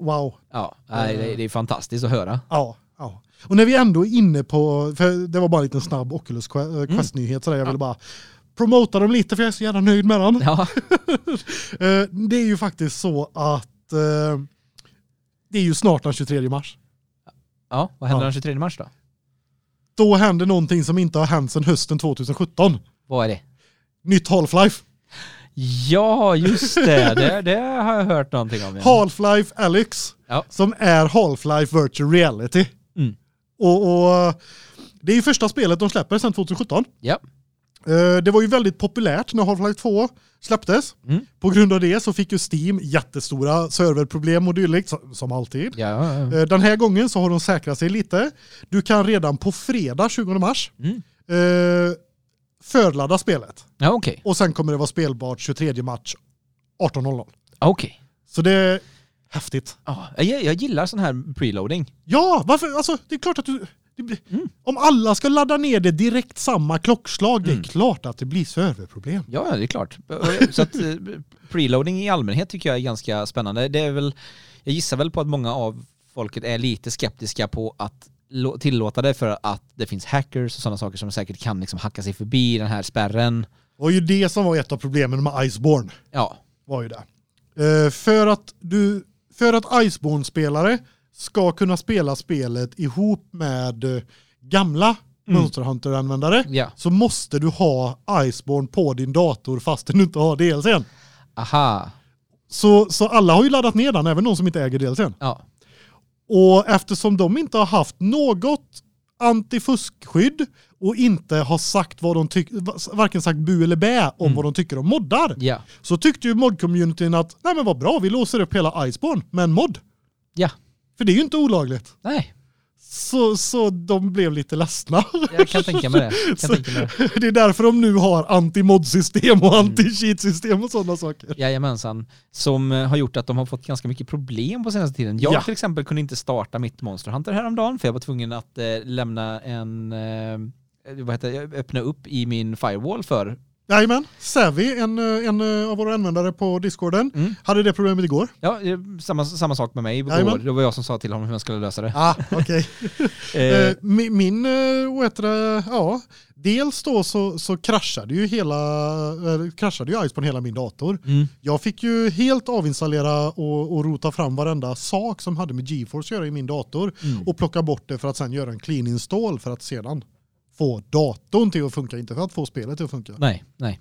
S1: wow.
S2: ja, nej, det, det är fantastiskt att höra.
S1: Ja, ja. Och när vi ändå är inne på, för det var bara en liten snabb Oculus eh, Quest-nyhet sådär, jag ville bara promota dem lite för jag är så jävla nöjd med den.
S2: Ja,
S1: Eh, Det är ju faktiskt så att eh, det är ju snart den 23 mars.
S2: ja vad händer
S1: Ja.
S2: den 23 mars då?
S1: då händer någonting som inte har hänt sedan hösten 2017.
S2: Vad är det?
S1: Nytt Half-Life.
S2: Ja, just det. det. Det har jag hört någonting om.
S1: Half-Life Alyx.
S2: Ja.
S1: Som är Half-Life Virtual Reality.
S2: Mm.
S1: Och, och det är ju första spelet de släpper sedan 2017.
S2: Ja.
S1: Eh, Det var ju väldigt populärt när Half-Life 2 släpptes.
S2: Mm.
S1: På grund av det så fick ju Steam jättestora serverproblem och dylikt, som- alltid.
S2: Ja, ja, ja.
S1: Eh, Den här gången så har de säkrat sig lite. Du kan redan på fredag 20 mars
S2: Mm.
S1: Eh, förladda spelet.
S2: ja okej.
S1: Och sen kommer det vara spelbart 23 mars 18.00.
S2: Okej.
S1: Så det är häftigt.
S2: Ja, jag, jag gillar sån här preloading.
S1: Ja, varför? Alltså, det är klart att du... Blir,
S2: Mm.
S1: Om alla ska ladda ner det direkt samma klockslag, det är
S2: Mm.
S1: klart att det blir serverproblem.
S2: Ja, det är klart. Så att eh, preloading i allmänhet tycker jag är ganska spännande. Det är väl, jag gissar väl på att många av folket är lite skeptiska på att tillåta det för att det finns hackers och sådana saker som säkert kan liksom hacka sig förbi den här spärren.
S1: Det var ju det som var ett av problemen med Iceborne.
S2: Ja,
S1: Var ju det. Eh, för att du för att Iceborne-spelare ska kunna spela spelet ihop med eh, gamla
S2: Mm.
S1: Monster Hunter-användare
S2: ja.
S1: så måste du ha Iceborne på din dator fast du inte har DLCn.
S2: Aha.
S1: Så, så alla har ju laddat ner den, även de som inte äger DLCn.
S2: Ja.
S1: Och eftersom de inte har haft något antifuskskydd och inte har sagt vad de tycker, varken sagt bu eller bä om
S2: Mm.
S1: vad de tycker om moddar,
S2: Ja.
S1: så tyckte ju mod-communityn att nej men vad bra, vi låser upp hela Iceborne med en mod.
S2: Ja.
S1: För det är ju inte olagligt.
S2: Nej,
S1: Så, så de blev lite ledsna.
S2: jag kan tänka mig det.
S1: Så-
S2: tänka mig det.
S1: Det är därför de nu har anti-mod-system och anti-cheat-system och sådana saker.
S2: Jajamensan. Som eh, har gjort att de har fått ganska mycket problem på senaste tiden. Jag
S1: Ja.
S2: till exempel kunde inte starta mitt Monster Hunter häromdagen för jag var tvungen att eh, lämna en, eh, vad heter öppna upp i min firewall för.
S1: Jajamän, Savvy, en, eh, en eh, av våra användare på discorden,
S2: Mm.
S1: hade det problemet igår.
S2: Ja, eh, samma, samma sak med mig igår.
S1: Jajamän.
S2: Det var jag som sa till honom hur man skulle lösa det.
S1: Ah, okej.
S2: Eh,
S1: min, min det, ja, dels då så, så kraschade ju hela, eh, kraschade ju Iceborne hela min dator.
S2: mm.
S1: Jag fick ju helt avinstallera och, och rota fram varenda sak som hade med GeForce att göra i min dator
S2: Mm.
S1: och plocka bort det för att sen göra en clean install för att sedan få datorn till att funka, inte för att få spelet till att funka.
S2: Nej, nej.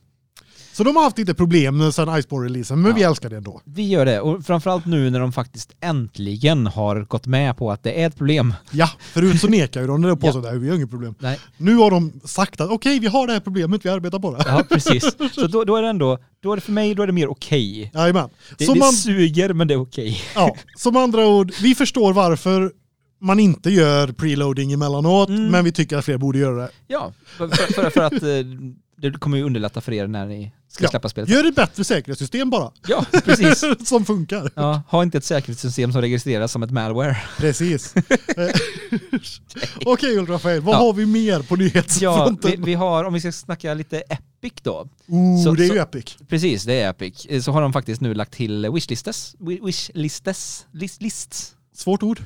S1: Så de har haft lite problem sedan Iceborne-releasen, men vi
S2: Ja.
S1: älskar det ändå.
S2: Vi gör det och framförallt nu när de faktiskt äntligen har gått med på att det är ett problem.
S1: Ja, förut så nekar ju de och
S2: Ja.
S1: påstod att vi har inget problem.
S2: Nej,
S1: Nu har de sagt att okej, vi har det här problemet, vi arbetar på det.
S2: ja precis. Så då, då är det ändå, då är det för mig, då är det mer okej.
S1: Jajamän.
S2: Det, det
S1: man,
S2: suger men det är okej.
S1: ja, som andra ord, vi förstår varför man inte gör preloading emellanåt,
S2: Mm.
S1: men vi tycker att fler borde göra det.
S2: Ja, för, för, för att eh, det kommer ju underlätta för er när ni ska
S1: Ja.
S2: släppa spelet.
S1: Gör ett bättre säkerhetssystem bara,
S2: Ja, precis.
S1: som funkar.
S2: Ja, ha inte ett säkerhetssystem som registreras som ett malware.
S1: Precis. Eh, Okej Ulf Rafael, vad
S2: Ja.
S1: har vi mer på
S2: Ja,
S1: nyhetsfronten?
S2: vi, vi har, om vi ska snacka lite Epic då.
S1: oh,
S2: så-
S1: det är
S2: så-
S1: ju epic.
S2: Precis, det är Epic. Eh, Så har de faktiskt nu lagt till wishlistes. wi- Wishlistes. List, lists.
S1: Svårt ord.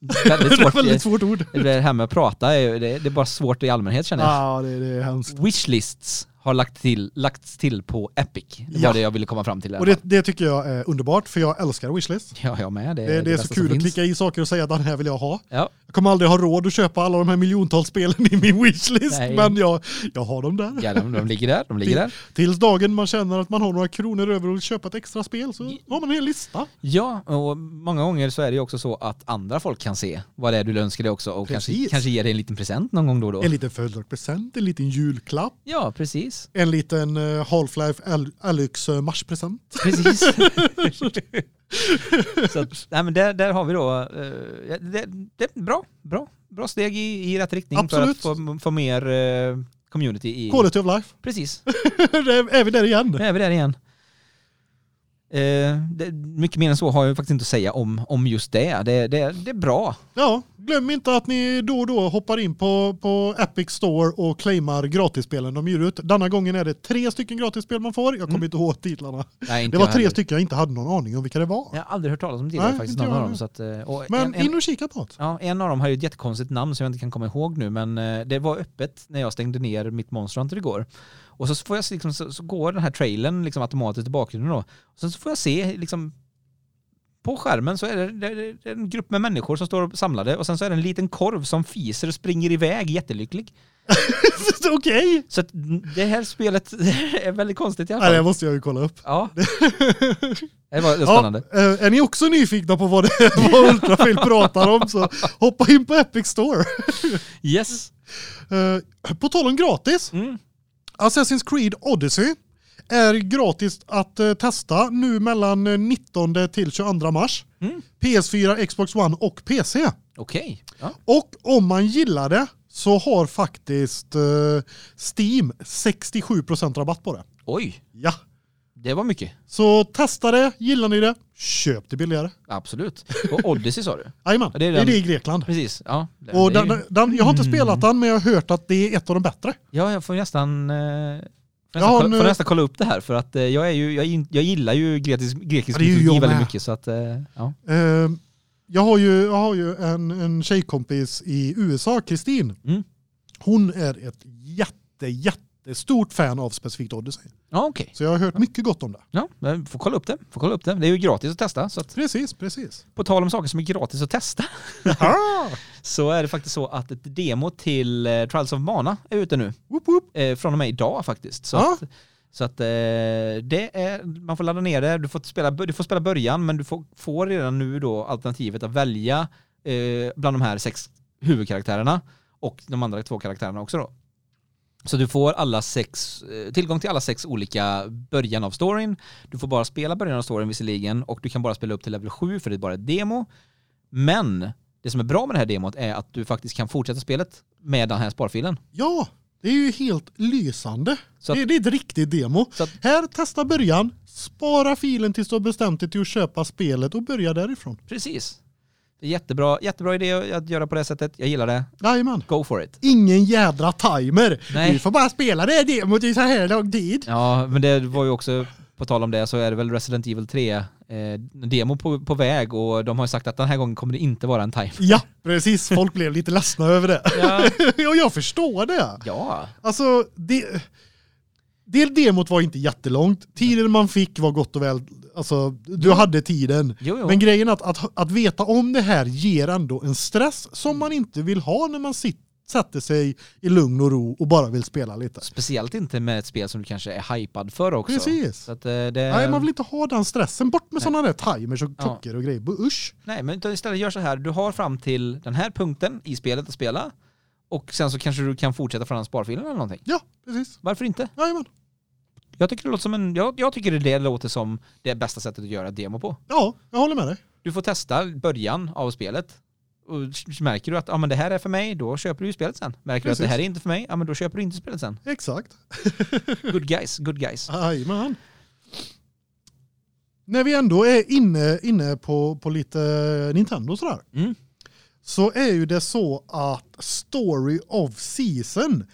S2: Väldigt
S1: Det är
S2: svårt.
S1: väldigt svårt ord.
S2: Det här med att prata, är, det är bara svårt i allmänhet känner jag.
S1: Ja, det, det är hemskt.
S2: Wishlists har lagt till, lagts till på Epic. Det var
S1: Ja.
S2: det jag ville komma fram till.
S1: Och det, det tycker jag är underbart, för jag älskar wishlist.
S2: Ja, jag med. Det,
S1: Det, det är så kul att klicka i saker och säga att den här vill jag ha.
S2: Ja,
S1: Jag kommer aldrig ha råd att köpa alla de här miljontals spelen i min wishlist,
S2: Nej.
S1: men jag, jag har dem där.
S2: ja de, de ligger där. De ligger där.
S1: Tills dagen man känner att man har några kronor över och vill köpa ett extra spel så har man en hel lista.
S2: Ja, och många gånger så är det ju också så att andra folk kan se vad det är du önskar dig också och kanske,
S1: Precis.
S2: kanske ge dig en liten present någon gång då och då.
S1: En liten födelsedagspresent, en liten julklapp,
S2: Ja, precis.
S1: En liten uh, Half-Life Al- Alyx uh, marspresent.
S2: Precis. så att, nej, men där, där har vi då, eh, det, det är bra, bra, bra steg i, i rätt riktning
S1: Absolut.
S2: för att få, få mer eh, community i...
S1: Quality of life.
S2: Precis,
S1: är vi där igen.
S2: nu är vi där igen. Eh, det, mycket mer än så har jag faktiskt inte att säga om, om just det. Det, det. det är bra.
S1: Ja, glöm inte att ni då och då hoppar in på, på Epic Store och claimar gratisspelen de ger ut. Denna gången är det tre stycken gratisspel man får. Jag kommer
S2: Mm.
S1: inte ihåg titlarna.
S2: Nej, inte
S1: Det var tre stycken jag inte hade någon aning om vilka det var.
S2: Jag har aldrig hört talas om tidigare
S1: Nej,
S2: faktiskt, någon av dem. Så att, eh,
S1: Men
S2: en, en,
S1: in och kika på det.
S2: ja, en av dem har ju ett jättekonstigt namn som jag inte kan komma ihåg nu, men eh, det var öppet när jag stängde ner mitt Monster Hunter igår. Och så, får jag liksom, så, så går den här trailern liksom automatiskt i bakgrunden då. Och sen så får jag se liksom på skärmen så är det, det, det är en grupp med människor som står samlade och sen så är det en liten korv som fiser och springer iväg jättelycklig.
S1: Okej!
S2: Så att det här spelet är väldigt konstigt i alla
S1: Nej, det
S2: fall.
S1: måste jag ju kolla upp.
S2: Ja. Det var spännande.
S1: Ja, eh, är ni också nyfikna på vad, det vad Ultrafail pratar om så hoppa in på Epic Store.
S2: Yes.
S1: Eh, På tal om gratis,
S2: Mm.
S1: Assassin's Creed Odyssey är gratis att eh, testa nu mellan eh, 19 till 22 mars.
S2: Mm.
S1: PS4, Xbox One och PC.
S2: Okej. Ja.
S1: Och om man gillar det så har faktiskt eh, Steam 67% rabatt på det.
S2: Oj,
S1: Ja,
S2: det var mycket.
S1: så testa det, gillar ni det, köp det billigare.
S2: Absolut. Och Odyssey sa du?
S1: Jajamän,
S2: Det
S1: det
S2: är
S1: är
S2: den-
S1: det i Grekland.
S2: Precis. Ja. Det,
S1: Och
S2: det är
S1: den, den, jag har inte
S2: Mm.
S1: spelat den men jag har hört att det är ett av de bättre.
S2: Ja, jag får nästan... Eh, får
S1: Ja,
S2: nästan, kolla,
S1: nu-
S2: får nästan kolla upp det här för att eh, jag, är ju, jag, jag gillar ju grekisk, grekisk
S1: Ja, det är
S2: mytologi väldigt mycket så att, eh, ja.
S1: Eh, jag har ju, jag har ju en, en tjejkompis i USA, Kristin.
S2: Mm.
S1: Hon är ett jätte, jättestort fan av specifikt Odyssey.
S2: Ja, okej.
S1: Så jag har hört mycket gott om det.
S2: Ja, men får kolla upp det. Får kolla upp det. Det är ju gratis att testa. Så att,
S1: Precis, precis.
S2: på tal om saker som är gratis att testa så är det faktiskt så att ett demo till eh, Trials of Mana är ute nu.
S1: Woop, woop.
S2: Eh, från och med idag faktiskt. Så
S1: Ja.
S2: att, så att eh, det är, man får ladda ner det, du får spela, du får spela början men du får, får redan nu då alternativet att välja eh, bland de här sex huvudkaraktärerna och de andra två karaktärerna också då. Så du får alla sex, eh, tillgång till alla sex olika början av storyn. Du får bara spela början av storyn visserligen och du kan bara spela upp till level 7 för det är bara ett demo. Men det som är bra med det här demot är att du faktiskt kan fortsätta spelet med den här sparfilen.
S1: Ja, det är ju helt lysande.
S2: Att-
S1: det, det är ett riktigt demo.
S2: Att,
S1: Här, testa början, spara filen tills du har bestämt dig till att köpa spelet och börja därifrån.
S2: Precis. Jättebra, jättebra idé att göra på det sättet. Jag gillar det.
S1: Jajamän.
S2: Go for it.
S1: Ingen jädra timer.
S2: Nej.
S1: Du får bara spela det demot i så här lång tid.
S2: Ja, men det var ju också, på tal om det, så är det väl Resident Evil 3 eh, demo på, på väg och de har ju sagt att den här gången kommer det inte vara en time.
S1: Ja, precis. Folk blev lite ledsna över det.
S2: Ja.
S1: och jag förstår det.
S2: Ja.
S1: Alltså, det, det demot var inte jättelångt. Tiden man fick var gott och väl, alltså du hade tiden.
S2: Jo, jo.
S1: Men grejen att, att, att veta om det här ger ändå en stress som man inte vill ha när man sit, sätter sig i lugn och ro och bara vill spela lite.
S2: Speciellt inte med ett spel som du kanske är hypad för också.
S1: Precis.
S2: Så att, eh, det,
S1: Nej, man vill inte ha den stressen. Bort med sådana där timers och
S2: Ja.
S1: klockor och grejer. Usch.
S2: Nej, men istället gör så här. Du har fram till den här punkten i spelet att spela och sen så kanske du kan fortsätta från sparfilen eller någonting.
S1: Ja, precis.
S2: Varför inte?
S1: Jajamän.
S2: Jag tycker det låter som en, jag, jag tycker det, låter som det bästa sättet att göra demo på.
S1: Ja, jag håller med dig.
S2: Du får testa början av spelet. Och märker du att ah, men det här är för mig, då köper du ju spelet sen. Märker du att
S1: Precis.
S2: det här är inte för mig, ah, men då köper du inte spelet sen.
S1: Exakt.
S2: Good guys, good guys.
S1: Jajamän. När vi ändå är inne, inne på, på lite Nintendo sådär.
S2: Mm.
S1: Så är ju det så att Story of Season,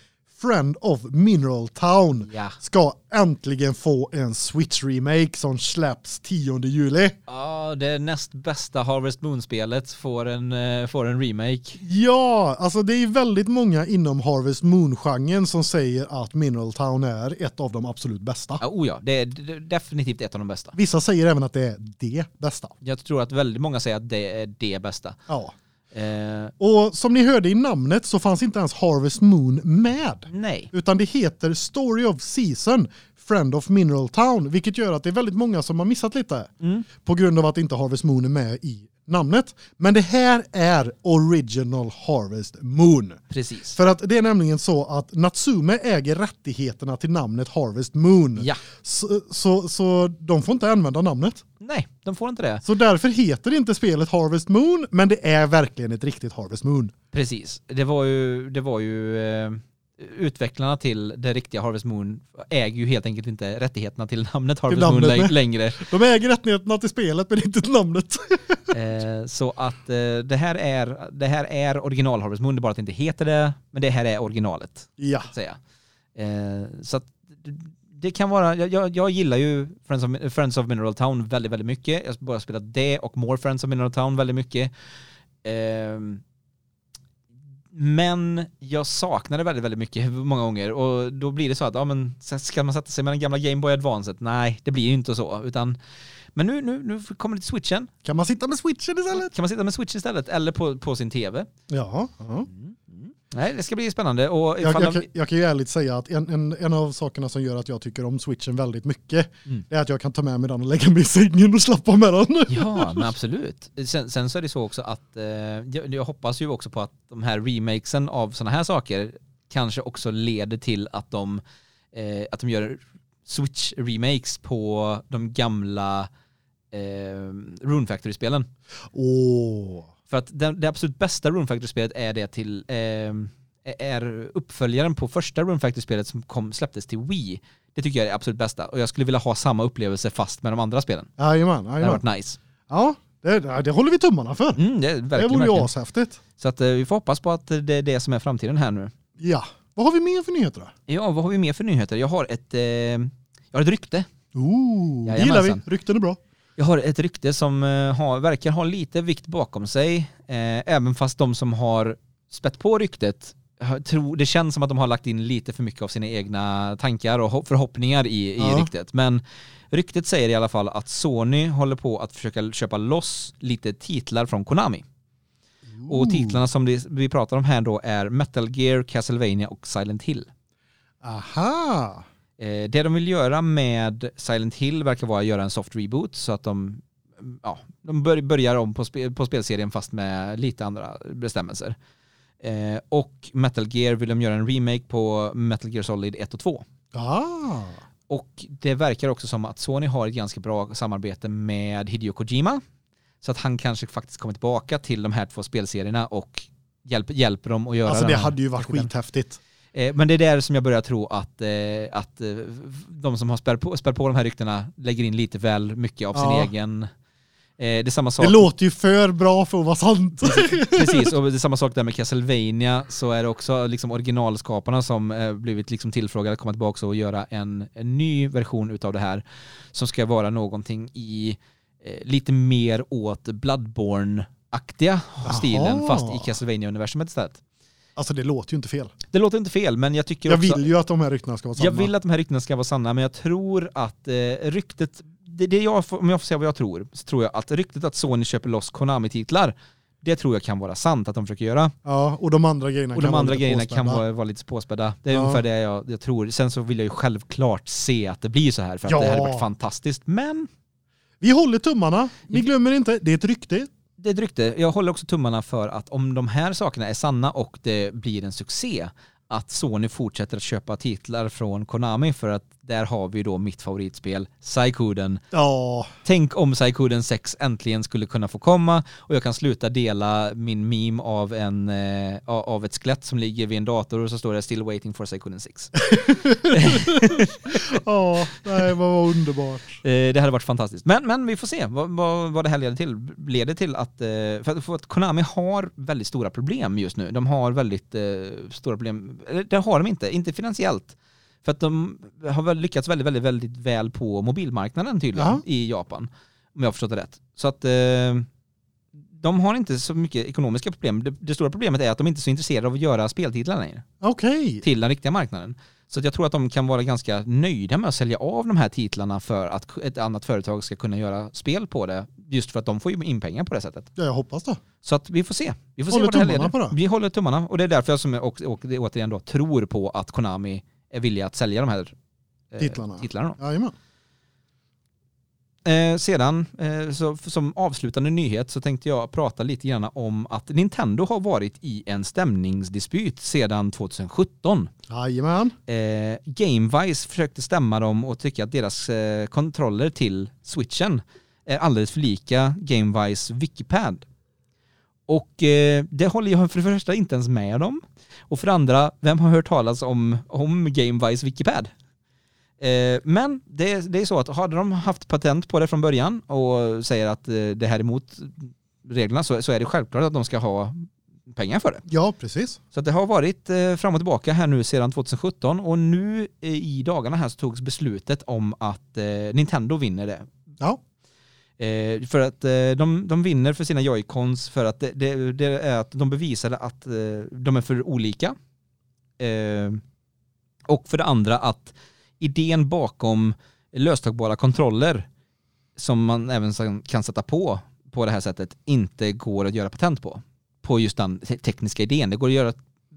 S1: Friend of Mineral Town,
S2: Ja.
S1: ska äntligen få en Switch-remake som släpps 10 juli.
S2: Ja, det näst bästa Harvest Moon-spelet får en, eh, får en remake.
S1: Ja, alltså det är väldigt många inom Harvest Moon-genren som säger att Mineral Town är ett av de absolut bästa.
S2: Ja, oh ja, det är definitivt ett av de bästa.
S1: Vissa säger även att det är det bästa.
S2: Jag tror att väldigt många säger att det är det bästa.
S1: Ja.
S2: Eh,
S1: Och som ni hörde i namnet så fanns inte ens Harvest Moon med.
S2: nej.
S1: Utan det heter Story of Season, Friend of Mineral Town, vilket gör att det är väldigt många som har missat lite
S2: Mm.
S1: på grund av att inte Harvest Moon är med i namnet. Men det här är Original Harvest Moon.
S2: Precis.
S1: För att det är nämligen så att Natsume äger rättigheterna till namnet Harvest Moon.
S2: Ja.
S1: Så, så, så de får inte använda namnet.
S2: Nej, de får inte det.
S1: Så därför heter inte spelet Harvest Moon, men det är verkligen ett riktigt Harvest Moon.
S2: Precis. Det var ju, det var ju eh, utvecklarna till det riktiga Harvest Moon äger ju helt enkelt inte rättigheterna till namnet Harvest
S1: namnet,
S2: Moon
S1: nej.
S2: längre.
S1: De äger rättigheterna till spelet, men inte till namnet.
S2: Eh, så att eh, det, här är, det här är original Harvest Moon, det är bara att det inte heter det, men det här är originalet.
S1: ja.
S2: säga. Eh, så att det- kan vara, jag, jag, gillar ju Friends of, Friends of Mineral Town väldigt, väldigt mycket. Jag har bara spelat det och More Friends of Mineral Town väldigt mycket. Ehm, men jag saknar det väldigt, väldigt mycket många gånger och då blir det så att, ja men ska man sätta sig med den gamla Game Boy Advance? Nej, det blir ju inte så, utan Men nu, nu, nu kommer det till switchen.
S1: Kan man sitta med switchen istället?
S2: Kan man sitta med switch istället eller på, på sin tv?
S1: Ja. ja.
S2: Nej, det ska bli spännande. Och
S1: Jag, jag, jag kan ju ärligt säga att en, en, en av sakerna som gör att jag tycker om switchen väldigt mycket
S2: Mm.
S1: är att jag kan ta med mig den och lägga mig i sängen och slappa med den.
S2: Ja, men absolut. Sen, sen så är det så också att eh, jag, jag hoppas ju också på att de här remakesen av sådana här saker kanske också leder till att de, eh, att de gör Switch-remakes på de gamla eh, Rune Factory-spelen.
S1: Åh.
S2: För att det, det absolut bästa Rune Factory-spelet är det till eh, är uppföljaren på första Rune Factory-spelet som kom, släpptes till Wii. Det tycker jag är det absolut bästa och jag skulle vilja ha samma upplevelse fast med de andra spelen.
S1: Jajamän,
S2: Det hade
S1: jajamän.
S2: varit nice.
S1: Ja, det, det håller vi tummarna för.
S2: Mm, det, är
S1: Det
S2: verkligen,
S1: vore ju
S2: verkligen.
S1: ashäftigt.
S2: Så att eh, vi får hoppas på att det är det som är framtiden här nu.
S1: Ja. Vad har vi mer för nyheter då?
S2: Ja, vad har vi mer för nyheter? Jag har ett, eh, jag har ett rykte.
S1: Ooh, det gillar vi. Rykten är bra.
S2: Jag har ett rykte som eh, har, verkar ha lite vikt bakom sig, eh, även fast de som har spett på ryktet tror, det känns som att de har lagt in lite för mycket av sina egna tankar och ho- förhoppningar i, i
S1: Ja.
S2: ryktet. Men ryktet säger i alla fall att Sony håller på att försöka köpa loss lite titlar från Konami. Och titlarna som vi pratar om här då är Metal Gear, Castlevania och Silent Hill.
S1: Aha.
S2: Eh, det de vill göra med Silent Hill verkar vara att göra en soft reboot så att de, ja, de bör, börjar om på, spe, på spelserien fast med lite andra bestämmelser. Eh, och Metal Gear vill de göra en remake på Metal Gear Solid 1 och 2.
S1: Ah.
S2: Och det verkar också som att Sony har ett ganska bra samarbete med Hideo Kojima. Så att han kanske faktiskt kommer tillbaka till de här två spelserierna och hjälper, hjälper dem att göra
S1: Alltså det hade ju varit skithäftigt.
S2: Eh, Men det är där som jag börjar tro att, eh, att eh, de som har spär på, spär på de här ryktena lägger in lite väl mycket av sin
S1: Ja.
S2: egen... Det är samma sak.
S1: Det låter ju för bra för att vara sant.
S2: Precis, och det är samma sak där med Castlevania så är det också liksom originalskaparna som blivit liksom tillfrågade att komma tillbaka och göra en, en ny version utav det här som ska vara någonting i eh, lite mer åt Bloodborne-aktiga stilen fast i Castlevania-universumet istället.
S1: Alltså det låter ju inte fel.
S2: Det låter inte fel men jag tycker
S1: Jag
S2: också...
S1: vill ju att de här ryktena ska vara sanna.
S2: Jag vill att de här ryktena ska vara sanna, men jag tror att eh, ryktet, det, det jag, om jag får säga vad jag tror, så tror jag att ryktet att Sony köper loss Konami-titlar, det tror jag kan vara sant att de försöker göra.
S1: Ja, och de andra grejerna
S2: Och
S1: kan
S2: de
S1: vara
S2: andra
S1: lite
S2: grejerna kan vara, vara lite påspädda. Det är
S1: Ja.
S2: ungefär det jag, jag tror. Sen så vill jag ju självklart se att det blir så här, för att
S1: Ja.
S2: det hade varit fantastiskt. Men
S1: Vi håller tummarna. Ni glömmer inte, det är ett rykte
S2: det är ett rykte. Jag håller också tummarna för att om de här sakerna är sanna och det blir en succé, att Sony fortsätter att köpa titlar från Konami för att där har vi då mitt favoritspel, Psychoden.
S1: Ja,
S2: Tänk om Psychoden 6 äntligen skulle kunna få komma och jag kan sluta dela min meme av, en, eh, av ett skelett som ligger vid en dator och så står det still waiting for Psychoden 6.
S1: ja, nej, vad underbart.
S2: Eh, det hade varit fantastiskt. Men, men vi får se vad, vad, vad det här leder till. Leder till att, eh, för, för att Konami har väldigt stora problem just nu. De har väldigt eh, stora problem, eller det har de inte, inte finansiellt. För att de har väl lyckats väldigt, väldigt, väldigt väl på mobilmarknaden tydligen
S1: Ja.
S2: i Japan. Om jag har förstått det rätt. Så att eh, de har inte så mycket ekonomiska problem. Det, det stora problemet är att de inte är så intresserade av att göra speltitlar längre
S1: Okej.
S2: till den riktiga marknaden. Så att jag tror att de kan vara ganska nöjda med att sälja av de här titlarna för att ett annat företag ska kunna göra spel på det. Just för att de får ju in pengar på det sättet.
S1: Ja, jag hoppas det.
S2: Så att vi får se. Vi får
S1: Håller
S2: se vad det här leder.
S1: på det.
S2: Vi håller tummarna och det är därför jag som jag och det återigen då tror på att Konami är villiga att sälja de här eh,
S1: Titlarna.
S2: titlarna.
S1: Jajamän.
S2: Eh, sedan, eh, så, som avslutande nyhet så tänkte jag prata lite grann om att Nintendo har varit i en stämningsdispyt sedan 2017.
S1: Jajamän.
S2: eh, Gamevice försökte stämma dem och tycka att deras eh, kontroller till switchen är alldeles för lika Gamevice Wikipad. Och eh, det håller jag för det första inte ens med om. Och för det andra, vem har hört talas om, om Gamevice Wikipad? Eh, men det, är- det är så att hade de haft patent på det från början och säger att eh, det här är emot reglerna så, så är det självklart att de ska ha pengar för det.
S1: Ja, precis.
S2: Så att det har varit eh, fram och tillbaka här nu sedan 2017 och nu i dagarna här så togs beslutet om att Nintendo vinner det.
S1: Ja.
S2: Eh, för att eh, de, de vinner för sina joycons för att det, det, det är att de bevisade att eh, de är för olika. Eh, och för det andra att idén bakom löstagbara kontroller som man även kan sätta på på det här sättet inte går att göra patent på. På just den te- tekniska idén. Det går att göra,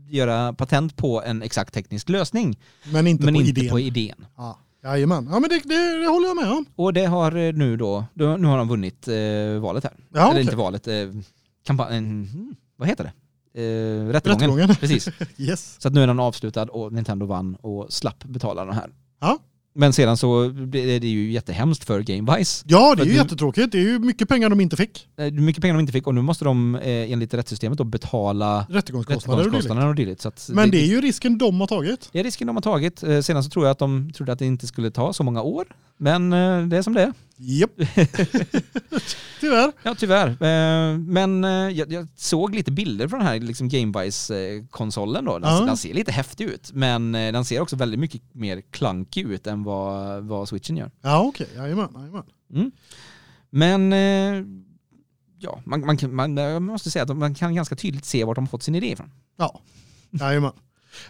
S2: göra patent på en exakt teknisk lösning,
S1: Men inte
S2: men
S1: på
S2: inte
S1: idén.
S2: på idén.
S1: Ja. Jajamän. Ja men det, det, det håller jag med om.
S2: Och det har eh, nu då, då nu har de vunnit eh, valet här.
S1: Ja,
S2: Eller
S1: okej.
S2: inte valet, eh, kampanjen, hmm, vad heter det? Eh, rättegången.
S1: Rättegången.
S2: Precis.
S1: Yes.
S2: Så att nu är den avslutad och Nintendo vann och slapp betala den här.
S1: Ja.
S2: Men sedan så blir det ju jättehemskt för Gamevise.
S1: Ja, det är ju jättetråkigt. Det är ju mycket pengar de inte fick.
S2: Eh, mycket pengar de inte fick och nu måste de eh, enligt rättssystemet då betala
S1: Rättegångskostnader och dylikt.
S2: och
S1: Men det är ju risken de har tagit.
S2: det är risken de har tagit. Eh, Sedan så tror jag att de trodde att det inte skulle ta så många år. Men det är som det är.
S1: Japp. Tyvärr.
S2: Ja, tyvärr. Eh, Men eh, jag, såg lite bilder från den här liksom Gamevise-konsolen då. Den,
S1: Ja.
S2: den ser lite häftig ut, men eh, den ser också väldigt mycket mer clunky ut än vad, vad switchen gör.
S1: Ja okej, jajamän. jajamän.
S2: Mm. Men ja, man, man, man, jag måste säga att man kan ganska tydligt se vart de har fått sin idé ifrån.
S1: Ja, jajamän.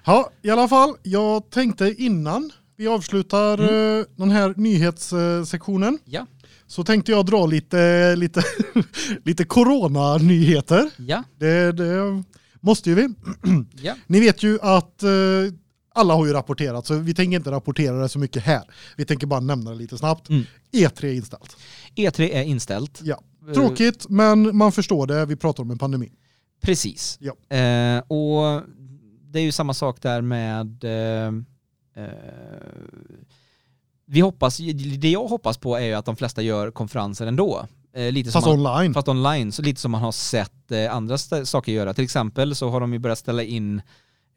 S1: Ja, i alla fall. Jag tänkte innan vi avslutar eh, den här nyhetssektionen
S2: Ja.
S1: så tänkte jag dra lite, lite, lite corona-nyheter.
S2: Ja,
S1: Det, det måste ju vi.
S2: ja.
S1: Ni vet ju att eh, alla har ju rapporterat så vi tänker inte rapportera det så mycket här. Vi tänker bara nämna det lite snabbt.
S2: Mm.
S1: E3 är inställt.
S2: E3 är inställt.
S1: Ja. Tråkigt men man förstår det. Vi pratar om en pandemi.
S2: Precis.
S1: Ja.
S2: Eh, och det är ju samma sak där med eh, vi hoppas, det jag hoppas på är ju att de flesta gör konferenser ändå. Eh, lite
S1: Fast
S2: som man,
S1: online.
S2: fast online, så lite som man har sett eh, andra saker göra. Till exempel så har de ju börjat ställa in,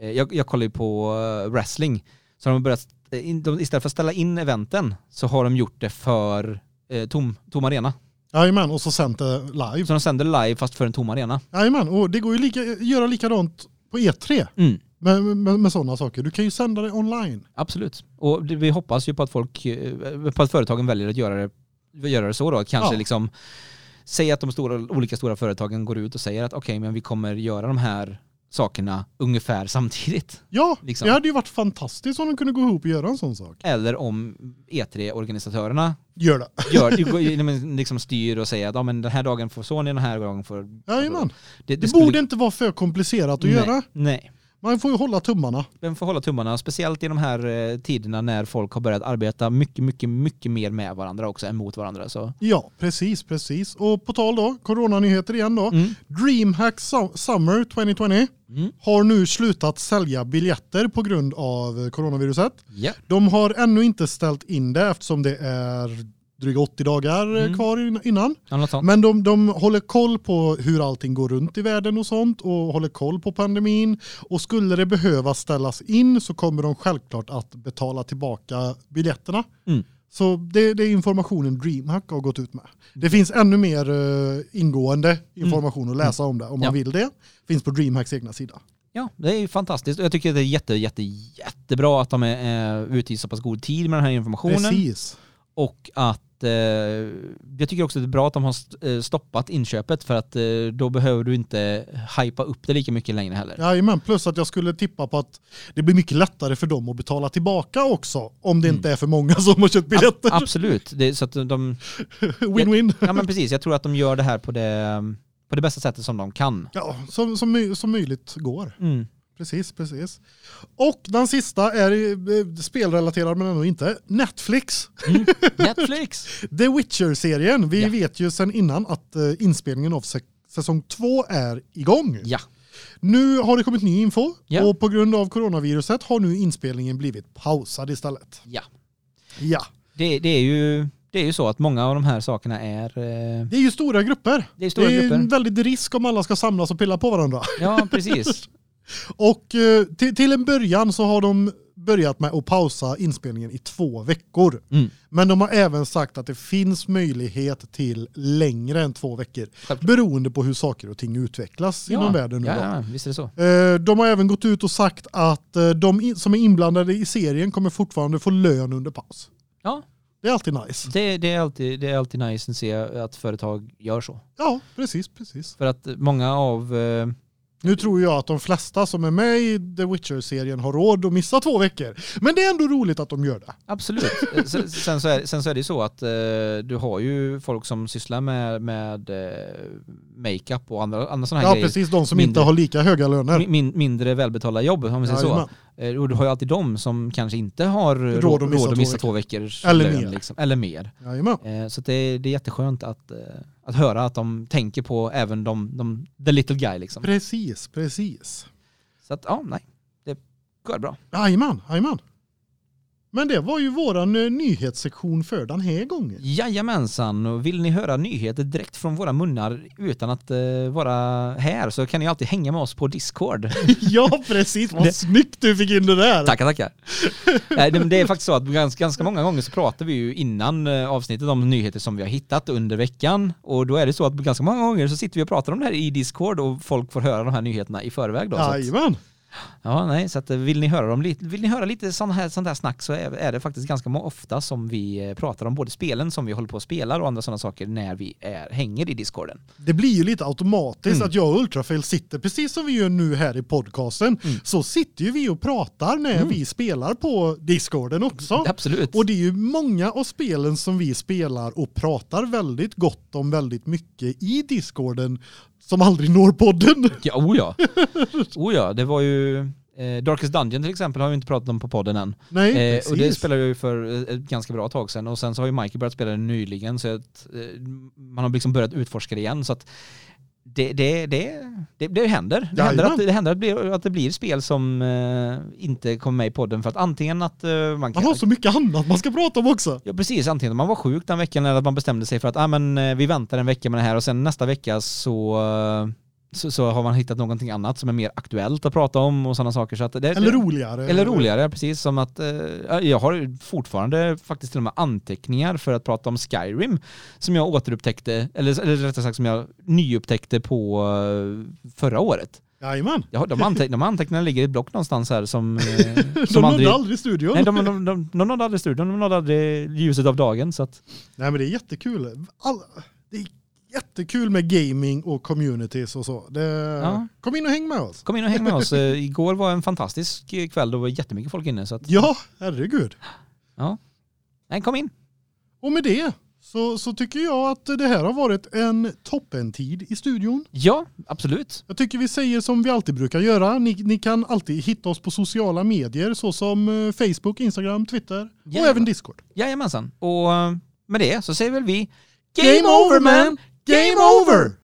S2: eh, jag, jag kollar ju på eh, wrestling, så har de börjat, eh, in, de, istället för att ställa in eventen så har de gjort det för eh, tom, tom arena.
S1: Jajamän, och så sänt det live.
S2: Så de sänder live fast för en tom arena.
S1: Jajamän, och det går ju lika, göra likadant på E3
S2: Mm.
S1: Med, med, med sådana saker. Du kan ju sända det online.
S2: Absolut. Och det, vi hoppas ju på att folk, eh, på att företagen väljer att göra det, göra det så då. Kanske
S1: Ja.
S2: liksom, säg att de stora, olika stora företagen går ut och säger att okej, men vi kommer göra de här sakerna ungefär samtidigt.
S1: Ja,
S2: Liksom.
S1: det hade ju varit fantastiskt om de kunde gå ihop och göra en sån sak.
S2: Eller om E3-organisatörerna
S1: Gör det.
S2: gör, liksom styr och säger att ja, men den här dagen får Sony, den här dagen får...
S1: Jajamän.
S2: Det,
S1: Det
S2: skulle-
S1: borde inte vara för komplicerat att
S2: nej,
S1: göra.
S2: Nej.
S1: Man får ju hålla tummarna.
S2: Men får hålla tummarna, speciellt i de här eh, tiderna när folk har börjat arbeta mycket, mycket, mycket mer med varandra också än mot varandra. Så.
S1: Ja, precis, precis. Och på tal då, coronanyheter igen då.
S2: Mm.
S1: Dreamhack Su- Summer 2020
S2: Mm.
S1: har nu slutat sälja biljetter på grund av coronaviruset.
S2: Ja.
S1: De har ännu inte ställt in det eftersom det är dryga 80 dagar eh,
S2: Mm.
S1: kvar in- innan.
S2: Ja.
S1: Men de, de håller koll på hur allting går runt i världen och sånt och håller koll på pandemin. Och skulle det behöva ställas in så kommer de självklart att betala tillbaka biljetterna.
S2: Mm.
S1: Så det, det är informationen DreamHack har gått ut med. Det finns ännu mer eh, ingående information att läsa om det om man
S2: Ja.
S1: vill det. Finns på DreamHacks egna sida.
S2: Ja, det är ju fantastiskt. Jag tycker det är jätte, jätte, jättebra att de är, är ute i så pass god tid med den här informationen.
S1: Precis.
S2: Och att eh, jag tycker också att det är bra att de har eh, stoppat inköpet för att eh, då behöver du inte hypa upp det lika mycket längre heller.
S1: Jajamän, plus att jag skulle tippa på att det blir mycket lättare för dem att betala tillbaka också om det inte är för många som har köpt biljetter.
S2: Ab- absolut. Det är så att de,
S1: Win-win.
S2: ja men precis, jag tror att de gör det här på det, på det bästa sättet som de kan.
S1: Ja, som, som, som möjligt går.
S2: Mm.
S1: Precis, precis. Och den sista är eh, spelrelaterad men ändå inte. Netflix.
S2: Mm. Netflix!
S1: The Witcher-serien. Vi
S2: Ja.
S1: vet ju sedan innan att eh, inspelningen av sä- säsong två är igång.
S2: Ja.
S1: Nu har det kommit ny info
S2: Ja.
S1: och på grund av coronaviruset har nu inspelningen blivit pausad istället.
S2: Ja.
S1: Ja,
S2: Det, det, är ju, det är ju så att många av de här sakerna är... eh,
S1: det är ju stora grupper.
S2: Det är stora
S1: det är
S2: grupper.
S1: en väldigt risk om alla ska samlas och pilla på varandra.
S2: Ja, precis.
S1: Och eh, till, till en början så har de börjat med att pausa inspelningen i två veckor.
S2: Mm.
S1: Men de har även sagt att det finns möjlighet till längre än två veckor.
S2: Självklart.
S1: Beroende på hur saker och ting utvecklas inom världen nu
S2: ja, ja, visst är det så.
S1: Eh, De har även gått ut och sagt att eh, de som är inblandade i serien kommer fortfarande få lön under paus.
S2: Ja,
S1: Det är alltid nice.
S2: det, det, är alltid, det är alltid nice att se att företag gör så.
S1: Ja, precis, precis.
S2: För att många av,
S1: Nu tror jag att de flesta som är med i The Witcher-serien har råd att missa två veckor. Men det är ändå roligt att de gör det.
S2: Absolut. Eh, sen, så är, sen så är det ju så att eh, du har ju folk som sysslar med, med eh, makeup och andra, andra sådana här
S1: Ja,
S2: grejer.
S1: precis. De som
S2: Mindre.
S1: inte har lika höga löner.
S2: Min, min, mindre välbetalda jobb om man säger så.
S1: Jajamän.
S2: Eh, Och du har ju alltid de som kanske inte har
S1: Råd
S2: råd,
S1: att missa
S2: råd att
S1: två
S2: missa
S1: veckor.
S2: två veckors
S1: Eller
S2: lön.
S1: mer.
S2: Liksom. Eller mer.
S1: Jajamän.
S2: Eh, Så det, det är jätteskönt att, eh, att höra att de tänker på även de, de the little guy liksom.
S1: Precis, precis.
S2: Så att ja, nej. Det går bra.
S1: Jajamän, jajamän. Men det var ju våran eh, nyhetssektion för den här gången.
S2: Jajamensan, och vill ni höra nyheter direkt från våra munnar utan att eh, vara här så kan ni alltid hänga med oss på Discord.
S1: ja, precis. Vad
S2: Det-
S1: snyggt du fick in det där.
S2: tackar, tackar. Det, det är faktiskt så att ganska, ganska många gånger så pratar vi ju innan eh, avsnittet om nyheter som vi har hittat under veckan och då är det så att ganska många gånger så sitter vi och pratar om det här i Discord och folk får höra de här nyheterna i förväg då. Så att,
S1: Jajamän.
S2: Ja, nej, så att eh, vill ni höra dem vill ni höra lite sån här, sånt här snack så är, det faktiskt ganska ofta som vi eh, pratar om både spelen som vi håller på att spela och andra sådana saker när vi är, hänger i Discorden.
S1: Det blir ju lite automatiskt
S2: Mm.
S1: att jag och Ultrafail sitter precis som vi gör nu här i podcasten.
S2: Mm.
S1: Så sitter ju vi och pratar när vi spelar på Discorden också.
S2: Absolut.
S1: Och det är ju många av spelen som vi spelar och pratar väldigt gott om väldigt mycket i Discorden som aldrig når podden.
S2: Ja, oh ja. Oh ja, det var ju eh, Darkest Dungeon till exempel har vi inte pratat om på podden än.
S1: Nej,
S2: Eh,
S1: precis.
S2: och det spelade jag ju för eh, ett ganska bra tag sedan och sen så har ju Mikey börjat spela det nyligen så att eh, man har liksom börjat utforska det igen så att det, det, det, det, det händer. Det händer, att, det händer att, blir, att det blir spel som eh, inte kommer med i podden för att antingen att eh, man
S1: Man
S2: kan...
S1: har så mycket annat man ska prata om också.
S2: Ja precis, antingen att man var sjuk den veckan eller att man bestämde sig för att ah, men, eh, vi väntar en vecka med det här och sen nästa vecka så, eh, så, så har man hittat någonting annat som är mer aktuellt att prata om och sådana saker. Så att det,
S1: Eller roligare.
S2: eller roligare, precis som att eh, jag har fortfarande faktiskt till och med anteckningar för att prata om Skyrim som jag återupptäckte, eller, eller rättare sagt som jag nyupptäckte på eh, förra året.
S1: Jajamän.
S2: Har, de, anteck, de anteckningarna ligger i ett block någonstans här som, eh,
S1: De
S2: som
S1: nådde
S2: aldrig...
S1: aldrig studion.
S2: Nej, de, de, de, de nådde aldrig studion, de nådde aldrig ljuset av dagen. Så att,
S1: Nej men det är jättekul. All, det är jättekul med gaming och communities och så. Det,
S2: Ja.
S1: Kom in och häng med oss.
S2: kom in och häng med oss. Eh, Igår var en fantastisk kväll, det var jättemycket folk inne. Så att,
S1: Ja, herregud.
S2: nej, kom in.
S1: Och med det så, så tycker jag att det här har varit en toppentid i studion.
S2: Ja, absolut.
S1: Jag tycker vi säger som vi alltid brukar göra. Ni, ni kan alltid hitta oss på sociala medier såsom eh, Facebook, Instagram, Twitter och
S2: Jajamän.
S1: även Discord.
S2: Jajamensan. Och eh, med det så säger väl vi
S1: Game over man! Game over!